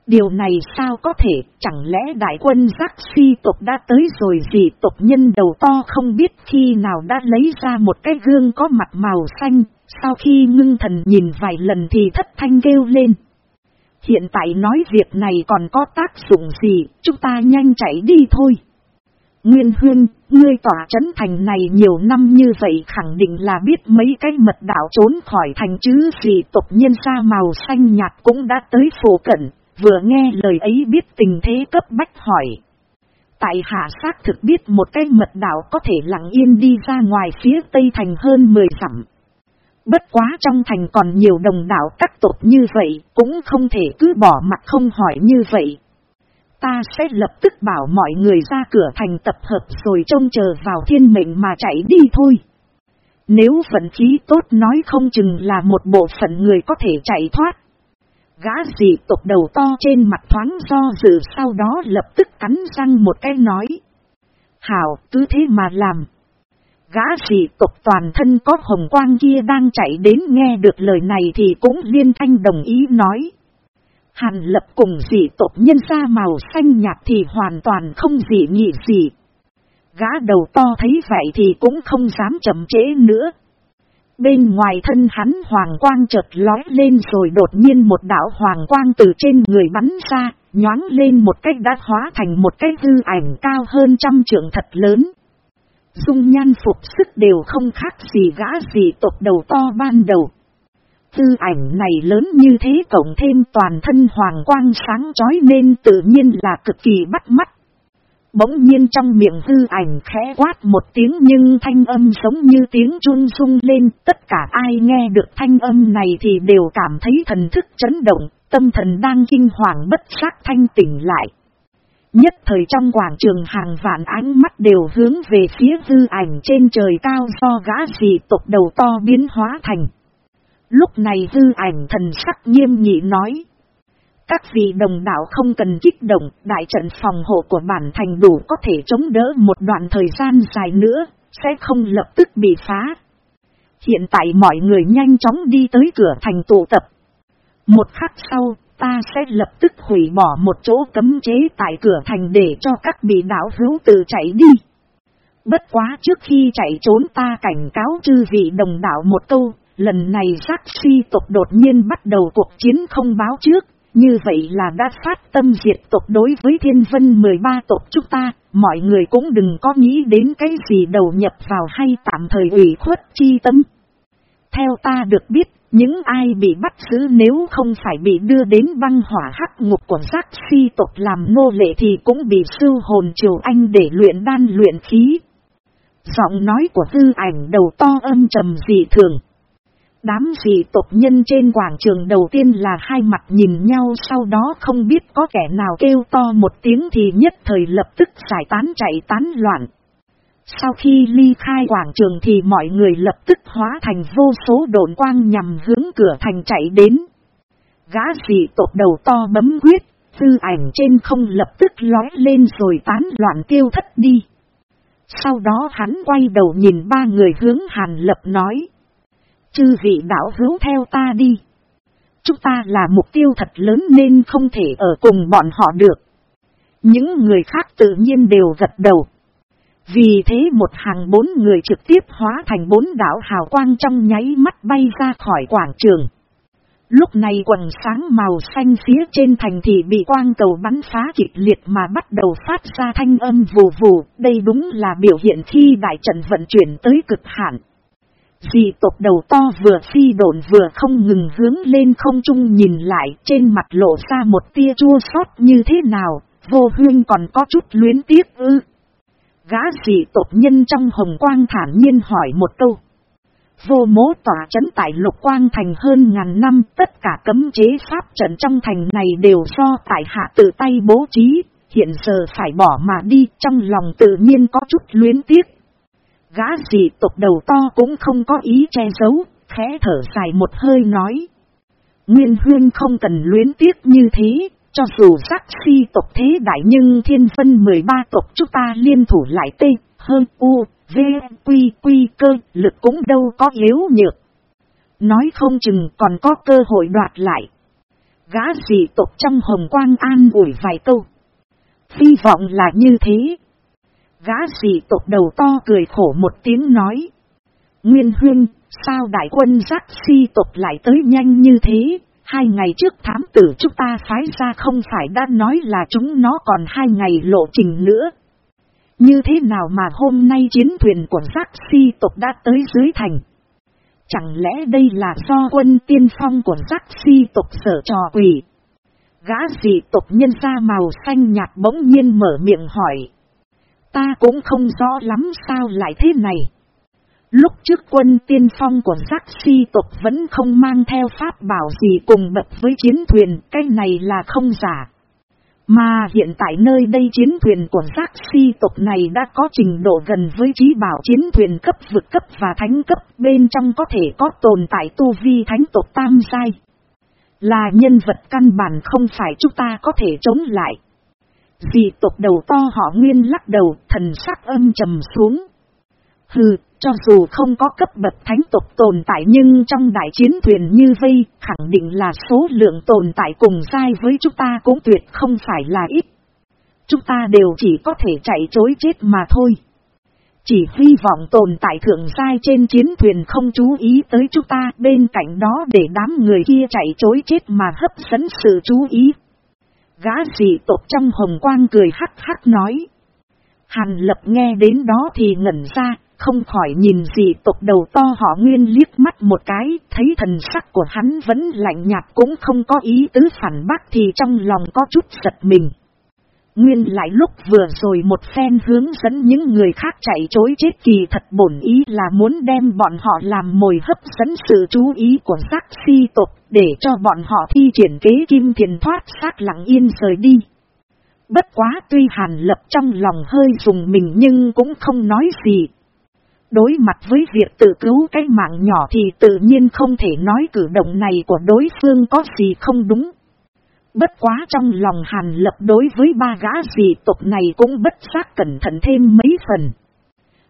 Điều này sao có thể, chẳng lẽ đại quân giác si tộc đã tới rồi gì? Tộc nhân đầu to không biết khi nào đã lấy ra một cái gương có mặt màu xanh, sau khi ngưng thần nhìn vài lần thì thất thanh kêu lên. Hiện tại nói việc này còn có tác dụng gì, chúng ta nhanh chạy đi thôi. Nguyên Huyên, ngươi tỏa trấn thành này nhiều năm như vậy khẳng định là biết mấy cái mật đạo trốn khỏi thành chứ gì? Tộc nhân ra màu xanh nhạt cũng đã tới phổ cận, vừa nghe lời ấy biết tình thế cấp bách hỏi. Tại hạ xác thực biết một cái mật đảo có thể lặng yên đi ra ngoài phía tây thành hơn 10 dặm. Bất quá trong thành còn nhiều đồng đảo các tộc như vậy, cũng không thể cứ bỏ mặt không hỏi như vậy. Ta sẽ lập tức bảo mọi người ra cửa thành tập hợp rồi trông chờ vào thiên mệnh mà chạy đi thôi. Nếu vận khí tốt nói không chừng là một bộ phận người có thể chạy thoát. Gã dị tộc đầu to trên mặt thoáng do dự sau đó lập tức cắn răng một cái nói. Hảo, cứ thế mà làm. Gã dị tộc toàn thân có hồng quang kia đang chạy đến nghe được lời này thì cũng liên thanh đồng ý nói. Hàn lập cùng dị tộc nhân ra màu xanh nhạt thì hoàn toàn không dị nghị gì. Gã đầu to thấy vậy thì cũng không dám chậm trễ nữa. Bên ngoài thân hắn hoàng quang chợt lói lên rồi đột nhiên một đạo hoàng quang từ trên người bắn ra, nhoáng lên một cách đã hóa thành một cái hư ảnh cao hơn trăm trượng thật lớn. Dung nhan phục sức đều không khác gì gã gì tộc đầu to ban đầu. Tư ảnh này lớn như thế cộng thêm toàn thân hoàng quang sáng chói nên tự nhiên là cực kỳ bắt mắt. Bỗng nhiên trong miệng hư ảnh khẽ quát một tiếng nhưng thanh âm giống như tiếng chuông sung lên. Tất cả ai nghe được thanh âm này thì đều cảm thấy thần thức chấn động, tâm thần đang kinh hoàng bất giác thanh tỉnh lại. Nhất thời trong quảng trường hàng vạn ánh mắt đều hướng về phía hư ảnh trên trời cao do gã dị tộc đầu to biến hóa thành. Lúc này hư ảnh thần sắc nghiêm nghị nói. Các vị đồng đạo không cần kích động, đại trận phòng hộ của bản thành đủ có thể chống đỡ một đoạn thời gian dài nữa, sẽ không lập tức bị phá. Hiện tại mọi người nhanh chóng đi tới cửa thành tụ tập. Một khắc sau, ta sẽ lập tức hủy bỏ một chỗ cấm chế tại cửa thành để cho các bị đảo hữu tự chạy đi. Bất quá trước khi chạy trốn ta cảnh cáo chư vị đồng đạo một câu, lần này giác si tộc đột nhiên bắt đầu cuộc chiến không báo trước, như vậy là đã phát tâm diệt tộc đối với thiên vân 13 tộc chúng ta, mọi người cũng đừng có nghĩ đến cái gì đầu nhập vào hay tạm thời ủy khuất chi tâm. Theo ta được biết, những ai bị bắt giữ nếu không phải bị đưa đến băng hỏa hắc ngục của giác si tộc làm nô lệ thì cũng bị sư hồn triều anh để luyện đan luyện khí. Giọng nói của tư ảnh đầu to âm trầm dị thường. Đám dị tộc nhân trên quảng trường đầu tiên là hai mặt nhìn nhau sau đó không biết có kẻ nào kêu to một tiếng thì nhất thời lập tức giải tán chạy tán loạn. Sau khi ly khai quảng trường thì mọi người lập tức hóa thành vô số đồn quang nhằm hướng cửa thành chạy đến. Gã dị tộc đầu to bấm quyết, tư ảnh trên không lập tức lói lên rồi tán loạn tiêu thất đi. Sau đó hắn quay đầu nhìn ba người hướng Hàn Lập nói. Chư vị đạo hữu theo ta đi. Chúng ta là mục tiêu thật lớn nên không thể ở cùng bọn họ được. Những người khác tự nhiên đều gật đầu. Vì thế một hàng bốn người trực tiếp hóa thành bốn đảo hào quang trong nháy mắt bay ra khỏi quảng trường. Lúc này quần sáng màu xanh phía trên thành thì bị quang cầu bắn phá kịch liệt mà bắt đầu phát ra thanh âm vù vù, đây đúng là biểu hiện khi đại trận vận chuyển tới cực hạn. Dị tộc đầu to vừa phi độn vừa không ngừng hướng lên không trung nhìn lại trên mặt lộ ra một tia chua xót như thế nào, vô huyên còn có chút luyến tiếc ư. Gã dị tộc nhân trong hồng quang thản nhiên hỏi một câu. Vô mố tỏa chấn tại lục quang thành hơn ngàn năm, tất cả cấm chế pháp trận trong thành này đều do tại hạ tự tay bố trí, hiện giờ phải bỏ mà đi, trong lòng tự nhiên có chút luyến tiếc. Gã dị tộc đầu to cũng không có ý che giấu, khẽ thở dài một hơi nói. Nguyên huyên không cần luyến tiếc như thế, cho dù sắc si tộc thế đại nhưng thiên phân 13 tộc chúng ta liên thủ lại tê, hơn u, V, quy, quy cơ, lực cũng đâu có yếu nhược. Nói không chừng còn có cơ hội đoạt lại. Gã dị tộc trong hồng quang an ủi vài câu. Hy vọng là như thế. Gã dị tộc đầu to cười khổ một tiếng nói. Nguyên huyên, sao đại quân giác si tộc lại tới nhanh như thế? Hai ngày trước thám tử chúng ta phái ra không phải đã nói là chúng nó còn hai ngày lộ trình nữa. Như thế nào mà hôm nay chiến thuyền của giác si tộc đã tới dưới thành? Chẳng lẽ đây là do quân tiên phong của giác si tộc sở trò quỷ? Gã dị tộc nhân ra màu xanh nhạt bỗng nhiên mở miệng hỏi. Ta cũng không rõ lắm sao lại thế này. Lúc trước quân tiên phong của giác si tộc vẫn không mang theo pháp bảo gì cùng bậc với chiến thuyền, cái này là không giả. Mà hiện tại nơi đây chiến thuyền của giác si tộc này đã có trình độ gần với trí bảo chiến thuyền cấp vực cấp và thánh cấp, bên trong có thể có tồn tại tu vi thánh tộc tam sai, Là nhân vật căn bản không phải chúng ta có thể chống lại. Dị tộc đầu to họ nguyên lắc đầu, thần sắc âm trầm xuống. Hừ, cho dù không có cấp bậc thánh tộc tồn tại nhưng trong đại chiến thuyền như vây, khẳng định là số lượng tồn tại cùng sai với chúng ta cũng tuyệt không phải là ít. Chúng ta đều chỉ có thể chạy chối chết mà thôi. Chỉ hy vọng tồn tại thượng sai trên chiến thuyền không chú ý tới chúng ta bên cạnh đó để đám người kia chạy chối chết mà hấp dẫn sự chú ý. Gã dị tộc trong hồng quang cười hắc hắc nói. Hàn lập nghe đến đó thì ngẩn ra, không khỏi nhìn gì tộc đầu to họ nguyên liếc mắt một cái, thấy thần sắc của hắn vẫn lạnh nhạt cũng không có ý tứ phản bác thì trong lòng có chút giật mình. Nguyên lại lúc vừa rồi một phen hướng dẫn những người khác chạy chối chết kỳ thật bổn ý là muốn đem bọn họ làm mồi hấp dẫn sự chú ý của giác si tộc để cho bọn họ thi triển kế kim thiền thoát xác lặng yên rời đi. Bất quá tuy hàn lập trong lòng hơi dùng mình nhưng cũng không nói gì, Đối mặt với việc tự cứu cái mạng nhỏ thì tự nhiên không thể nói cử động này của đối phương có gì không đúng. Bất quá trong lòng hàn lập đối với ba gã dị tộc này cũng bất giác cẩn thận thêm mấy phần.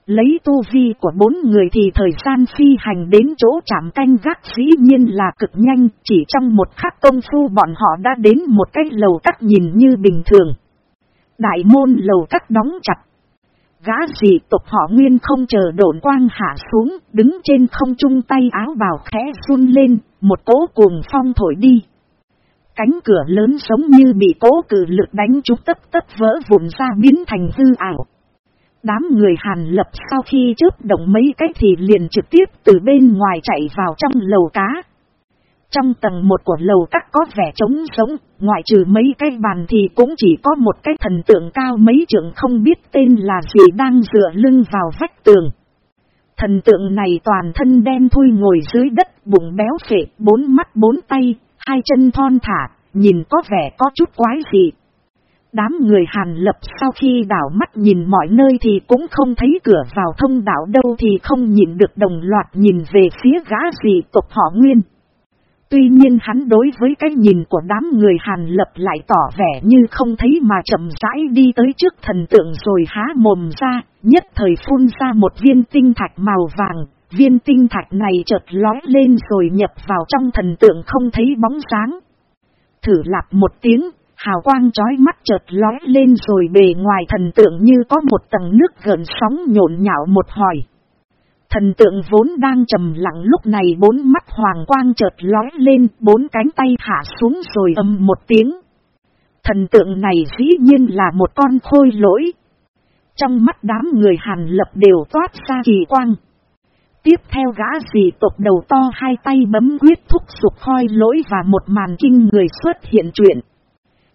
Lấy tu vi của bốn người thì thời gian phi hành đến chỗ chạm canh gác dĩ nhiên là cực nhanh, chỉ trong một khắc công phu bọn họ đã đến một cái lầu cắt nhìn như bình thường. Đại môn lầu cắt đóng chặt Gã dị tộc họ nguyên không chờ độn quang hạ xuống, đứng trên không trung tay áo bào khẽ run lên, một cỗ cuồng phong thổi đi. Cánh cửa lớn giống như bị cố cử lực đánh trúng tất tất vỡ vụn ra biến thành hư ảo. Đám người hàn lập sau khi chớp động mấy cách thì liền trực tiếp từ bên ngoài chạy vào trong lầu cá. Trong tầng một của lầu các có vẻ trống sống, ngoại trừ mấy cái bàn thì cũng chỉ có một cái thần tượng cao mấy trưởng không biết tên là gì đang dựa lưng vào vách tường. Thần tượng này toàn thân đen thui ngồi dưới đất, bụng béo phệ, bốn mắt bốn tay, hai chân thon thả, nhìn có vẻ có chút quái dị. Đám người hàn lập sau khi đảo mắt nhìn mọi nơi thì cũng không thấy cửa vào thông đảo đâu thì không nhìn được đồng loạt nhìn về phía gã gì tộc họ nguyên. Tuy nhiên hắn đối với cái nhìn của đám người Hàn Lập lại tỏ vẻ như không thấy mà chậm rãi đi tới trước thần tượng rồi há mồm ra, nhất thời phun ra một viên tinh thạch màu vàng, viên tinh thạch này chợt lói lên rồi nhập vào trong thần tượng không thấy bóng sáng. Thử lạp một tiếng, hào quang chói mắt chợt lói lên rồi bề ngoài thần tượng như có một tầng nước gần sóng nhộn nhạo một hồi. Thần tượng vốn đang trầm lặng lúc này bốn mắt hoàng quang chợt lói lên, bốn cánh tay hạ xuống rồi âm một tiếng. Thần tượng này dĩ nhiên là một con khôi lỗi. Trong mắt đám người hàn lập đều toát ra kỳ quang. Tiếp theo gã dị tộc đầu to hai tay bấm quyết thúc sụp khôi lỗi và một màn kinh người xuất hiện chuyện.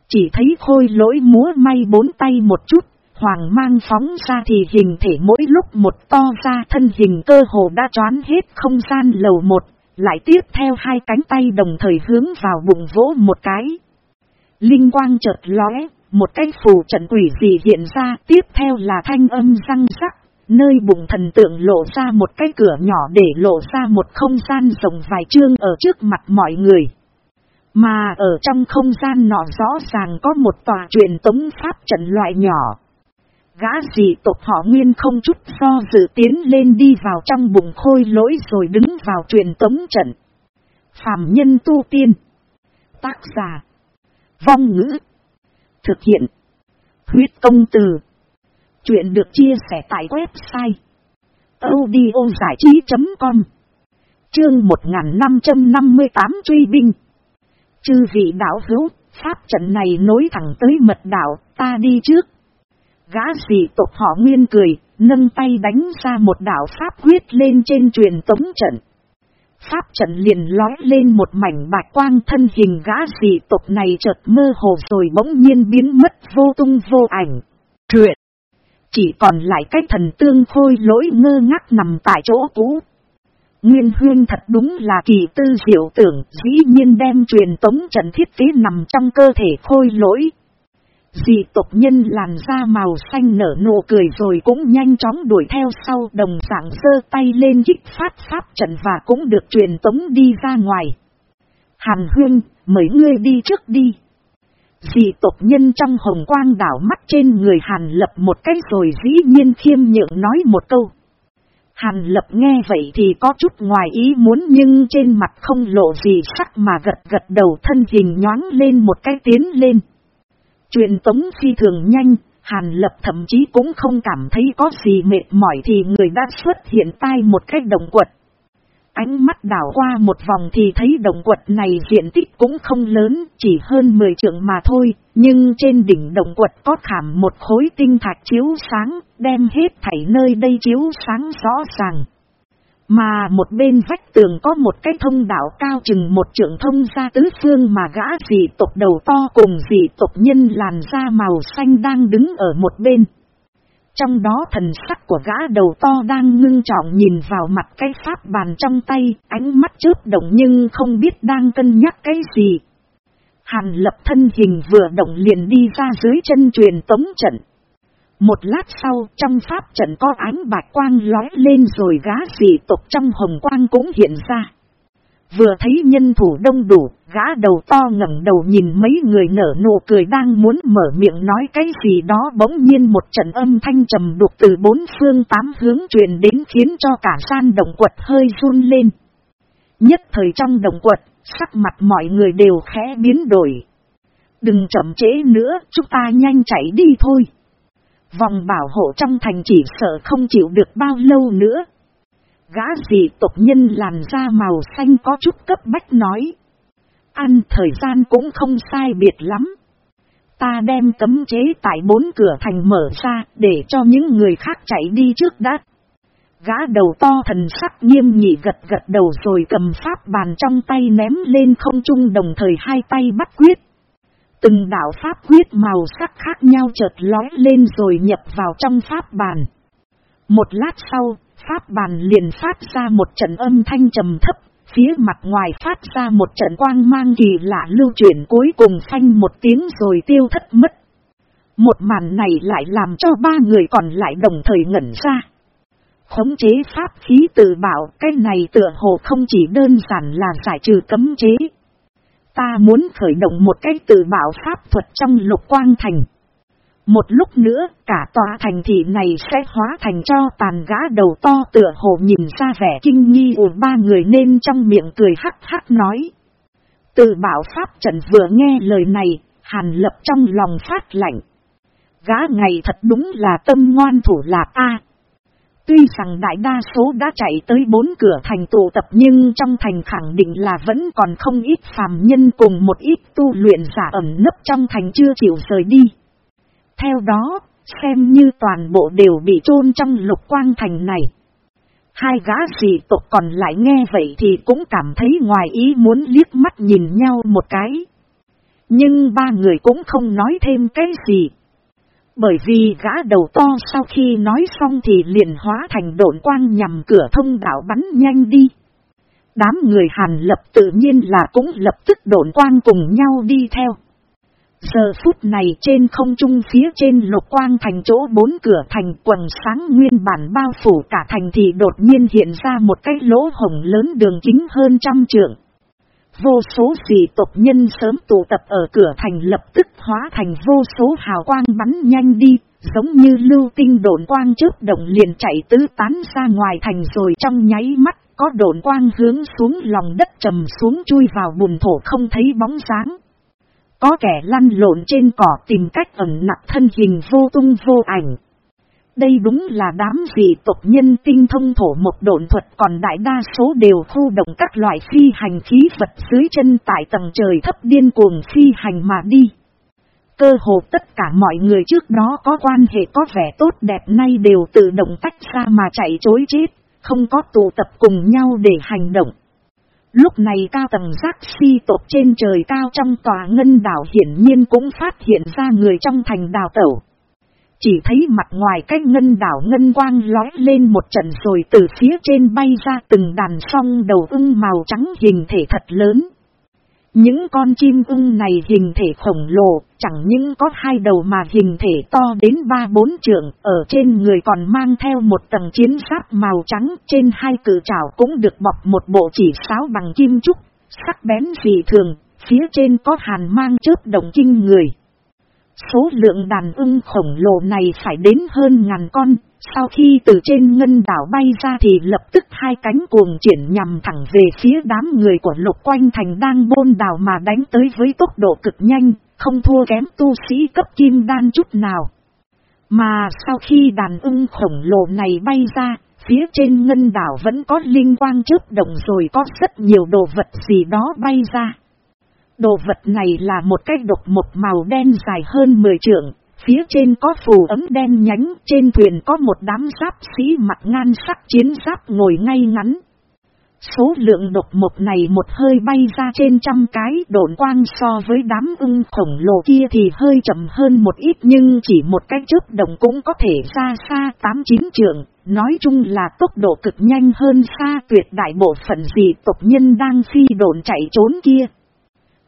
Chỉ thấy khôi lỗi múa may bốn tay một chút, hoàng mang phóng ra thì hình thể mỗi lúc một to ra thân hình cơ hồ đã choán hết không gian lầu một, lại tiếp theo hai cánh tay đồng thời hướng vào bụng vỗ một cái. Linh quang chợt lóe, một cái phù trận quỷ dị hiện ra, tiếp theo là thanh âm răng sắc, nơi bụng thần tượng lộ ra một cái cửa nhỏ để lộ ra một không gian rộng vài chương ở trước mặt mọi người. Mà ở trong không gian nọ rõ ràng có một tòa truyền tống pháp trận loại nhỏ. Gã dị tộc họ nguyên không chút do dự tiến lên đi vào trong bụng khôi lỗi rồi đứng vào truyền tống trận. Phạm nhân tu tiên. Tác giả. Vong ngữ. Thực hiện. Huyết công từ. Chuyện được chia sẻ tại website. audiozảichí.com Chương 1558 truy binh. Chư vị đảo hữu, pháp trận này nối thẳng tới mật đảo, ta đi trước. Gã dị tộc họ nguyên cười, nâng tay đánh ra một đảo pháp quyết lên trên truyền tống trận. Pháp trận liền lói lên một mảnh bạch quang thân hình gã dị tộc này chợt mơ hồ rồi bỗng nhiên biến mất vô tung vô ảnh. Truyện. Chỉ còn lại cái thần tương khôi lỗi ngơ ngác nằm tại chỗ cũ. Nguyên huyên thật đúng là kỳ tư diệu tưởng, dĩ nhiên đem truyền tống trận thiết kế nằm trong cơ thể khôi lỗi. Dị tộc nhân làn da màu xanh nở nụ cười rồi cũng nhanh chóng đuổi theo sau đồng dạng sơ tay lên dích phát pháp trận và cũng được truyền tống đi ra ngoài. Hàn huyên, mời ngươi đi trước đi. Dị tộc nhân trong hồng quang đảo mắt trên người Hàn lập một cách rồi dĩ nhiên khiêm nhượng nói một câu. Hàn lập nghe vậy thì có chút ngoài ý muốn nhưng trên mặt không lộ gì sắc mà gật gật đầu thân hình nhoáng lên một cái tiến lên. Truyền tống phi thường nhanh, Hàn Lập thậm chí cũng không cảm thấy có gì mệt mỏi thì người đã xuất hiện tai một cái đồng quật. Ánh mắt đảo qua một vòng thì thấy đồng quật này diện tích cũng không lớn, chỉ hơn 10 trượng mà thôi, nhưng trên đỉnh đồng quật có khảm một khối tinh thạch chiếu sáng, đem hết thảy nơi đây chiếu sáng rõ ràng. Mà một bên vách tường có một cái thông đạo cao chừng một trượng thông ra tứ phương mà gã dị tộc đầu to cùng dị tộc nhân làn da màu xanh đang đứng ở một bên. Trong đó thần sắc của gã đầu to đang ngưng trọng nhìn vào mặt cái pháp bàn trong tay, ánh mắt chớp động nhưng không biết đang cân nhắc cái gì. Hàn lập thân hình vừa động liền đi ra dưới chân truyền tống trận. Một lát sau, trong pháp trận có ánh bạch quang lói lên rồi gã dị tộc trong hồng quang cũng hiện ra. Vừa thấy nhân thủ đông đủ, gã đầu to ngẩng đầu nhìn mấy người nở nụ cười đang muốn mở miệng nói cái gì đó bỗng nhiên một trận âm thanh trầm đục từ bốn phương tám hướng truyền đến khiến cho cả san động quật hơi run lên. Nhất thời trong động quật, sắc mặt mọi người đều khẽ biến đổi. Đừng chậm trễ nữa, chúng ta nhanh chạy đi thôi. Vòng bảo hộ trong thành chỉ sợ không chịu được bao lâu nữa. Gã dị tộc nhân làn da màu xanh có chút cấp bách nói. Ăn thời gian cũng không sai biệt lắm. Ta đem cấm chế tại bốn cửa thành mở ra để cho những người khác chạy đi trước đã. Gã đầu to thần sắc nghiêm nhị gật gật đầu rồi cầm pháp bàn trong tay ném lên không trung đồng thời hai tay bắt quyết. Từng đạo pháp quyết màu sắc khác nhau chợt lói lên rồi nhập vào trong pháp bàn. Một lát sau, pháp bàn liền phát ra một trận âm thanh trầm thấp, phía mặt ngoài phát ra một trận quang mang kỳ lạ lưu chuyển cuối cùng phanh một tiếng rồi tiêu thất mất. Một màn này lại làm cho ba người còn lại đồng thời ngẩn ra. khống chế pháp khí tự bảo, cái này tựa hồ không chỉ đơn giản là giải trừ cấm chế. Ta muốn khởi động một cái tự bảo pháp thuật trong lục quang thành. Một lúc nữa, cả tòa thành thị này sẽ hóa thành cho tàn gã đầu to tựa hồ nhìn ra vẻ kinh nghi của ba người nên trong miệng cười hắc hắc nói. từ bảo pháp trận vừa nghe lời này, hàn lập trong lòng phát lạnh. Gã ngày thật đúng là tâm ngoan thủ lạc A. Tuy rằng đại đa số đã chạy tới bốn cửa thành tụ tập nhưng trong thành khẳng định là vẫn còn không ít phàm nhân cùng một ít tu luyện giả ẩn nấp trong thành chưa chịu rời đi. Theo đó, xem như toàn bộ đều bị chôn trong lục quang thành này. Hai gã dị tộc còn lại nghe vậy thì cũng cảm thấy ngoài ý muốn liếc mắt nhìn nhau một cái. Nhưng ba người cũng không nói thêm cái gì. Bởi vì gã đầu to sau khi nói xong thì liền hóa thành độn quang nhằm cửa thông đạo bắn nhanh đi. Đám người hàn lập tự nhiên là cũng lập tức độn quang cùng nhau đi theo. Giờ phút này trên không trung phía trên lục quang thành chỗ bốn cửa thành quần sáng nguyên bản bao phủ cả thành thì đột nhiên hiện ra một cái lỗ hồng lớn đường kính hơn trăm trượng. Vô số dị tộc nhân sớm tụ tập ở cửa thành lập tức hóa thành vô số hào quang bắn nhanh đi, giống như lưu tinh đồn quang trước động liền chạy tứ tán ra ngoài thành rồi trong nháy mắt có đồn quang hướng xuống lòng đất trầm xuống chui vào bùn thổ không thấy bóng sáng. Có kẻ lăn lộn trên cỏ tìm cách ẩn nặc thân hình vô tung vô ảnh. Đây đúng là đám vị tộc nhân tinh thông thổ một độn thuật còn đại đa số đều khu động các loại phi hành khí vật dưới chân tại tầng trời thấp điên cuồng phi hành mà đi. Cơ hồ tất cả mọi người trước đó có quan hệ có vẻ tốt đẹp nay đều tự động tách ra mà chạy chối chết, không có tụ tập cùng nhau để hành động. Lúc này cao tầng giác si tộc trên trời cao trong tòa ngân đảo hiển nhiên cũng phát hiện ra người trong thành đào tẩu. Chỉ thấy mặt ngoài cái ngân đảo ngân quang lói lên một trận rồi từ phía trên bay ra từng đàn song đầu ưng màu trắng hình thể thật lớn. Những con chim ưng này hình thể khổng lồ, chẳng những có hai đầu mà hình thể to đến ba bốn trượng, ở trên người còn mang theo một tầng chiến giáp màu trắng, trên hai cử trảo cũng được bọc một bộ chỉ sáo bằng kim trúc, sắc bén dị thường, phía trên có hàn mang chớp động kinh người. Số lượng đàn ưng khổng lồ này phải đến hơn ngàn con, sau khi từ trên ngân đảo bay ra thì lập tức hai cánh cuồng triển nhằm thẳng về phía đám người của lục quanh thành đang bôn đảo mà đánh tới với tốc độ cực nhanh, không thua kém tu sĩ cấp kim đan chút nào. Mà sau khi đàn ưng khổng lồ này bay ra, phía trên ngân đảo vẫn có linh quang chớp động rồi có rất nhiều đồ vật gì đó bay ra. Đồ vật này là một cái độc một màu đen dài hơn 10 trượng, phía trên có phù ấm đen nhánh, trên thuyền có một đám giáp sĩ mặt ngan sắc chiến giáp ngồi ngay ngắn. Số lượng độc một này một hơi bay ra trên trăm cái độn quang so với đám ưng khổng lồ kia thì hơi chậm hơn một ít nhưng chỉ một cái chớp đồng cũng có thể ra xa 8-9 trượng, nói chung là tốc độ cực nhanh hơn xa tuyệt đại bộ phận gì tộc nhân đang phi độn chạy trốn kia.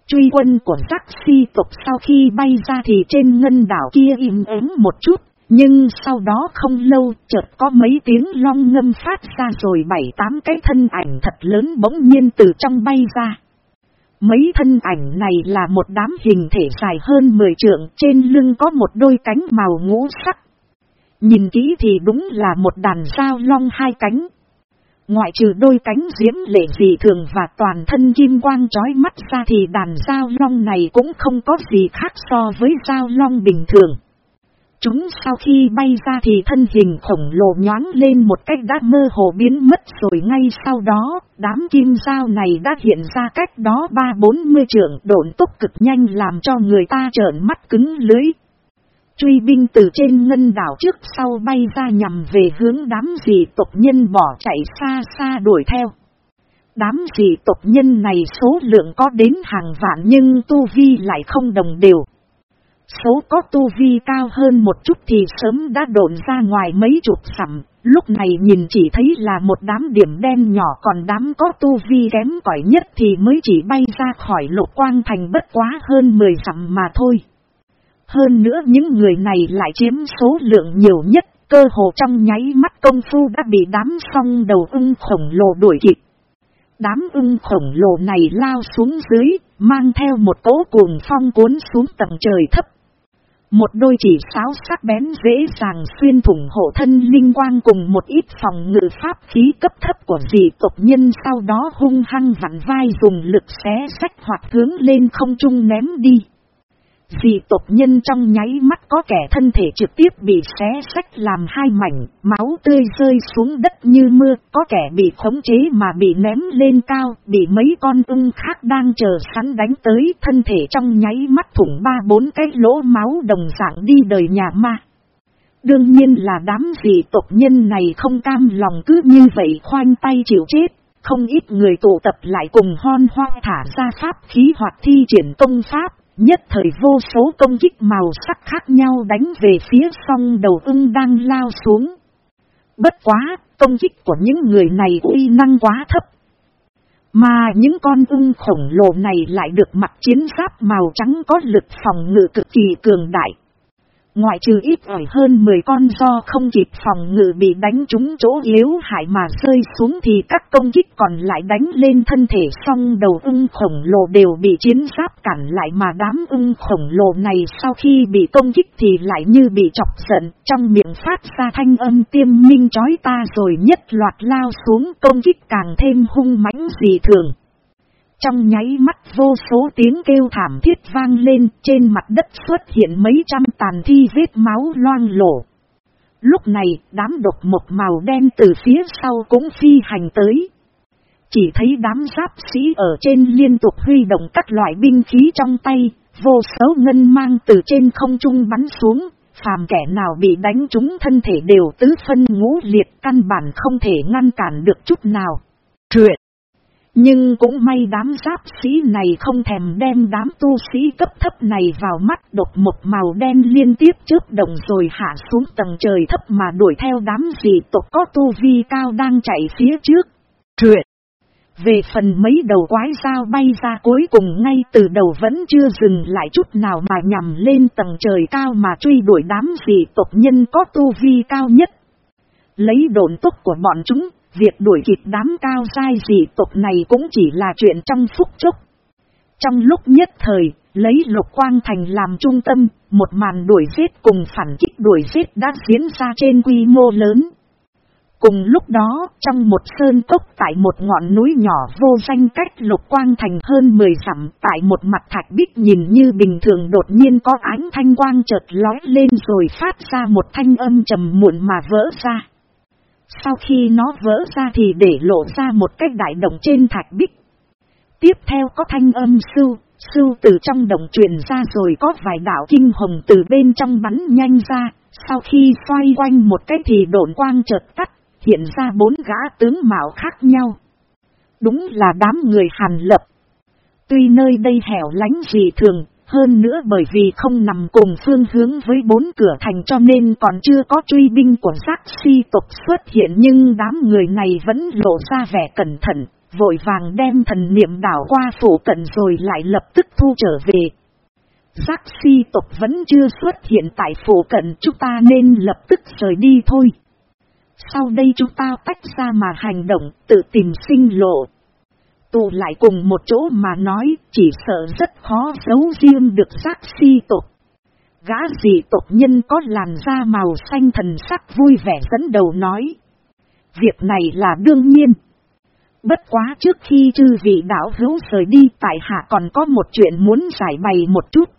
Truy quân của taxi si tộc sau khi bay ra thì trên ngân đảo kia im ắng một chút, nhưng sau đó không lâu chợt có mấy tiếng long ngâm phát ra rồi bảy tám cái thân ảnh thật lớn bỗng nhiên từ trong bay ra. Mấy thân ảnh này là một đám hình thể dài hơn 10 trượng trên lưng có một đôi cánh màu ngũ sắc. Nhìn kỹ thì đúng là một đàn sao long hai cánh, Ngoại trừ đôi cánh diễm lệ dị thường và toàn thân kim quang trói mắt ra thì đàn giao long này cũng không có gì khác so với giao long bình thường. Chúng sau khi bay ra thì thân hình khổng lồ nhoáng lên một cách đã mơ hồ biến mất rồi ngay sau đó, đám kim giao này đã hiện ra cách đó ba bốn mươi trượng độn tốc cực nhanh làm cho người ta trợn mắt cứng lưới. Truy binh từ trên ngân đảo trước sau bay ra nhằm về hướng đám dị tộc nhân bỏ chạy xa xa đuổi theo. Đám dị tộc nhân này số lượng có đến hàng vạn nhưng tu vi lại không đồng đều. Số có tu vi cao hơn một chút thì sớm đã độn ra ngoài mấy chục sẵm, lúc này nhìn chỉ thấy là một đám điểm đen nhỏ còn đám có tu vi kém cỏi nhất thì mới chỉ bay ra khỏi lục quang thành bất quá hơn 10 sẵm mà thôi. Hơn nữa những người này lại chiếm số lượng nhiều nhất, cơ hồ trong nháy mắt công phu đã bị đám song đầu ưng khổng lồ đuổi kịp. Đám ưng khổng lồ này lao xuống dưới, mang theo một cỗ cuồng phong cuốn xuống tầng trời thấp. Một đôi chỉ sáo sắc bén dễ dàng xuyên thủng hộ thân linh quang cùng một ít phòng ngự pháp khí cấp thấp của dị tộc nhân sau đó hung hăng vặn vai dùng lực xé sách hoặc hướng lên không trung ném đi. Dị tộc nhân trong nháy mắt có kẻ thân thể trực tiếp bị xé sách làm hai mảnh, máu tươi rơi xuống đất như mưa, có kẻ bị khống chế mà bị ném lên cao, bị mấy con ưng khác đang chờ sẵn đánh tới, thân thể trong nháy mắt thủng ba bốn cái lỗ máu đồng dạng đi đời nhà ma. Đương nhiên là đám dị tộc nhân này không cam lòng cứ như vậy khoanh tay chịu chết, không ít người tụ tập lại cùng hon hoang thả ra pháp khí hoặc thi triển công pháp Nhất thời vô số công kích màu sắc khác nhau đánh về phía song đầu ưng đang lao xuống. Bất quá, công kích của những người này uy năng quá thấp. Mà những con ưng khổng lồ này lại được mặc chiến giáp màu trắng có lực phòng ngự cực kỳ cường đại. Ngoại trừ ít ỏi hơn 10 con do không kịp phòng ngự bị đánh trúng chỗ yếu hại mà rơi xuống thì các công kích còn lại đánh lên thân thể song đầu ưng khổng lồ đều bị chiến giáp cản lại mà đám ưng khổng lồ này sau khi bị công kích thì lại như bị chọc giận, trong miệng phát ra thanh âm tiêm minh chói ta rồi nhất loạt lao xuống, công kích càng thêm hung mãnh dị thường. Trong nháy mắt vô số tiếng kêu thảm thiết vang lên trên mặt đất xuất hiện mấy trăm tàn thi vết máu loang lổ. Lúc này đám độc một màu đen từ phía sau cũng phi hành tới. Chỉ thấy đám giáp sĩ ở trên liên tục huy động các loại binh khí trong tay, vô số ngân mang từ trên không trung bắn xuống, phàm kẻ nào bị đánh trúng thân thể đều tứ phân ngũ liệt căn bản không thể ngăn cản được chút nào. Truyện nhưng cũng may đám giáp sĩ này không thèm đem đám tu sĩ cấp thấp này vào mắt, đột một màu đen liên tiếp trước động rồi hạ xuống tầng trời thấp mà đuổi theo đám dị tộc có tu vi cao đang chạy phía trước. Truyện Về phần mấy đầu quái dao bay ra cuối cùng ngay từ đầu vẫn chưa dừng lại chút nào mà nhằm lên tầng trời cao mà truy đuổi đám dị tộc nhân có tu vi cao nhất. Lấy độn tốc của bọn chúng Việc đuổi kịp đám cao dai dị tộc này cũng chỉ là chuyện trong phút chốc. Trong lúc nhất thời, lấy lục quang thành làm trung tâm, một màn đuổi giết cùng phản kích đuổi giết đã diễn ra trên quy mô lớn. Cùng lúc đó, trong một sơn cốc tại một ngọn núi nhỏ vô danh cách lục quang thành hơn 10 dặm tại một mặt thạch bích nhìn như bình thường đột nhiên có ánh thanh quang chợt lói lên rồi phát ra một thanh âm trầm muộn mà vỡ ra. Sau khi nó vỡ ra thì để lộ ra một cái đại đồng trên thạch bích. Tiếp theo có thanh âm sưu, sưu từ trong đồng truyền ra rồi có vài đạo kinh hồng từ bên trong bắn nhanh ra, sau khi xoay quanh một cái thì độn quang chợt tắt, hiện ra bốn gã tướng mạo khác nhau. Đúng là đám người hàn lập. Tuy nơi đây hẻo lánh gì thường, hơn nữa bởi vì không nằm cùng phương hướng với bốn cửa thành cho nên còn chưa có truy binh của giác si tộc xuất hiện nhưng đám người này vẫn lộ ra vẻ cẩn thận, vội vàng đem thần niệm đảo qua phủ cận rồi lại lập tức thu trở về. Giác si tộc vẫn chưa xuất hiện tại phủ cận chúng ta nên lập tức rời đi thôi. Sau đây chúng ta tách ra mà hành động, tự tìm sinh lộ tụ lại cùng một chỗ mà nói, chỉ sợ rất khó giấu riêng được giác si tộc. Gã gì tộc nhân có làn da màu xanh thần sắc vui vẻ dẫn đầu nói. Việc này là đương nhiên. Bất quá trước khi chư vị đảo hữu rời đi tại hạ còn có một chuyện muốn giải bày một chút.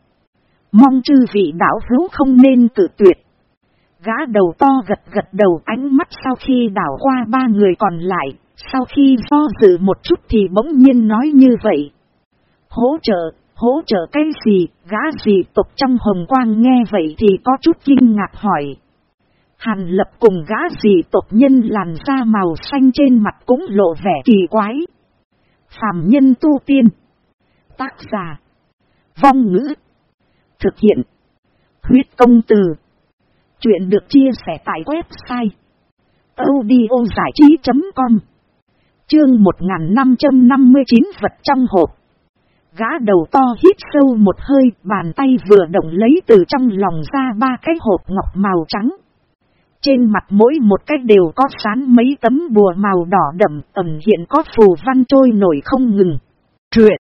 Mong chư vị đảo hữu không nên tự tuyệt. Gã đầu to gật gật đầu ánh mắt sau khi đảo qua ba người còn lại, sau khi do dự một chút thì bỗng nhiên nói như vậy. Hỗ trợ, hỗ trợ cái gì, gã gì tộc trong hồng quang nghe vậy thì có chút kinh ngạc hỏi. Hàn lập cùng gã gì tộc nhân làn da màu xanh trên mặt cũng lộ vẻ kỳ quái. Phạm nhân tu tiên. Tác giả. Vong ngữ. Thực hiện. Huyết công từ. Chuyện được chia sẻ tại website. audiozảichí.com Chương 1559 vật trong hộp. Gã đầu to hít sâu một hơi, bàn tay vừa động lấy từ trong lòng ra ba cái hộp ngọc màu trắng. Trên mặt mỗi một cách đều có sán mấy tấm bùa màu đỏ đậm ẩn hiện có phù văn trôi nổi không ngừng. Truyện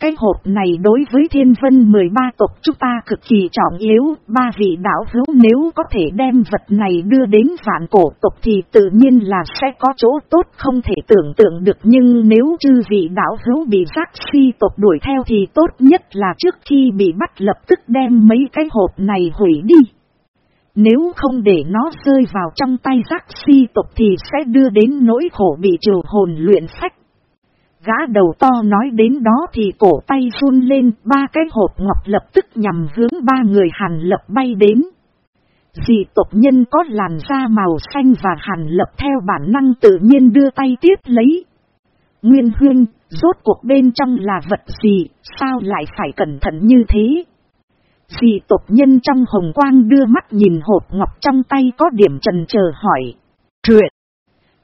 cái hộp này đối với thiên vân 13 tộc chúng ta cực kỳ trọng yếu, ba vị đạo hữu nếu có thể đem vật này đưa đến vạn cổ tộc thì tự nhiên là sẽ có chỗ tốt không thể tưởng tượng được nhưng nếu chư vị đạo hữu bị giác si tộc đuổi theo thì tốt nhất là trước khi bị bắt lập tức đem mấy cái hộp này hủy đi. Nếu không để nó rơi vào trong tay giác si tộc thì sẽ đưa đến nỗi khổ bị trừ hồn luyện phách. Gã đầu to nói đến đó thì cổ tay run lên, ba cái hộp ngọc lập tức nhằm hướng ba người hàn lập bay đến. Dị tộc nhân có làn da màu xanh và hàn lập theo bản năng tự nhiên đưa tay tiếp lấy. Nguyên huyên, rốt cuộc bên trong là vật gì, sao lại phải cẩn thận như thế? Dị tộc nhân trong hồng quang đưa mắt nhìn hộp ngọc trong tay có điểm trần chờ hỏi. Truyện!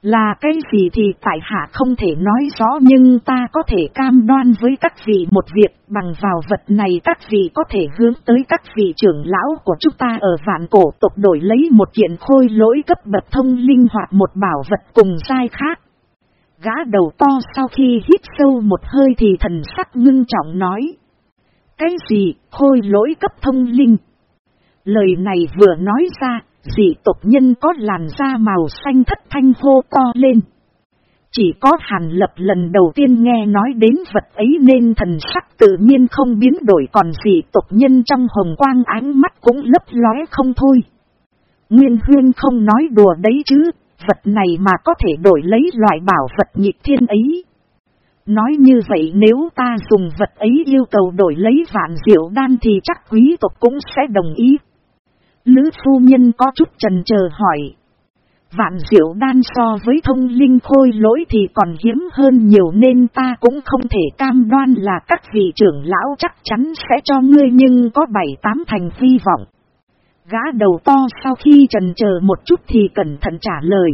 Là cái gì thì tại hạ không thể nói rõ, nhưng ta có thể cam đoan với các vị một việc, bằng vào vật này các vị có thể hướng tới các vị trưởng lão của chúng ta ở vạn cổ tộc đổi lấy một kiện khôi lỗi cấp bậc thông linh hoặc một bảo vật cùng sai khác. Gã đầu to sau khi hít sâu một hơi thì thần sắc ngưng trọng nói. Cái gì khôi lỗi cấp thông linh? Lời này vừa nói ra dị tộc nhân có làn da màu xanh thất thanh hô to lên. Chỉ có hàn lập lần đầu tiên nghe nói đến vật ấy nên thần sắc tự nhiên không biến đổi còn dị tộc nhân trong hồng quang ánh mắt cũng lấp lóe không thôi. Nguyên huyên không nói đùa đấy chứ, vật này mà có thể đổi lấy loại bảo vật nhịp thiên ấy. Nói như vậy nếu ta dùng vật ấy yêu cầu đổi lấy vạn diệu đan thì chắc quý tộc cũng sẽ đồng ý. Lữ phu nhân có chút trần chờ hỏi. Vạn diệu đan so với thông linh khôi lỗi thì còn hiếm hơn nhiều nên ta cũng không thể cam đoan là các vị trưởng lão chắc chắn sẽ cho ngươi nhưng có bảy tám thành phi vọng. Gã đầu to sau khi trần chờ một chút thì cẩn thận trả lời.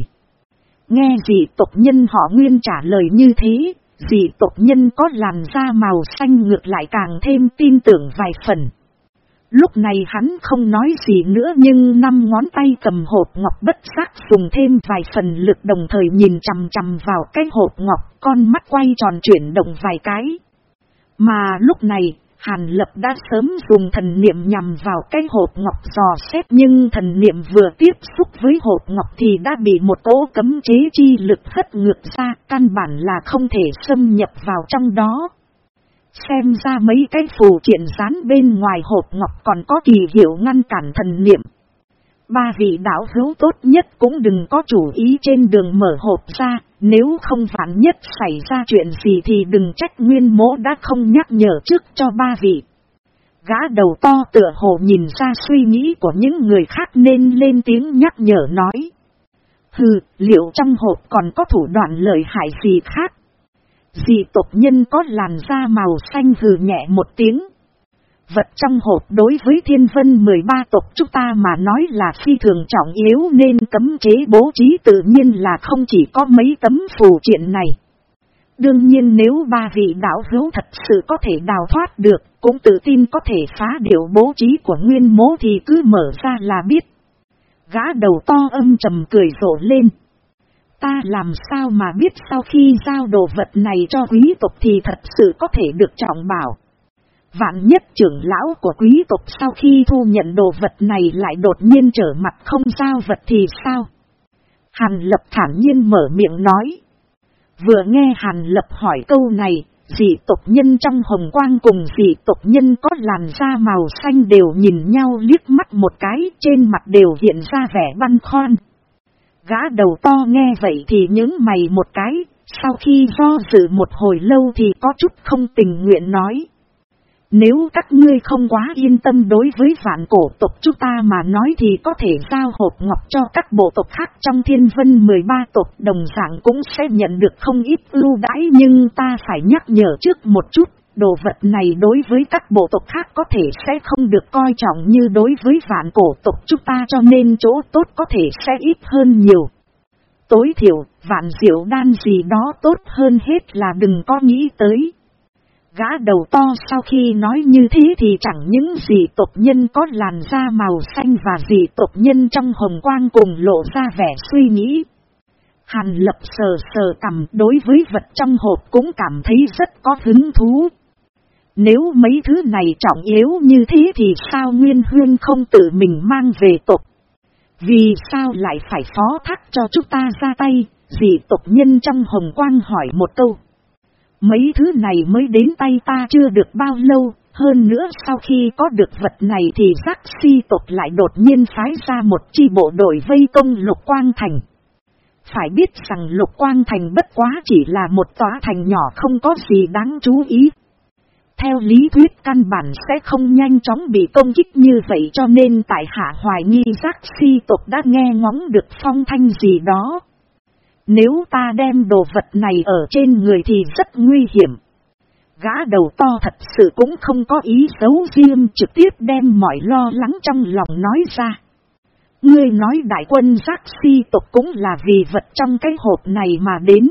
Nghe dị tộc nhân họ nguyên trả lời như thế, dị tộc nhân có làn da màu xanh ngược lại càng thêm tin tưởng vài phần. Lúc này hắn không nói gì nữa nhưng năm ngón tay cầm hộp ngọc bất giác dùng thêm vài phần lực đồng thời nhìn chằm chằm vào cái hộp ngọc, con mắt quay tròn chuyển động vài cái. Mà lúc này, Hàn Lập đã sớm dùng thần niệm nhằm vào cái hộp ngọc dò xét nhưng thần niệm vừa tiếp xúc với hộp ngọc thì đã bị một cỗ cấm chế chi lực hất ngược ra, căn bản là không thể xâm nhập vào trong đó. Xem ra mấy cái phù triện rán bên ngoài hộp ngọc còn có kỳ hiệu ngăn cản thần niệm. Ba vị đạo hữu tốt nhất cũng đừng có chủ ý trên đường mở hộp ra, nếu không phản nhất xảy ra chuyện gì thì đừng trách nguyên mỗ đã không nhắc nhở trước cho ba vị. Gã đầu to tựa hồ nhìn ra suy nghĩ của những người khác nên lên tiếng nhắc nhở nói. Hừ, liệu trong hộp còn có thủ đoạn lợi hại gì khác? Dị tộc nhân có làn da màu xanh hừ nhẹ một tiếng. Vật trong hộp đối với thiên vân 13 tộc chúng ta mà nói là phi thường trọng yếu nên cấm chế bố trí tự nhiên là không chỉ có mấy tấm phù triện này. Đương nhiên nếu ba vị đạo hữu thật sự có thể đào thoát được, cũng tự tin có thể phá điệu bố trí của nguyên mố thì cứ mở ra là biết. Gã đầu to âm trầm cười rộ lên. Ta làm sao mà biết sau khi giao đồ vật này cho quý tộc thì thật sự có thể được trọng bảo. Vạn nhất trưởng lão của quý tộc sau khi thu nhận đồ vật này lại đột nhiên trở mặt không giao vật thì sao? Hàn lập thản nhiên mở miệng nói. Vừa nghe Hàn lập hỏi câu này, dị tộc nhân trong hồng quang cùng dị tộc nhân có làn da màu xanh đều nhìn nhau liếc mắt một cái trên mặt đều hiện ra vẻ băn khoăn. Gã đầu to nghe vậy thì những mày một cái, sau khi do dự một hồi lâu thì có chút không tình nguyện nói. Nếu các ngươi không quá yên tâm đối với vạn cổ tộc chúng ta mà nói thì có thể giao hộp ngọc cho các bộ tộc khác trong thiên vân 13 tộc đồng dạng cũng sẽ nhận được không ít ưu đãi nhưng ta phải nhắc nhở trước một chút Đồ vật này đối với các bộ tộc khác có thể sẽ không được coi trọng như đối với vạn cổ tộc chúng ta cho nên chỗ tốt có thể sẽ ít hơn nhiều. Tối thiểu, vạn diệu đan gì đó tốt hơn hết là đừng có nghĩ tới. Gã đầu to sau khi nói như thế thì chẳng những gì tộc nhân có làn da màu xanh và gì tộc nhân trong hồng quang cùng lộ ra vẻ suy nghĩ. Hàn lập sờ sờ cầm đối với vật trong hộp cũng cảm thấy rất có hứng thú. Nếu mấy thứ này trọng yếu như thế thì sao Nguyên Huyên không tự mình mang về tộc? Vì sao lại phải phó thác cho chúng ta ra tay? Dì tộc nhân trong hồng quang hỏi một câu. Mấy thứ này mới đến tay ta chưa được bao lâu, hơn nữa sau khi có được vật này thì giác si tộc lại đột nhiên phái ra một chi bộ đội vây công lục quang thành. Phải biết rằng lục quang thành bất quá chỉ là một tòa thành nhỏ không có gì đáng chú ý. Theo lý thuyết căn bản sẽ không nhanh chóng bị công kích như vậy cho nên tại hạ hoài nghi giác si tộc đã nghe ngóng được phong thanh gì đó. Nếu ta đem đồ vật này ở trên người thì rất nguy hiểm. Gã đầu to thật sự cũng không có ý xấu riêng trực tiếp đem mọi lo lắng trong lòng nói ra. Ngươi nói đại quân giác si tộc cũng là vì vật trong cái hộp này mà đến.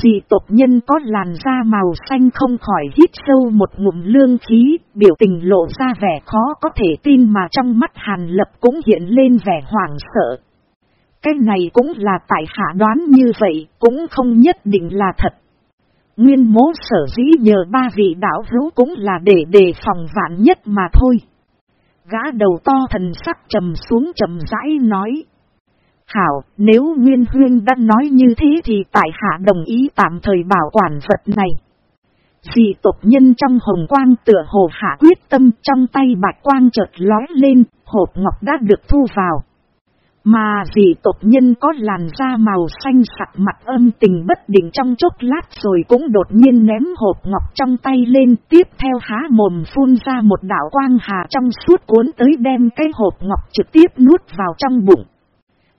Dì tộc nhân có làn da màu xanh không khỏi hít sâu một ngụm lương khí, biểu tình lộ ra vẻ khó có thể tin mà trong mắt hàn lập cũng hiện lên vẻ hoảng sợ. Cái này cũng là tại hạ đoán như vậy, cũng không nhất định là thật. Nguyên mố sở dĩ nhờ ba vị đảo hữu cũng là để đề phòng vạn nhất mà thôi. Gã đầu to thần sắc trầm xuống trầm rãi nói. Hảo, nếu Nguyên Huyên đã nói như thế thì tại hạ đồng ý tạm thời bảo quản vật này. Dì tộc nhân trong hồng quang tựa hồ hạ quyết tâm trong tay bạch quang chợt lói lên, hộp ngọc đã được thu vào. Mà dị tộc nhân có làn da màu xanh sặc mặt âm tình bất định trong chốc lát rồi cũng đột nhiên ném hộp ngọc trong tay lên tiếp theo há mồm phun ra một đảo quang hà trong suốt cuốn tới đem cái hộp ngọc trực tiếp nuốt vào trong bụng.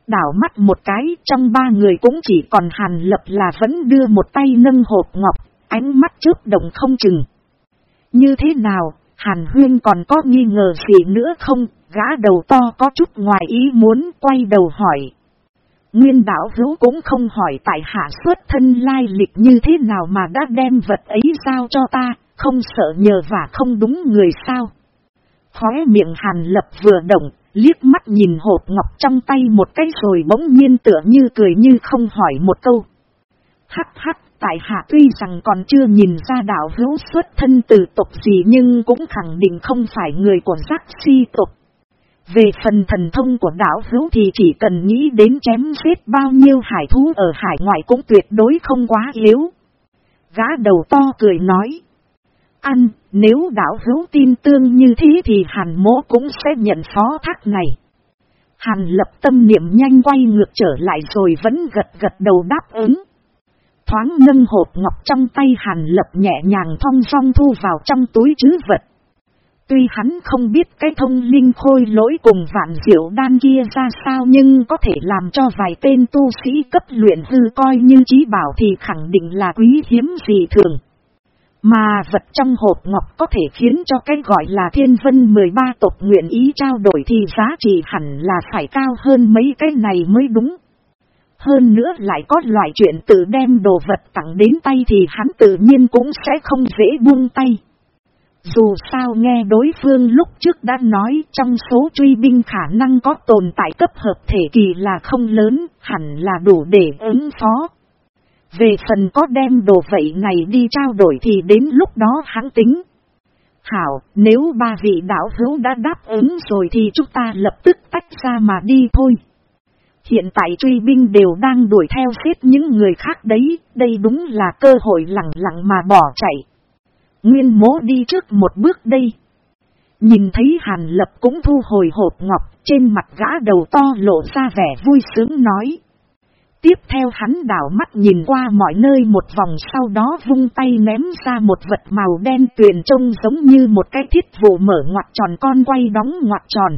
Đảo mắt một cái trong ba người cũng chỉ còn hàn lập là vẫn đưa một tay nâng hộp ngọc, ánh mắt trước đồng không chừng. Như thế nào, hàn huyên còn có nghi ngờ gì nữa không, Gã đầu to có chút ngoài ý muốn quay đầu hỏi. Nguyên đảo hữu cũng không hỏi tại hạ xuất thân lai lịch như thế nào mà đã đem vật ấy giao cho ta, không sợ nhờ và không đúng người sao. Khóe miệng hàn lập vừa động, liếc mắt nhìn hộp ngọc trong tay một cái rồi bỗng nhiên tựa như cười như không hỏi một câu. Hắc hắc, tại hạ tuy rằng còn chưa nhìn ra đạo hữu xuất thân từ tộc gì nhưng cũng khẳng định không phải người của giác si tộc. Về phần thần thông của đảo hữu thì chỉ cần nghĩ đến chém giết bao nhiêu hải thú ở hải ngoại cũng tuyệt đối không quá yếu. Gã đầu to cười nói. Ăn, nếu đảo hữu tin tương như thế thì hàn mỗ cũng sẽ nhận phó thác này. Hàn lập tâm niệm nhanh quay ngược trở lại rồi vẫn gật gật đầu đáp ứng. Thoáng nâng hộp ngọc trong tay hàn lập nhẹ nhàng thong song thu vào trong túi chứ vật. Tuy hắn không biết cái thông linh khôi lỗi cùng vạn diệu đan kia ra sao nhưng có thể làm cho vài tên tu sĩ cấp luyện hư coi như trí bảo thì khẳng định là quý hiếm gì thường. Mà vật trong hộp ngọc có thể khiến cho cái gọi là thiên vân 13 tộc nguyện ý trao đổi thì giá trị hẳn là phải cao hơn mấy cái này mới đúng. Hơn nữa lại có loại chuyện tự đem đồ vật tặng đến tay thì hắn tự nhiên cũng sẽ không dễ buông tay. Dù sao nghe đối phương lúc trước đã nói trong số truy binh khả năng có tồn tại cấp hợp thể kỳ là không lớn, hẳn là đủ để ứng phó. Về phần có đem đồ vậy này đi trao đổi thì đến lúc đó hắn tính. Hảo, nếu ba vị đạo hữu đã đáp ứng rồi thì chúng ta lập tức tách ra mà đi thôi. Hiện tại truy binh đều đang đuổi theo xếp những người khác đấy, đây đúng là cơ hội lặng lặng mà bỏ chạy. Nguyên mố đi trước một bước đây. Nhìn thấy Hàn Lập cũng thu hồi hộp ngọc, trên mặt gã đầu to lộ ra vẻ vui sướng nói. Tiếp theo hắn đảo mắt nhìn qua mọi nơi một vòng sau đó vung tay ném ra một vật màu đen tuyền trông giống như một cái thiết vụ mở ngoặt tròn con quay đóng ngoặt tròn.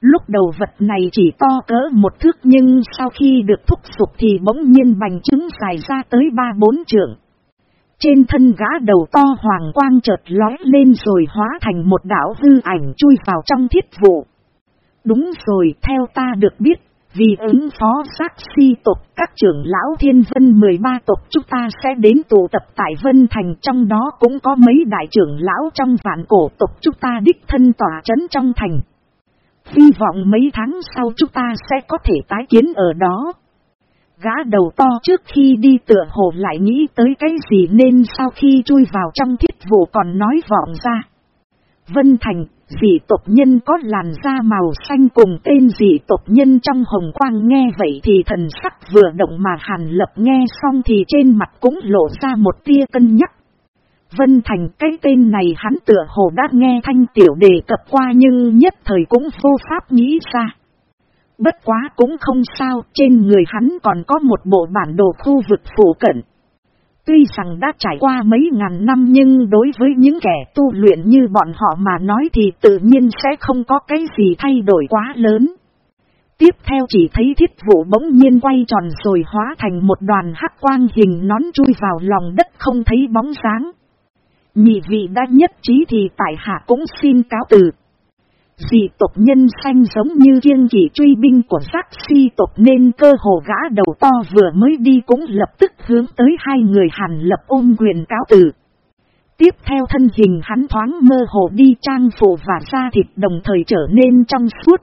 Lúc đầu vật này chỉ to cỡ một thước nhưng sau khi được thúc sụp thì bỗng nhiên bành trứng dài ra tới ba bốn trượng. Trên thân gã đầu to hoàng quang chợt lói lên rồi hóa thành một đảo hư ảnh chui vào trong thiết vụ. Đúng rồi, theo ta được biết, vì ứng phó sát si tộc các trưởng lão thiên vân 13 tộc chúng ta sẽ đến tụ tập tại Vân Thành trong đó cũng có mấy đại trưởng lão trong vạn cổ tộc chúng ta đích thân tỏa chấn trong thành. Hy vọng mấy tháng sau chúng ta sẽ có thể tái kiến ở đó. Gã đầu to trước khi đi tựa hồ lại nghĩ tới cái gì nên sau khi chui vào trong thiết vụ còn nói vọng ra. Vân Thành, dị tộc nhân có làn da màu xanh cùng tên dị tộc nhân trong hồng quang nghe vậy thì thần sắc vừa động mà hàn lập nghe xong thì trên mặt cũng lộ ra một tia cân nhắc. Vân Thành cái tên này hắn tựa hồ đã nghe thanh tiểu đề cập qua nhưng nhất thời cũng vô pháp nghĩ ra. Bất quá cũng không sao, trên người hắn còn có một bộ bản đồ khu vực phủ cận. Tuy rằng đã trải qua mấy ngàn năm nhưng đối với những kẻ tu luyện như bọn họ mà nói thì tự nhiên sẽ không có cái gì thay đổi quá lớn. Tiếp theo chỉ thấy thiết vụ bỗng nhiên quay tròn rồi hóa thành một đoàn hắc quang hình nón chui vào lòng đất không thấy bóng sáng. Nhị vị đã nhất trí thì tại hạ cũng xin cáo từ. Dị tộc nhân xanh giống như riêng chỉ truy binh của giác si tộc nên cơ hồ gã đầu to vừa mới đi cũng lập tức hướng tới hai người hàn lập ôm quyền cáo tử Tiếp theo thân hình hắn thoáng mơ hồ đi trang phủ và da thịt đồng thời trở nên trong suốt.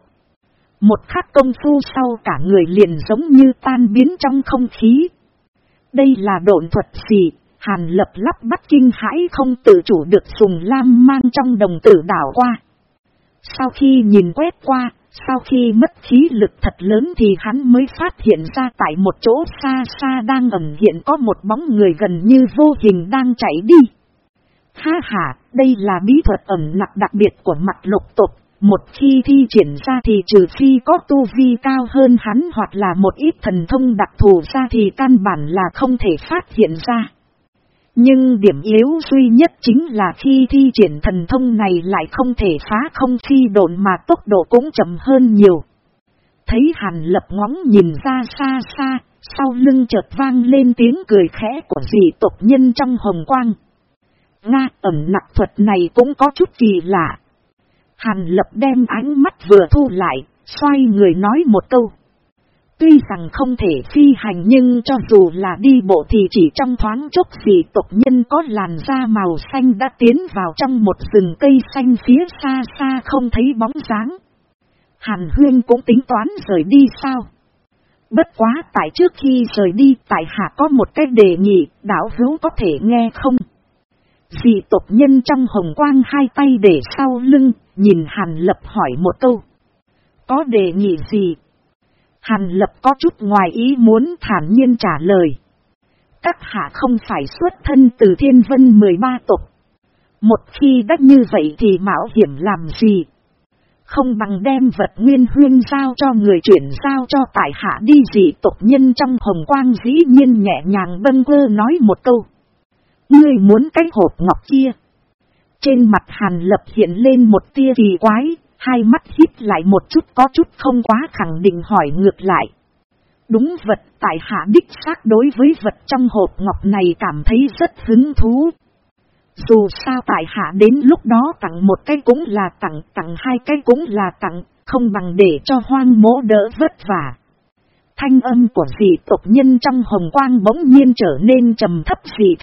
Một khắc công phu sau cả người liền giống như tan biến trong không khí. Đây là độn thuật gì, hàn lập lắp bắt kinh hãi không tự chủ được dùng lam mang trong đồng tử đảo qua. Sau khi nhìn quét qua, sau khi mất khí lực thật lớn thì hắn mới phát hiện ra tại một chỗ xa xa đang ẩn hiện có một bóng người gần như vô hình đang chạy đi. Ha ha, đây là bí thuật ẩn nặc đặc biệt của mặt lục tục. Một khi thi triển ra thì trừ phi có tu vi cao hơn hắn hoặc là một ít thần thông đặc thù ra thì căn bản là không thể phát hiện ra. Nhưng điểm yếu duy nhất chính là khi thi triển thần thông này lại không thể phá không phi độn mà tốc độ cũng chậm hơn nhiều. Thấy hàn lập ngóng nhìn ra xa xa, sau lưng chợt vang lên tiếng cười khẽ của dị tộc nhân trong hồng quang. Nga ẩm nặc thuật này cũng có chút kỳ lạ. Hàn lập đem ánh mắt vừa thu lại, xoay người nói một câu. Tuy rằng không thể phi hành nhưng cho dù là đi bộ thì chỉ trong thoáng chốc dị tộc nhân có làn da màu xanh đã tiến vào trong một rừng cây xanh phía xa xa không thấy bóng dáng. Hàn huyên cũng tính toán rời đi sao? Bất quá tại trước khi rời đi tại hạ có một cái đề nghị đảo hữu có thể nghe không? Dị tộc nhân trong hồng quang hai tay để sau lưng, nhìn hàn lập hỏi một câu. Có đề nghị gì Hàn lập có chút ngoài ý muốn thản nhiên trả lời. Các hạ không phải xuất thân từ thiên vân 13 tộc. Một khi đã như vậy thì mạo hiểm làm gì? Không bằng đem vật nguyên huyên giao cho người chuyển giao cho tại hạ đi dị tộc nhân trong hồng quang dĩ nhiên nhẹ nhàng bâng quơ nói một câu. Ngươi muốn cái hộp ngọc kia. Trên mặt hàn lập hiện lên một tia kỳ quái, Hai mắt hít lại một chút có chút không quá khẳng định hỏi ngược lại. Đúng vật tại hạ đích xác đối với vật trong hộp ngọc này cảm thấy rất hứng thú. Dù sao tại hạ đến lúc đó tặng một cái cũng là tặng, tặng hai cái cũng là tặng, không bằng để cho hoang mỗ đỡ vất vả. Thanh âm của dị tộc nhân trong hồng quang bỗng nhiên trở nên trầm thấp dị